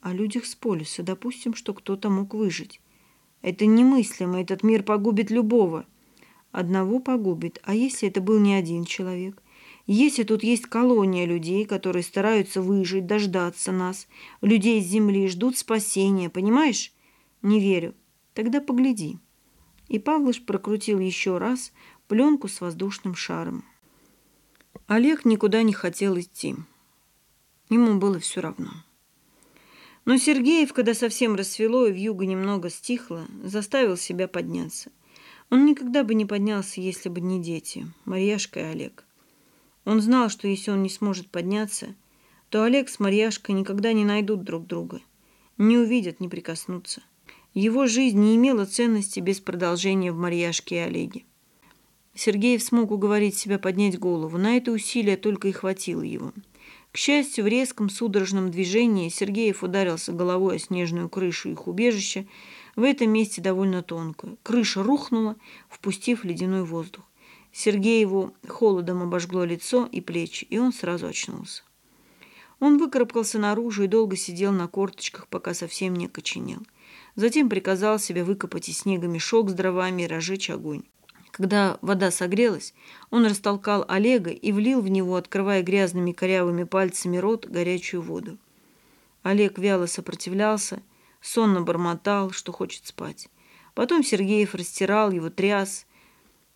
О людях с полюса. Допустим, что кто-то мог выжить. Это немыслимо. Этот мир погубит любого. Одного погубит. А если это был не один человек? Если тут есть колония людей, которые стараются выжить, дождаться нас, людей с земли, ждут спасения, понимаешь? Не верю. Тогда погляди. И Павлыш прокрутил еще раз пленку с воздушным шаром. Олег никуда не хотел идти. Ему было все равно. Но Сергеев, когда совсем рассвело и вьюга немного стихла, заставил себя подняться. Он никогда бы не поднялся, если бы не дети, Марьяшка и Олег. Он знал, что если он не сможет подняться, то Олег с Марьяшкой никогда не найдут друг друга, не увидят, не прикоснутся. Его жизнь не имела ценности без продолжения в Марьяшке и Олеге. Сергеев смог уговорить себя поднять голову. На это усилие только и хватило его – к счастью, в резком судорожном движении Сергеев ударился головой о снежную крышу их убежища, в этом месте довольно тонкую. Крыша рухнула, впустив ледяной воздух. Сергееву холодом обожгло лицо и плечи, и он сразу очнулся. Он выкарабкался наружу и долго сидел на корточках, пока совсем не окоченел. Затем приказал себе выкопать из снега мешок с дровами и разжечь огонь. Когда вода согрелась, он растолкал Олега и влил в него, открывая грязными корявыми пальцами рот, горячую воду. Олег вяло сопротивлялся, сонно бормотал, что хочет спать. Потом Сергеев растирал его, тряс.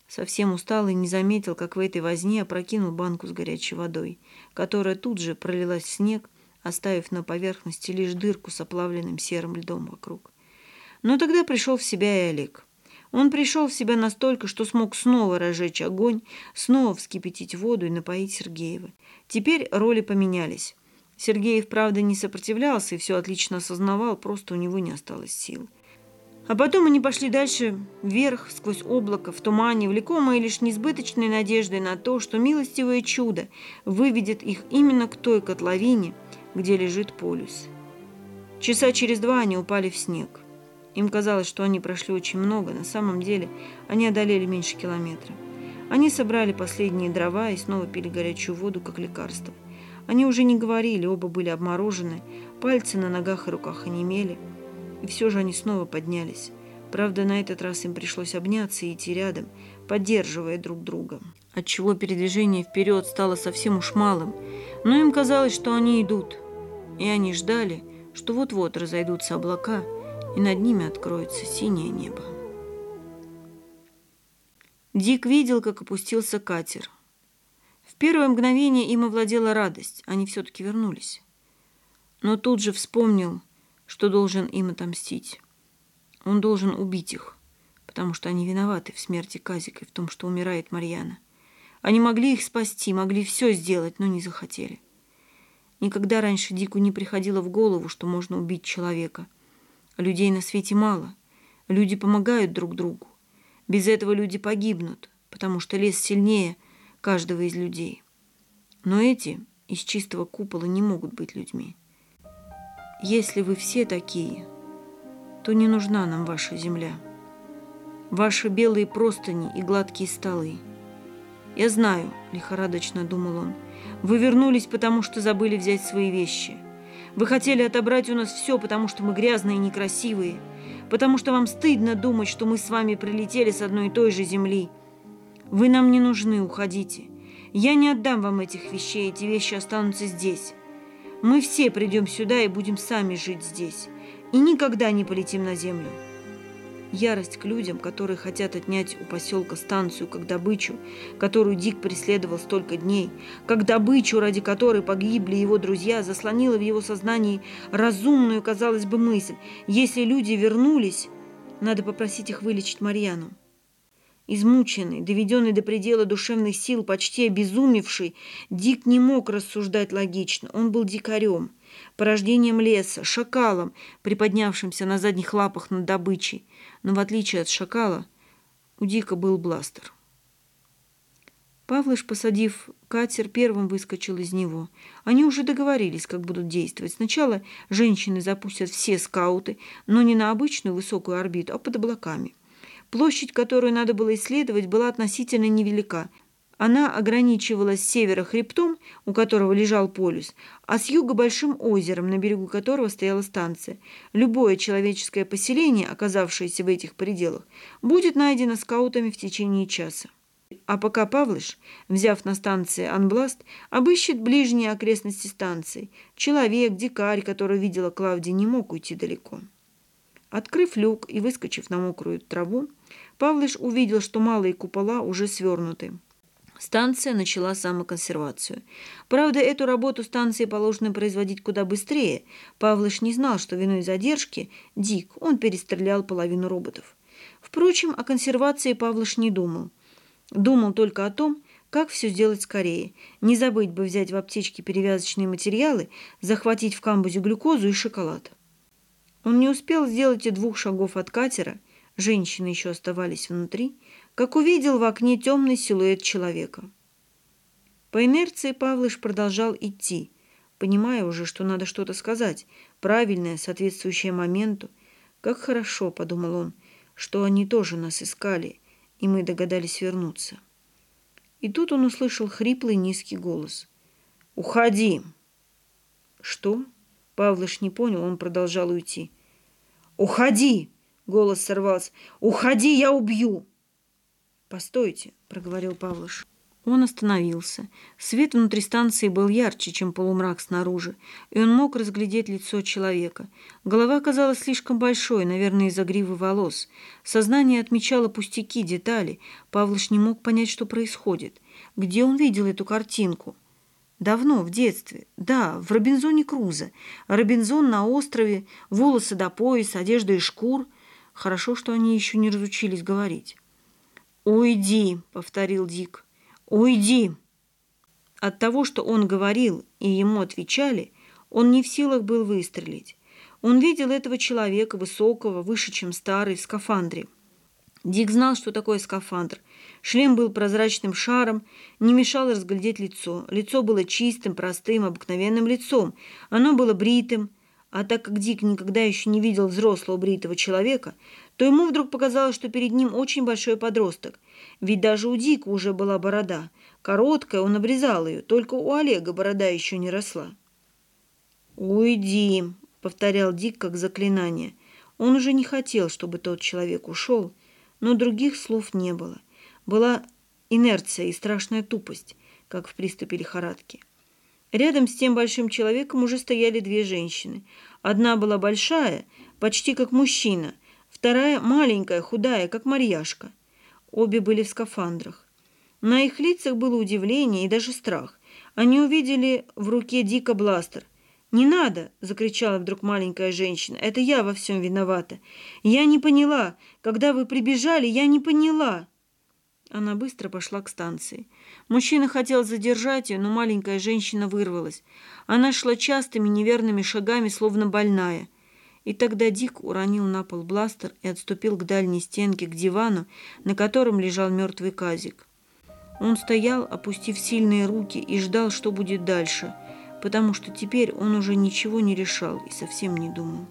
Совсем устал и не заметил, как в этой возне опрокинул банку с горячей водой, которая тут же пролилась в снег, оставив на поверхности лишь дырку с оплавленным серым льдом вокруг. Но тогда пришел в себя и Олег. Он пришел в себя настолько, что смог снова разжечь огонь, снова вскипятить воду и напоить Сергеева. Теперь роли поменялись. Сергеев, правда, не сопротивлялся и все отлично осознавал, просто у него не осталось сил. А потом они пошли дальше, вверх, сквозь облако, в тумане, влекомые лишь несбыточной надеждой на то, что милостивое чудо выведет их именно к той котловине, где лежит полюс. Часа через два они упали в снег. Им казалось, что они прошли очень много, на самом деле они одолели меньше километра. Они собрали последние дрова и снова пили горячую воду, как лекарство. Они уже не говорили, оба были обморожены, пальцы на ногах и руках онемели. И все же они снова поднялись. Правда, на этот раз им пришлось обняться и идти рядом, поддерживая друг друга. Отчего передвижение вперед стало совсем уж малым, но им казалось, что они идут. И они ждали, что вот-вот разойдутся облака – и над ними откроется синее небо. Дик видел, как опустился катер. В первое мгновение им овладела радость, они все-таки вернулись. Но тут же вспомнил, что должен им отомстить. Он должен убить их, потому что они виноваты в смерти Казика и в том, что умирает Марьяна. Они могли их спасти, могли все сделать, но не захотели. Никогда раньше Дику не приходило в голову, что можно убить человека – Людей на свете мало. Люди помогают друг другу. Без этого люди погибнут, потому что лес сильнее каждого из людей. Но эти из чистого купола не могут быть людьми. Если вы все такие, то не нужна нам ваша земля. Ваши белые простыни и гладкие столы. Я знаю, лихорадочно думал он, вы вернулись, потому что забыли взять свои вещи – вы хотели отобрать у нас все, потому что мы грязные и некрасивые, потому что вам стыдно думать, что мы с вами прилетели с одной и той же земли. Вы нам не нужны, уходите. Я не отдам вам этих вещей, эти вещи останутся здесь. Мы все придем сюда и будем сами жить здесь. И никогда не полетим на землю. Ярость к людям, которые хотят отнять у поселка станцию как добычу, которую Дик преследовал столько дней, как добычу, ради которой погибли его друзья, заслонила в его сознании разумную, казалось бы, мысль. Если люди вернулись, надо попросить их вылечить Марьяну. Измученный, доведенный до предела душевных сил, почти обезумевший, Дик не мог рассуждать логично. Он был дикарем, порождением леса, шакалом, приподнявшимся на задних лапах над добычей но в отличие от шакала, у Дика был бластер. Павлыш, посадив катер, первым выскочил из него. Они уже договорились, как будут действовать. Сначала женщины запустят все скауты, но не на обычную высокую орбиту, а под облаками. Площадь, которую надо было исследовать, была относительно невелика – она ограничивалась с севера хребтом, у которого лежал полюс, а с юга большим озером, на берегу которого стояла станция. Любое человеческое поселение, оказавшееся в этих пределах, будет найдено скаутами в течение часа. А пока Павлыш, взяв на станции Анбласт, обыщет ближние окрестности станции, человек, дикарь, который видела Клавдия, не мог уйти далеко. Открыв люк и выскочив на мокрую траву, Павлыш увидел, что малые купола уже свернуты. Станция начала самоконсервацию. Правда, эту работу станции положено производить куда быстрее. Павлыш не знал, что виной задержки Дик, он перестрелял половину роботов. Впрочем, о консервации Павлыш не думал. Думал только о том, как все сделать скорее. Не забыть бы взять в аптечке перевязочные материалы, захватить в камбузе глюкозу и шоколад. Он не успел сделать и двух шагов от катера, женщины еще оставались внутри, как увидел в окне темный силуэт человека. По инерции Павлыш продолжал идти, понимая уже, что надо что-то сказать, правильное, соответствующее моменту. «Как хорошо», — подумал он, — «что они тоже нас искали, и мы догадались вернуться». И тут он услышал хриплый низкий голос. «Уходи!» «Что?» Павлыш не понял, он продолжал уйти. «Уходи!» — голос сорвался. «Уходи, я убью!» «Постойте», — проговорил Павлыш. Он остановился. Свет внутри станции был ярче, чем полумрак снаружи, и он мог разглядеть лицо человека. Голова казалась слишком большой, наверное, из-за гривы волос. Сознание отмечало пустяки, детали. Павлыш не мог понять, что происходит. Где он видел эту картинку? Давно, в детстве. Да, в Робинзоне Круза. Робинзон на острове, волосы до пояса, одежда из шкур. Хорошо, что они еще не разучились говорить. «Уйди», — повторил Дик. «Уйди!» От того, что он говорил и ему отвечали, он не в силах был выстрелить. Он видел этого человека, высокого, выше, чем старый, в скафандре. Дик знал, что такое скафандр. Шлем был прозрачным шаром, не мешал разглядеть лицо. Лицо было чистым, простым, обыкновенным лицом. Оно было бритым, а так как Дик никогда еще не видел взрослого бритого человека, то ему вдруг показалось, что перед ним очень большой подросток. Ведь даже у Дика уже была борода. Короткая, он обрезал ее, только у Олега борода еще не росла. «Уйди», — повторял Дик как заклинание. Он уже не хотел, чтобы тот человек ушел, но других слов не было. Была инерция и страшная тупость, как в приступе лихорадки. Рядом с тем большим человеком уже стояли две женщины. Одна была большая, почти как мужчина, вторая маленькая, худая, как Марьяшка. Обе были в скафандрах. На их лицах было удивление и даже страх. Они увидели в руке Дика бластер. «Не надо!» – закричала вдруг маленькая женщина. «Это я во всем виновата. Я не поняла. Когда вы прибежали, я не поняла». Она быстро пошла к станции. Мужчина хотел задержать ее, но маленькая женщина вырвалась. Она шла частыми неверными шагами, словно больная. И тогда Дик уронил на пол бластер и отступил к дальней стенке, к дивану, на котором лежал мертвый казик. Он стоял, опустив сильные руки, и ждал, что будет дальше, потому что теперь он уже ничего не решал и совсем не думал.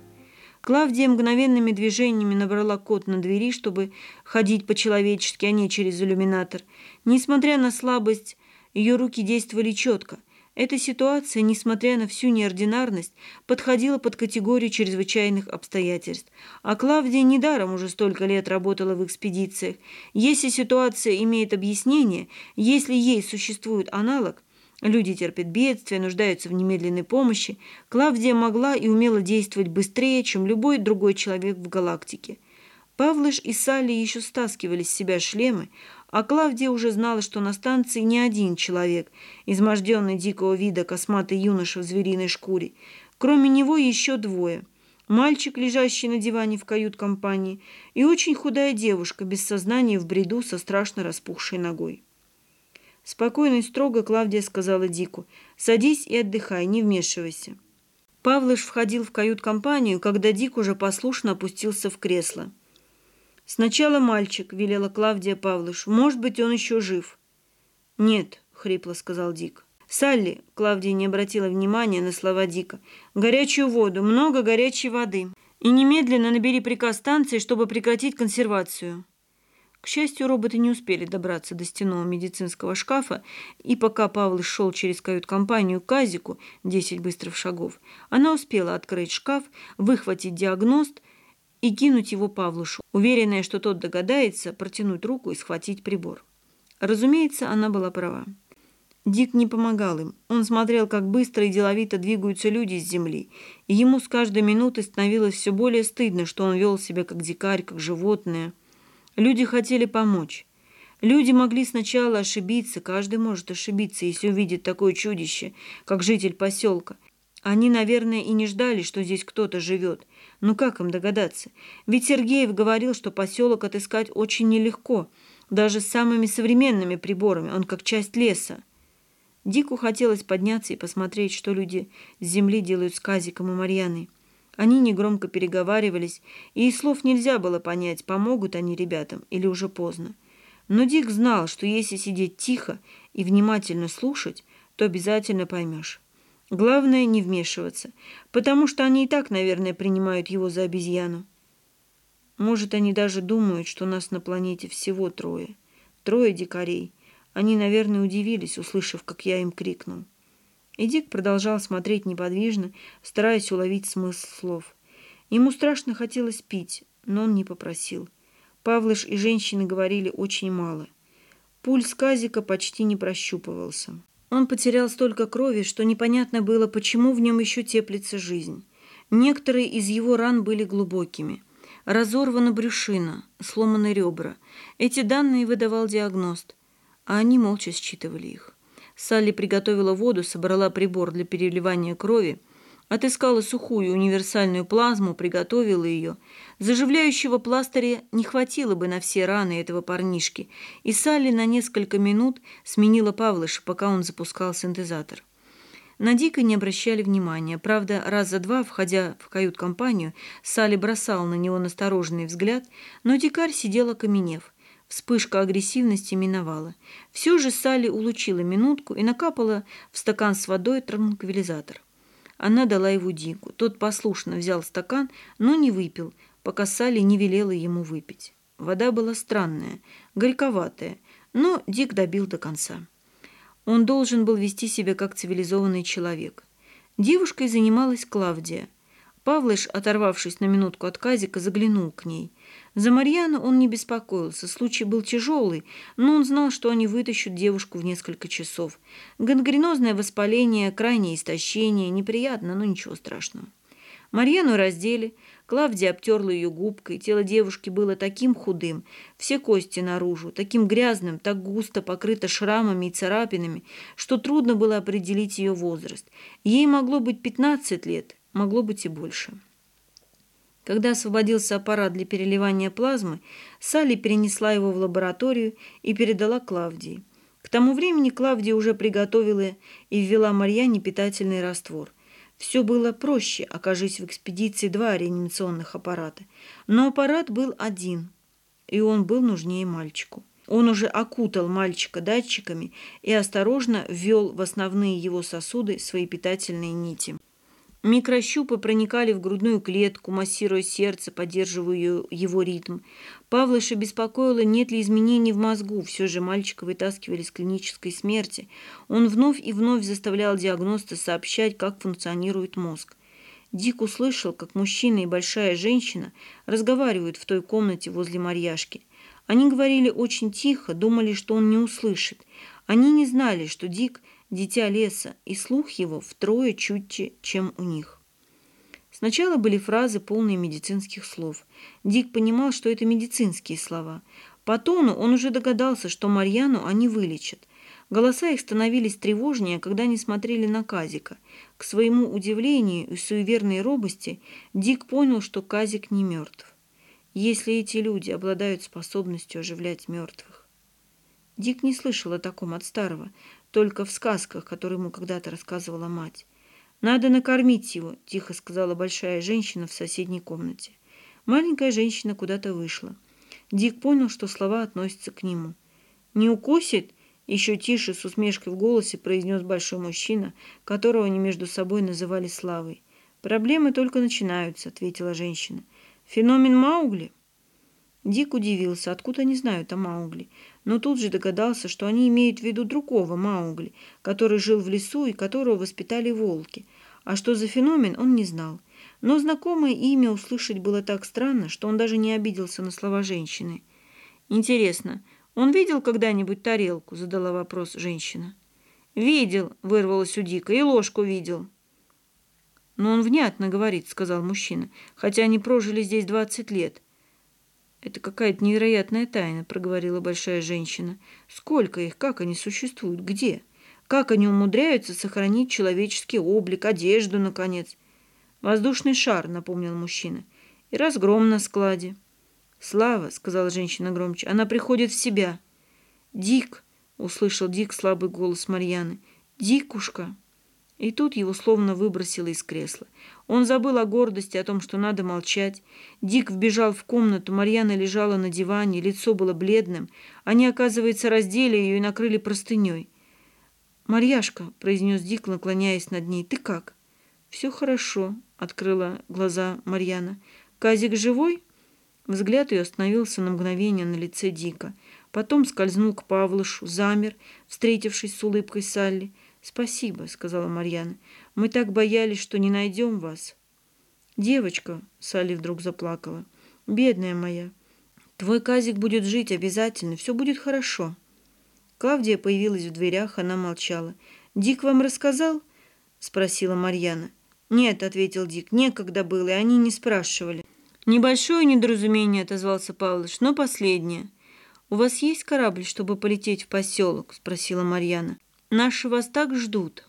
Клавдия мгновенными движениями набрала код на двери, чтобы ходить по-человечески, а не через иллюминатор. Несмотря на слабость, ее руки действовали четко. Эта ситуация, несмотря на всю неординарность, подходила под категорию чрезвычайных обстоятельств. А Клавдия недаром уже столько лет работала в экспедициях. Если ситуация имеет объяснение, если ей существует аналог – Люди терпят бедствия, нуждаются в немедленной помощи. Клавдия могла и умела действовать быстрее, чем любой другой человек в галактике. Павлыш и Салли еще стаскивали с себя шлемы, а Клавдия уже знала, что на станции не один человек, изможденный дикого вида косматый юноша в звериной шкуре. Кроме него еще двое. Мальчик, лежащий на диване в кают-компании, и очень худая девушка, без сознания в бреду со страшно распухшей ногой. Спокойно и строго Клавдия сказала Дику. «Садись и отдыхай, не вмешивайся». Павлыш входил в кают-компанию, когда Дик уже послушно опустился в кресло. «Сначала мальчик», — велела Клавдия Павлыш. «Может быть, он еще жив». «Нет», — хрипло сказал Дик. «Салли», — Клавдия не обратила внимания на слова Дика, — «горячую воду, много горячей воды. И немедленно набери приказ станции, чтобы прекратить консервацию». К счастью, роботы не успели добраться до стенного медицинского шкафа, и пока Павел шел через кают-компанию к Казику, 10 быстрых шагов, она успела открыть шкаф, выхватить диагност и кинуть его Павлушу, уверенная, что тот догадается протянуть руку и схватить прибор. Разумеется, она была права. Дик не помогал им. Он смотрел, как быстро и деловито двигаются люди с земли, и ему с каждой минутой становилось все более стыдно, что он вел себя как дикарь, как животное – Люди хотели помочь. Люди могли сначала ошибиться, каждый может ошибиться, если увидит такое чудище, как житель поселка. Они, наверное, и не ждали, что здесь кто-то живет. Ну как им догадаться? Ведь Сергеев говорил, что поселок отыскать очень нелегко, даже с самыми современными приборами, он как часть леса. Дику хотелось подняться и посмотреть, что люди с земли делают с Казиком и Марьяной. Они негромко переговаривались, и из слов нельзя было понять, помогут они ребятам или уже поздно. Но Дик знал, что если сидеть тихо и внимательно слушать, то обязательно поймешь. Главное не вмешиваться, потому что они и так, наверное, принимают его за обезьяну. Может, они даже думают, что нас на планете всего трое. Трое дикарей. Они, наверное, удивились, услышав, как я им крикнул. И Дик продолжал смотреть неподвижно, стараясь уловить смысл слов. Ему страшно хотелось пить, но он не попросил. Павлыш и женщины говорили очень мало. Пульс Казика почти не прощупывался. Он потерял столько крови, что непонятно было, почему в нем еще теплится жизнь. Некоторые из его ран были глубокими. Разорвана брюшина, сломаны ребра. Эти данные выдавал диагност, а они молча считывали их. Салли приготовила воду, собрала прибор для переливания крови, отыскала сухую универсальную плазму, приготовила ее. Заживляющего пластыря не хватило бы на все раны этого парнишки, и Салли на несколько минут сменила Павлыша, пока он запускал синтезатор. На Дика не обращали внимания. Правда, раз за два, входя в кают-компанию, Салли бросал на него настороженный взгляд, но дикарь сидел окаменев. Вспышка агрессивности миновала. Все же Салли улучила минутку и накапала в стакан с водой транквилизатор. Она дала его Дику. Тот послушно взял стакан, но не выпил, пока Салли не велела ему выпить. Вода была странная, горьковатая, но Дик добил до конца. Он должен был вести себя как цивилизованный человек. Девушкой занималась Клавдия. Павлыш, оторвавшись на минутку от Казика, заглянул к ней. За Марьяну он не беспокоился, случай был тяжелый, но он знал, что они вытащат девушку в несколько часов. Гангренозное воспаление, крайнее истощение, неприятно, но ничего страшного. Марьяну раздели, Клавдия обтерла ее губкой, тело девушки было таким худым, все кости наружу, таким грязным, так густо покрыто шрамами и царапинами, что трудно было определить ее возраст. Ей могло быть 15 лет, могло быть и больше. Когда освободился аппарат для переливания плазмы, Салли перенесла его в лабораторию и передала Клавдии. К тому времени Клавдия уже приготовила и ввела Марьяне питательный раствор – все было проще, окажись в экспедиции два реанимационных аппарата. Но аппарат был один, и он был нужнее мальчику. Он уже окутал мальчика датчиками и осторожно ввел в основные его сосуды свои питательные нити. Микрощупы проникали в грудную клетку, массируя сердце, поддерживая его ритм. Павлыша беспокоило, нет ли изменений в мозгу. Все же мальчика вытаскивали с клинической смерти. Он вновь и вновь заставлял диагноста сообщать, как функционирует мозг. Дик услышал, как мужчина и большая женщина разговаривают в той комнате возле Марьяшки. Они говорили очень тихо, думали, что он не услышит. Они не знали, что Дик – дитя леса, и слух его втрое чутче, чем у них. Сначала были фразы, полные медицинских слов. Дик понимал, что это медицинские слова. По тону он уже догадался, что Марьяну они вылечат. Голоса их становились тревожнее, когда они смотрели на Казика. К своему удивлению и суеверной робости Дик понял, что Казик не мертв. Если эти люди обладают способностью оживлять мертвых. Дик не слышал о таком от старого, только в сказках, которые ему когда-то рассказывала мать. «Надо накормить его», – тихо сказала большая женщина в соседней комнате. Маленькая женщина куда-то вышла. Дик понял, что слова относятся к нему. «Не укусит?» – еще тише, с усмешкой в голосе, произнес большой мужчина, которого они между собой называли Славой. «Проблемы только начинаются», – ответила женщина. «Феномен Маугли?» Дик удивился, откуда они знают о Маугли, но тут же догадался, что они имеют в виду другого Маугли, который жил в лесу и которого воспитали волки. А что за феномен, он не знал. Но знакомое имя услышать было так странно, что он даже не обиделся на слова женщины. «Интересно, он видел когда-нибудь тарелку?» – задала вопрос женщина. «Видел», – вырвалось у Дика, – «и ложку видел». «Но он внятно говорит», – сказал мужчина, – «хотя они прожили здесь двадцать лет. «Это какая-то невероятная тайна», — проговорила большая женщина. «Сколько их? Как они существуют? Где? Как они умудряются сохранить человеческий облик, одежду, наконец?» «Воздушный шар», — напомнил мужчина. «И разгром на складе». «Слава», — сказала женщина громче, — «она приходит в себя». «Дик», — услышал Дик слабый голос Марьяны. «Дикушка». И тут его словно выбросило из кресла. Он забыл о гордости, о том, что надо молчать. Дик вбежал в комнату, Марьяна лежала на диване, лицо было бледным. Они, оказывается, раздели ее и накрыли простыней. «Марьяшка», — произнес Дик, наклоняясь над ней, — «ты как?» «Все хорошо», — открыла глаза Марьяна. «Казик живой?» Взгляд ее остановился на мгновение на лице Дика. Потом скользнул к Павлышу, замер, встретившись с улыбкой Салли. «Спасибо», — сказала Марьяна. «Мы так боялись, что не найдем вас». «Девочка», — Салли вдруг заплакала, — «бедная моя». Твой Казик будет жить обязательно, все будет хорошо». Клавдия появилась в дверях, она молчала. «Дик вам рассказал?» – спросила Марьяна. «Нет», – ответил Дик, – «некогда было, и они не спрашивали». «Небольшое недоразумение», – отозвался Павлович, – «но последнее». «У вас есть корабль, чтобы полететь в поселок?» – спросила Марьяна. «Наши вас так ждут».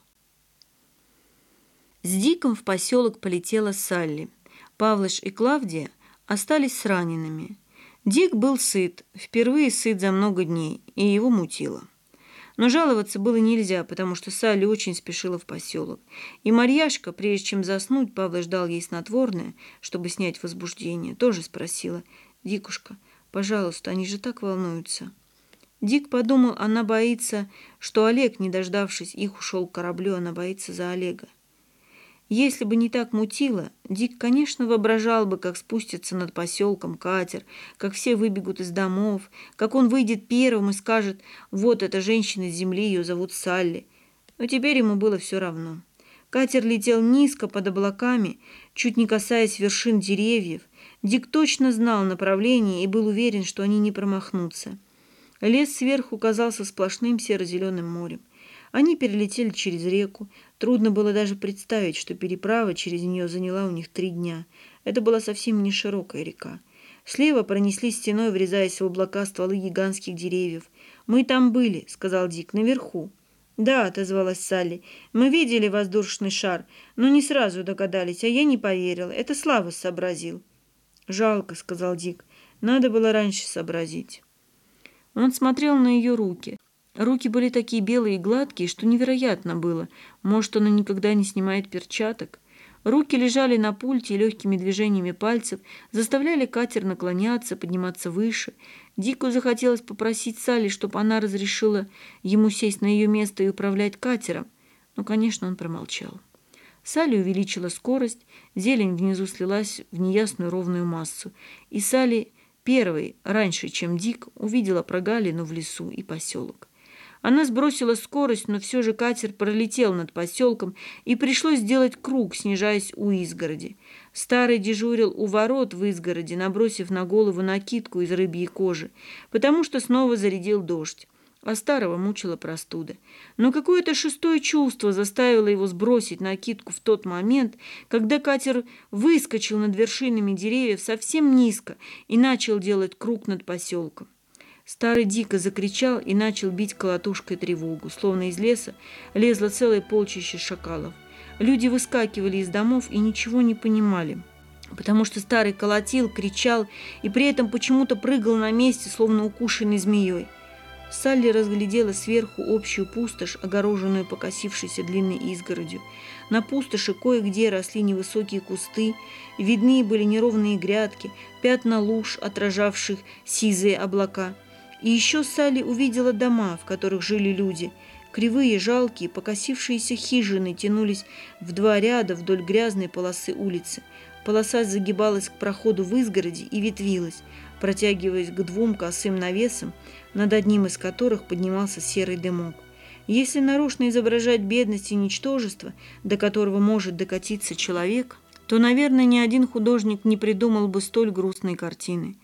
С Диком в поселок полетела Салли. Павлыш и Клавдия остались с ранеными. Дик был сыт, впервые сыт за много дней, и его мутило. Но жаловаться было нельзя, потому что Салли очень спешила в поселок. И Марьяшка, прежде чем заснуть, Павла ждал ей снотворное, чтобы снять возбуждение, тоже спросила, «Дикушка, пожалуйста, они же так волнуются». Дик подумал, она боится, что Олег, не дождавшись их, ушел к кораблю, она боится за Олега. Если бы не так мутило, Дик, конечно, воображал бы, как спустится над поселком катер, как все выбегут из домов, как он выйдет первым и скажет «Вот эта женщина с земли, ее зовут Салли». Но теперь ему было все равно. Катер летел низко под облаками, чуть не касаясь вершин деревьев. Дик точно знал направление и был уверен, что они не промахнутся. Лес сверху казался сплошным серо-зеленым морем. Они перелетели через реку. Трудно было даже представить, что переправа через нее заняла у них три дня. Это была совсем не широкая река. Слева пронеслись стеной, врезаясь в облака стволы гигантских деревьев. «Мы там были», — сказал Дик, — «наверху». «Да», — отозвалась Салли, — «мы видели воздушный шар, но не сразу догадались, а я не поверила. Это Слава сообразил». «Жалко», — сказал Дик, — «надо было раньше сообразить». Он смотрел на ее руки. Руки были такие белые и гладкие, что невероятно было. Может, она никогда не снимает перчаток? Руки лежали на пульте и легкими движениями пальцев заставляли катер наклоняться, подниматься выше. Дику захотелось попросить Салли, чтобы она разрешила ему сесть на ее место и управлять катером. Но, конечно, он промолчал. Салли увеличила скорость, зелень внизу слилась в неясную ровную массу, и Салли первой, раньше, чем Дик, увидела прогалину в лесу и поселок. Она сбросила скорость, но все же катер пролетел над поселком, и пришлось сделать круг, снижаясь у изгороди. Старый дежурил у ворот в изгороди, набросив на голову накидку из рыбьей кожи, потому что снова зарядил дождь а старого мучила простуда. Но какое-то шестое чувство заставило его сбросить накидку в тот момент, когда катер выскочил над вершинами деревьев совсем низко и начал делать круг над поселком. Старый дико закричал и начал бить колотушкой тревогу, словно из леса лезло целое полчище шакалов. Люди выскакивали из домов и ничего не понимали, потому что старый колотил, кричал и при этом почему-то прыгал на месте, словно укушенный змеей. Салли разглядела сверху общую пустошь, огороженную покосившейся длинной изгородью. На пустоши кое-где росли невысокие кусты, видны были неровные грядки, пятна луж, отражавших сизые облака – и еще Салли увидела дома, в которых жили люди. Кривые, жалкие, покосившиеся хижины тянулись в два ряда вдоль грязной полосы улицы. Полоса загибалась к проходу в изгороди и ветвилась, протягиваясь к двум косым навесам, над одним из которых поднимался серый дымок. Если нарочно изображать бедность и ничтожество, до которого может докатиться человек, то, наверное, ни один художник не придумал бы столь грустной картины.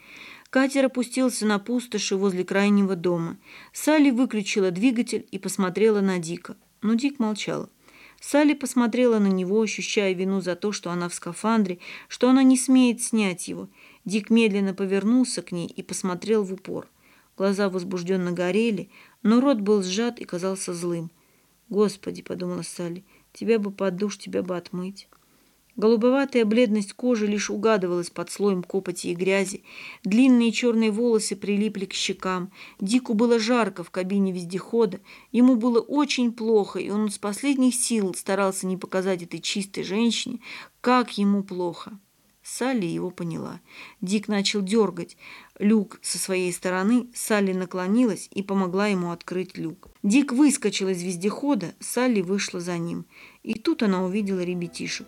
Катер опустился на пустоши возле крайнего дома. Салли выключила двигатель и посмотрела на Дика. Но Дик молчал. Салли посмотрела на него, ощущая вину за то, что она в скафандре, что она не смеет снять его. Дик медленно повернулся к ней и посмотрел в упор. Глаза возбужденно горели, но рот был сжат и казался злым. «Господи», — подумала Салли, — «тебя бы под душ, тебя бы отмыть». Голубоватая бледность кожи лишь угадывалась под слоем копоти и грязи. Длинные черные волосы прилипли к щекам. Дику было жарко в кабине вездехода. Ему было очень плохо, и он с последних сил старался не показать этой чистой женщине, как ему плохо. Салли его поняла. Дик начал дергать люк со своей стороны. Салли наклонилась и помогла ему открыть люк. Дик выскочил из вездехода, Салли вышла за ним. И тут она увидела ребятишек.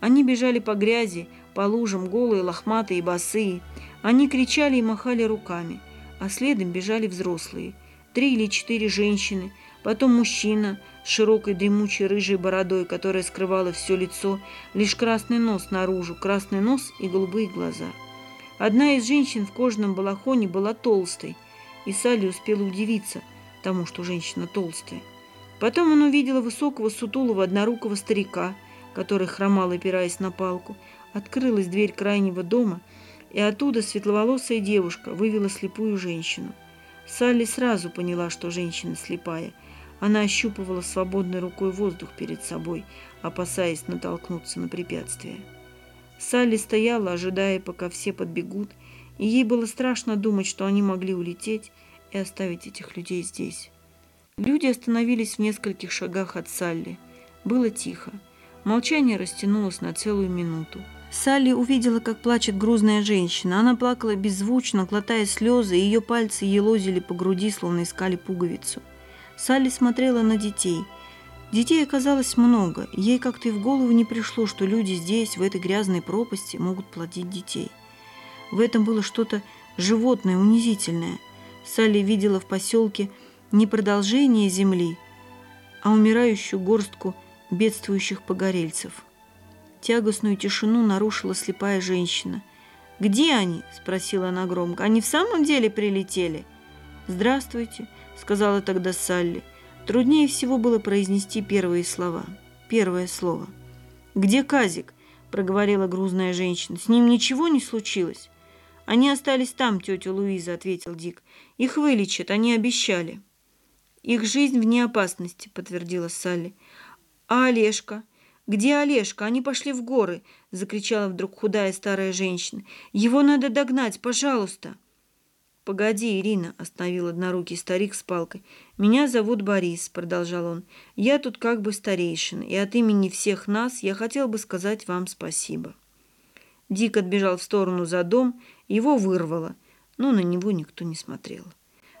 Они бежали по грязи, по лужам, голые, лохматые босые. Они кричали и махали руками, а следом бежали взрослые. Три или четыре женщины, потом мужчина с широкой дремучей рыжей бородой, которая скрывала все лицо, лишь красный нос наружу, красный нос и голубые глаза. Одна из женщин в кожаном балахоне была толстой, и Салли успела удивиться тому, что женщина толстая. Потом он увидела высокого сутулого однорукого старика, который хромал, опираясь на палку. Открылась дверь крайнего дома, и оттуда светловолосая девушка вывела слепую женщину. Салли сразу поняла, что женщина слепая. Она ощупывала свободной рукой воздух перед собой, опасаясь натолкнуться на препятствие. Салли стояла, ожидая, пока все подбегут, и ей было страшно думать, что они могли улететь и оставить этих людей здесь. Люди остановились в нескольких шагах от Салли. Было тихо. Молчание растянулось на целую минуту. Салли увидела, как плачет грузная женщина. Она плакала беззвучно, глотая слезы, и ее пальцы елозили по груди, словно искали пуговицу. Салли смотрела на детей. Детей оказалось много. Ей как-то и в голову не пришло, что люди здесь, в этой грязной пропасти, могут плодить детей. В этом было что-то животное, унизительное. Салли видела в поселке не продолжение земли, а умирающую горстку бедствующих погорельцев. Тягостную тишину нарушила слепая женщина. «Где они?» – спросила она громко. «Они в самом деле прилетели?» «Здравствуйте», – сказала тогда Салли. Труднее всего было произнести первые слова. Первое слово. «Где Казик?» – проговорила грузная женщина. «С ним ничего не случилось?» «Они остались там, тетя Луиза», – ответил Дик. «Их вылечат, они обещали». «Их жизнь вне опасности», – подтвердила Салли. «А Олежка?» «Где Олежка? Они пошли в горы!» – закричала вдруг худая старая женщина. «Его надо догнать, пожалуйста!» «Погоди, Ирина!» – остановил однорукий старик с палкой. «Меня зовут Борис», – продолжал он. «Я тут как бы старейшин, и от имени всех нас я хотел бы сказать вам спасибо». Дик отбежал в сторону за дом, его вырвало, но на него никто не смотрел.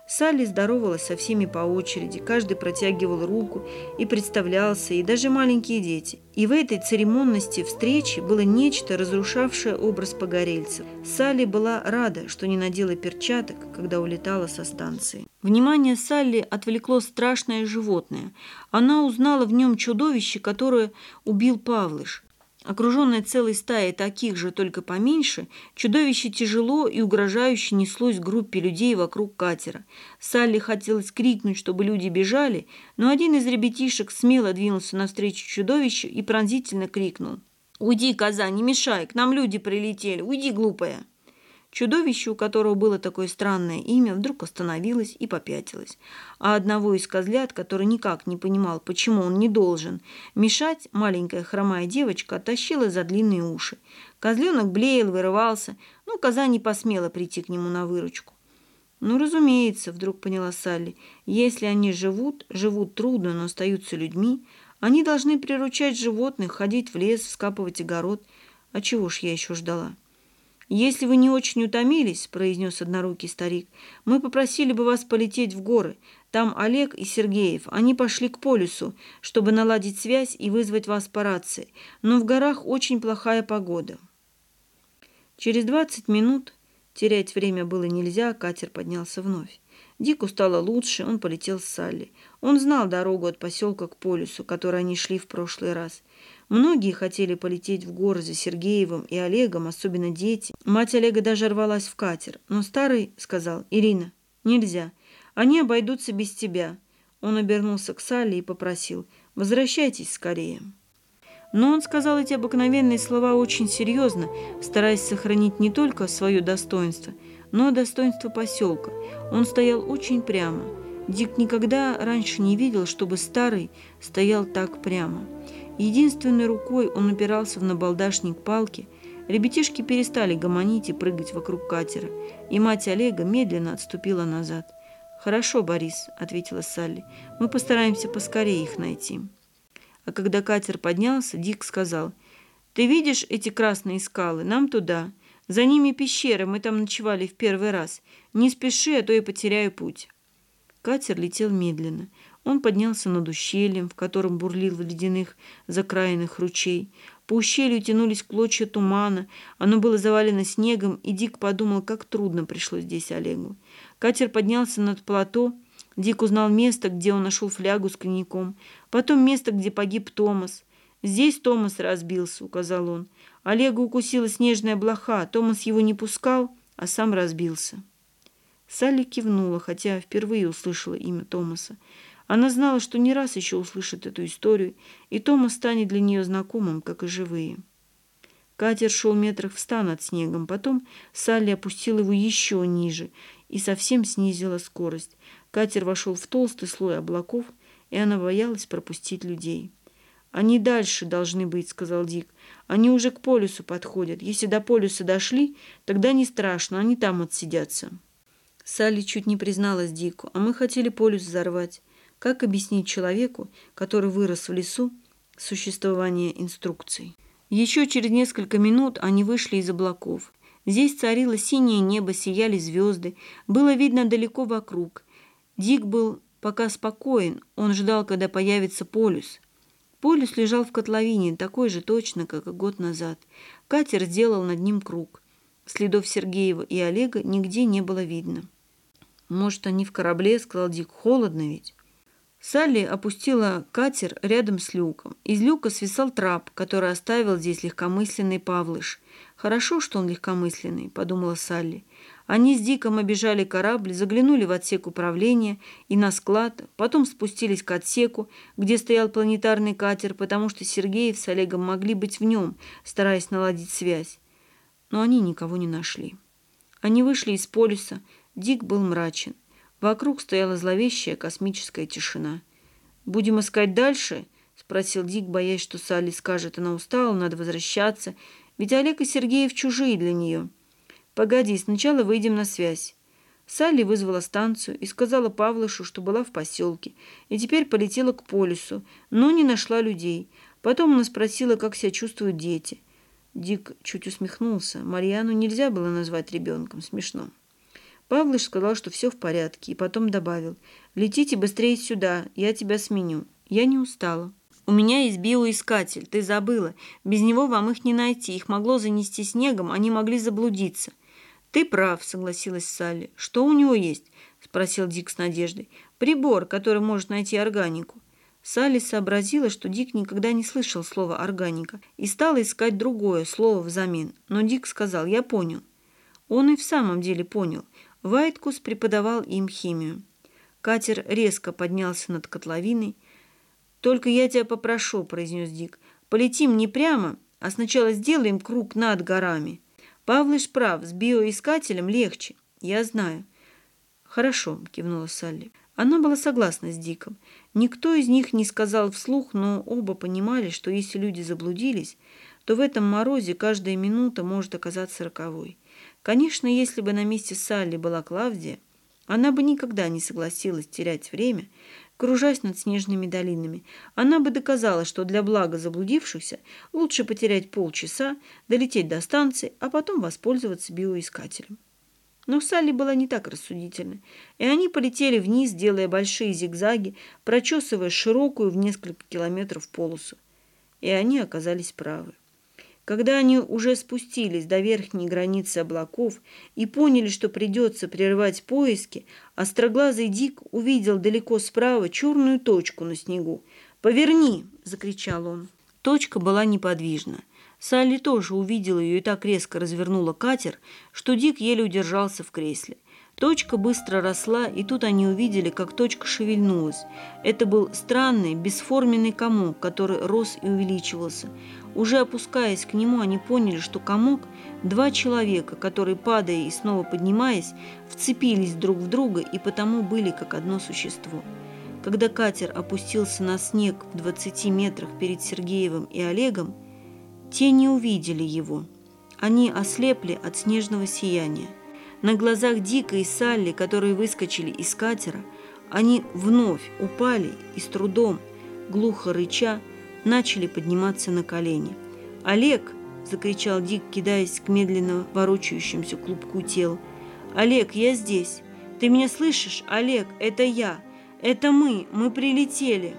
Салли здоровалась со всеми по очереди, каждый протягивал руку и представлялся, и даже маленькие дети. И в этой церемонности встречи было нечто, разрушавшее образ погорельцев. Салли была рада, что не надела перчаток, когда улетала со станции. Внимание Салли отвлекло страшное животное. Она узнала в нем чудовище, которое убил Павлыш. Окруженное целой стаей таких же, только поменьше, чудовище тяжело и угрожающе неслось группе людей вокруг катера. Салли хотелось крикнуть, чтобы люди бежали, но один из ребятишек смело двинулся навстречу чудовищу и пронзительно крикнул. «Уйди, коза, не мешай, к нам люди прилетели, уйди, глупая!» Чудовище, у которого было такое странное имя, вдруг остановилось и попятилось. А одного из козлят, который никак не понимал, почему он не должен мешать, маленькая хромая девочка оттащила за длинные уши. Козленок блеял, вырывался, но коза не посмела прийти к нему на выручку. «Ну, разумеется», — вдруг поняла Салли, — «если они живут, живут трудно, но остаются людьми, они должны приручать животных, ходить в лес, вскапывать огород. А чего ж я еще ждала?» «Если вы не очень утомились, — произнес однорукий старик, — мы попросили бы вас полететь в горы. Там Олег и Сергеев. Они пошли к полюсу, чтобы наладить связь и вызвать вас по рации. Но в горах очень плохая погода». Через двадцать минут, терять время было нельзя, катер поднялся вновь. Дику стало лучше, он полетел с Салли. Он знал дорогу от поселка к полюсу, который они шли в прошлый раз – Многие хотели полететь в горы за Сергеевым и Олегом, особенно дети. Мать Олега даже рвалась в катер, но старый сказал, «Ирина, нельзя, они обойдутся без тебя». Он обернулся к Салли и попросил, «Возвращайтесь скорее». Но он сказал эти обыкновенные слова очень серьезно, стараясь сохранить не только свое достоинство, но и достоинство поселка. Он стоял очень прямо. Дик никогда раньше не видел, чтобы старый стоял так прямо. Единственной рукой он упирался в набалдашник палки. Ребятишки перестали гомонить и прыгать вокруг катера, и мать Олега медленно отступила назад. «Хорошо, Борис», — ответила Салли, — «мы постараемся поскорее их найти». А когда катер поднялся, Дик сказал, «Ты видишь эти красные скалы? Нам туда. За ними пещера, мы там ночевали в первый раз. Не спеши, а то я потеряю путь». Катер летел медленно. Он поднялся над ущельем, в котором бурлил ледяных закраинах ручей. По ущелью тянулись клочья тумана, оно было завалено снегом, и Дик подумал, как трудно пришлось здесь Олегу. Катер поднялся над плато. Дик узнал место, где он нашел флягу с коньяком, потом место, где погиб Томас. «Здесь Томас разбился», — указал он. Олега укусила снежная блоха. Томас его не пускал, а сам разбился. Салли кивнула, хотя впервые услышала имя Томаса. Она знала, что не раз еще услышит эту историю, и Томас станет для нее знакомым, как и живые. Катер шел метрах в ста над снегом. Потом Салли опустила его еще ниже и совсем снизила скорость. Катер вошел в толстый слой облаков, и она боялась пропустить людей. «Они дальше должны быть», — сказал Дик. «Они уже к полюсу подходят. Если до полюса дошли, тогда не страшно, они там отсидятся». Салли чуть не призналась Дику, а мы хотели полюс взорвать. Как объяснить человеку, который вырос в лесу, существование инструкций? Еще через несколько минут они вышли из облаков. Здесь царило синее небо, сияли звезды. Было видно далеко вокруг. Дик был пока спокоен, он ждал, когда появится полюс. Полюс лежал в котловине, такой же точно, как и год назад. Катер сделал над ним круг. Следов Сергеева и Олега нигде не было видно. «Может, они в корабле?» — сказал Дик. «Холодно ведь». Салли опустила катер рядом с люком. Из люка свисал трап, который оставил здесь легкомысленный Павлыш. «Хорошо, что он легкомысленный», — подумала Салли. Они с Диком обижали корабль, заглянули в отсек управления и на склад, потом спустились к отсеку, где стоял планетарный катер, потому что Сергеев с Олегом могли быть в нем, стараясь наладить связь. Но они никого не нашли. Они вышли из полюса. Дик был мрачен. Вокруг стояла зловещая космическая тишина. «Будем искать дальше?» — спросил Дик, боясь, что Салли скажет, она устала, надо возвращаться, ведь Олег и Сергеев чужие для нее. «Погоди, сначала выйдем на связь». Салли вызвала станцию и сказала Павлышу, что была в поселке, и теперь полетела к полюсу, но не нашла людей. Потом она спросила, как себя чувствуют дети. Дик чуть усмехнулся. Марьяну нельзя было назвать ребенком. Смешно. Павлыш сказал, что все в порядке, и потом добавил, «Летите быстрее сюда, я тебя сменю. Я не устала». «У меня есть биоискатель, ты забыла. Без него вам их не найти. Их могло занести снегом, они могли заблудиться». «Ты прав», — согласилась Салли. «Что у него есть?» — спросил Дик с надеждой. «Прибор, который может найти органику». Салли сообразила, что Дик никогда не слышал слова «органика» и стала искать другое слово взамен. Но Дик сказал «я понял». Он и в самом деле понял. Вайткус преподавал им химию. Катер резко поднялся над котловиной. «Только я тебя попрошу», — произнес Дик, — «полетим не прямо, а сначала сделаем круг над горами. Павлыш прав, с биоискателем легче, я знаю». «Хорошо», — кивнула Салли. Она была согласна с Диком. Никто из них не сказал вслух, но оба понимали, что если люди заблудились, то в этом морозе каждая минута может оказаться роковой. Конечно, если бы на месте Салли была Клавдия, она бы никогда не согласилась терять время, кружась над снежными долинами. Она бы доказала, что для блага заблудившихся лучше потерять полчаса, долететь до станции, а потом воспользоваться биоискателем. Но Салли была не так рассудительна, и они полетели вниз, делая большие зигзаги, прочесывая широкую в несколько километров полосу. И они оказались правы. Когда они уже спустились до верхней границы облаков и поняли, что придется прервать поиски, остроглазый Дик увидел далеко справа черную точку на снегу. «Поверни!» – закричал он. Точка была неподвижна. Салли тоже увидела ее и так резко развернула катер, что Дик еле удержался в кресле. Точка быстро росла, и тут они увидели, как точка шевельнулась. Это был странный, бесформенный комок, который рос и увеличивался. Уже опускаясь к нему, они поняли, что комок – два человека, которые, падая и снова поднимаясь, вцепились друг в друга и потому были как одно существо. Когда катер опустился на снег в 20 метрах перед Сергеевым и Олегом, те не увидели его. Они ослепли от снежного сияния. На глазах Дика и Салли, которые выскочили из катера, они вновь упали и с трудом, глухо рыча, начали подниматься на колени. «Олег!» – закричал Дик, кидаясь к медленно ворочающемуся клубку тел. «Олег, я здесь! Ты меня слышишь? Олег, это я! Это мы! Мы прилетели!»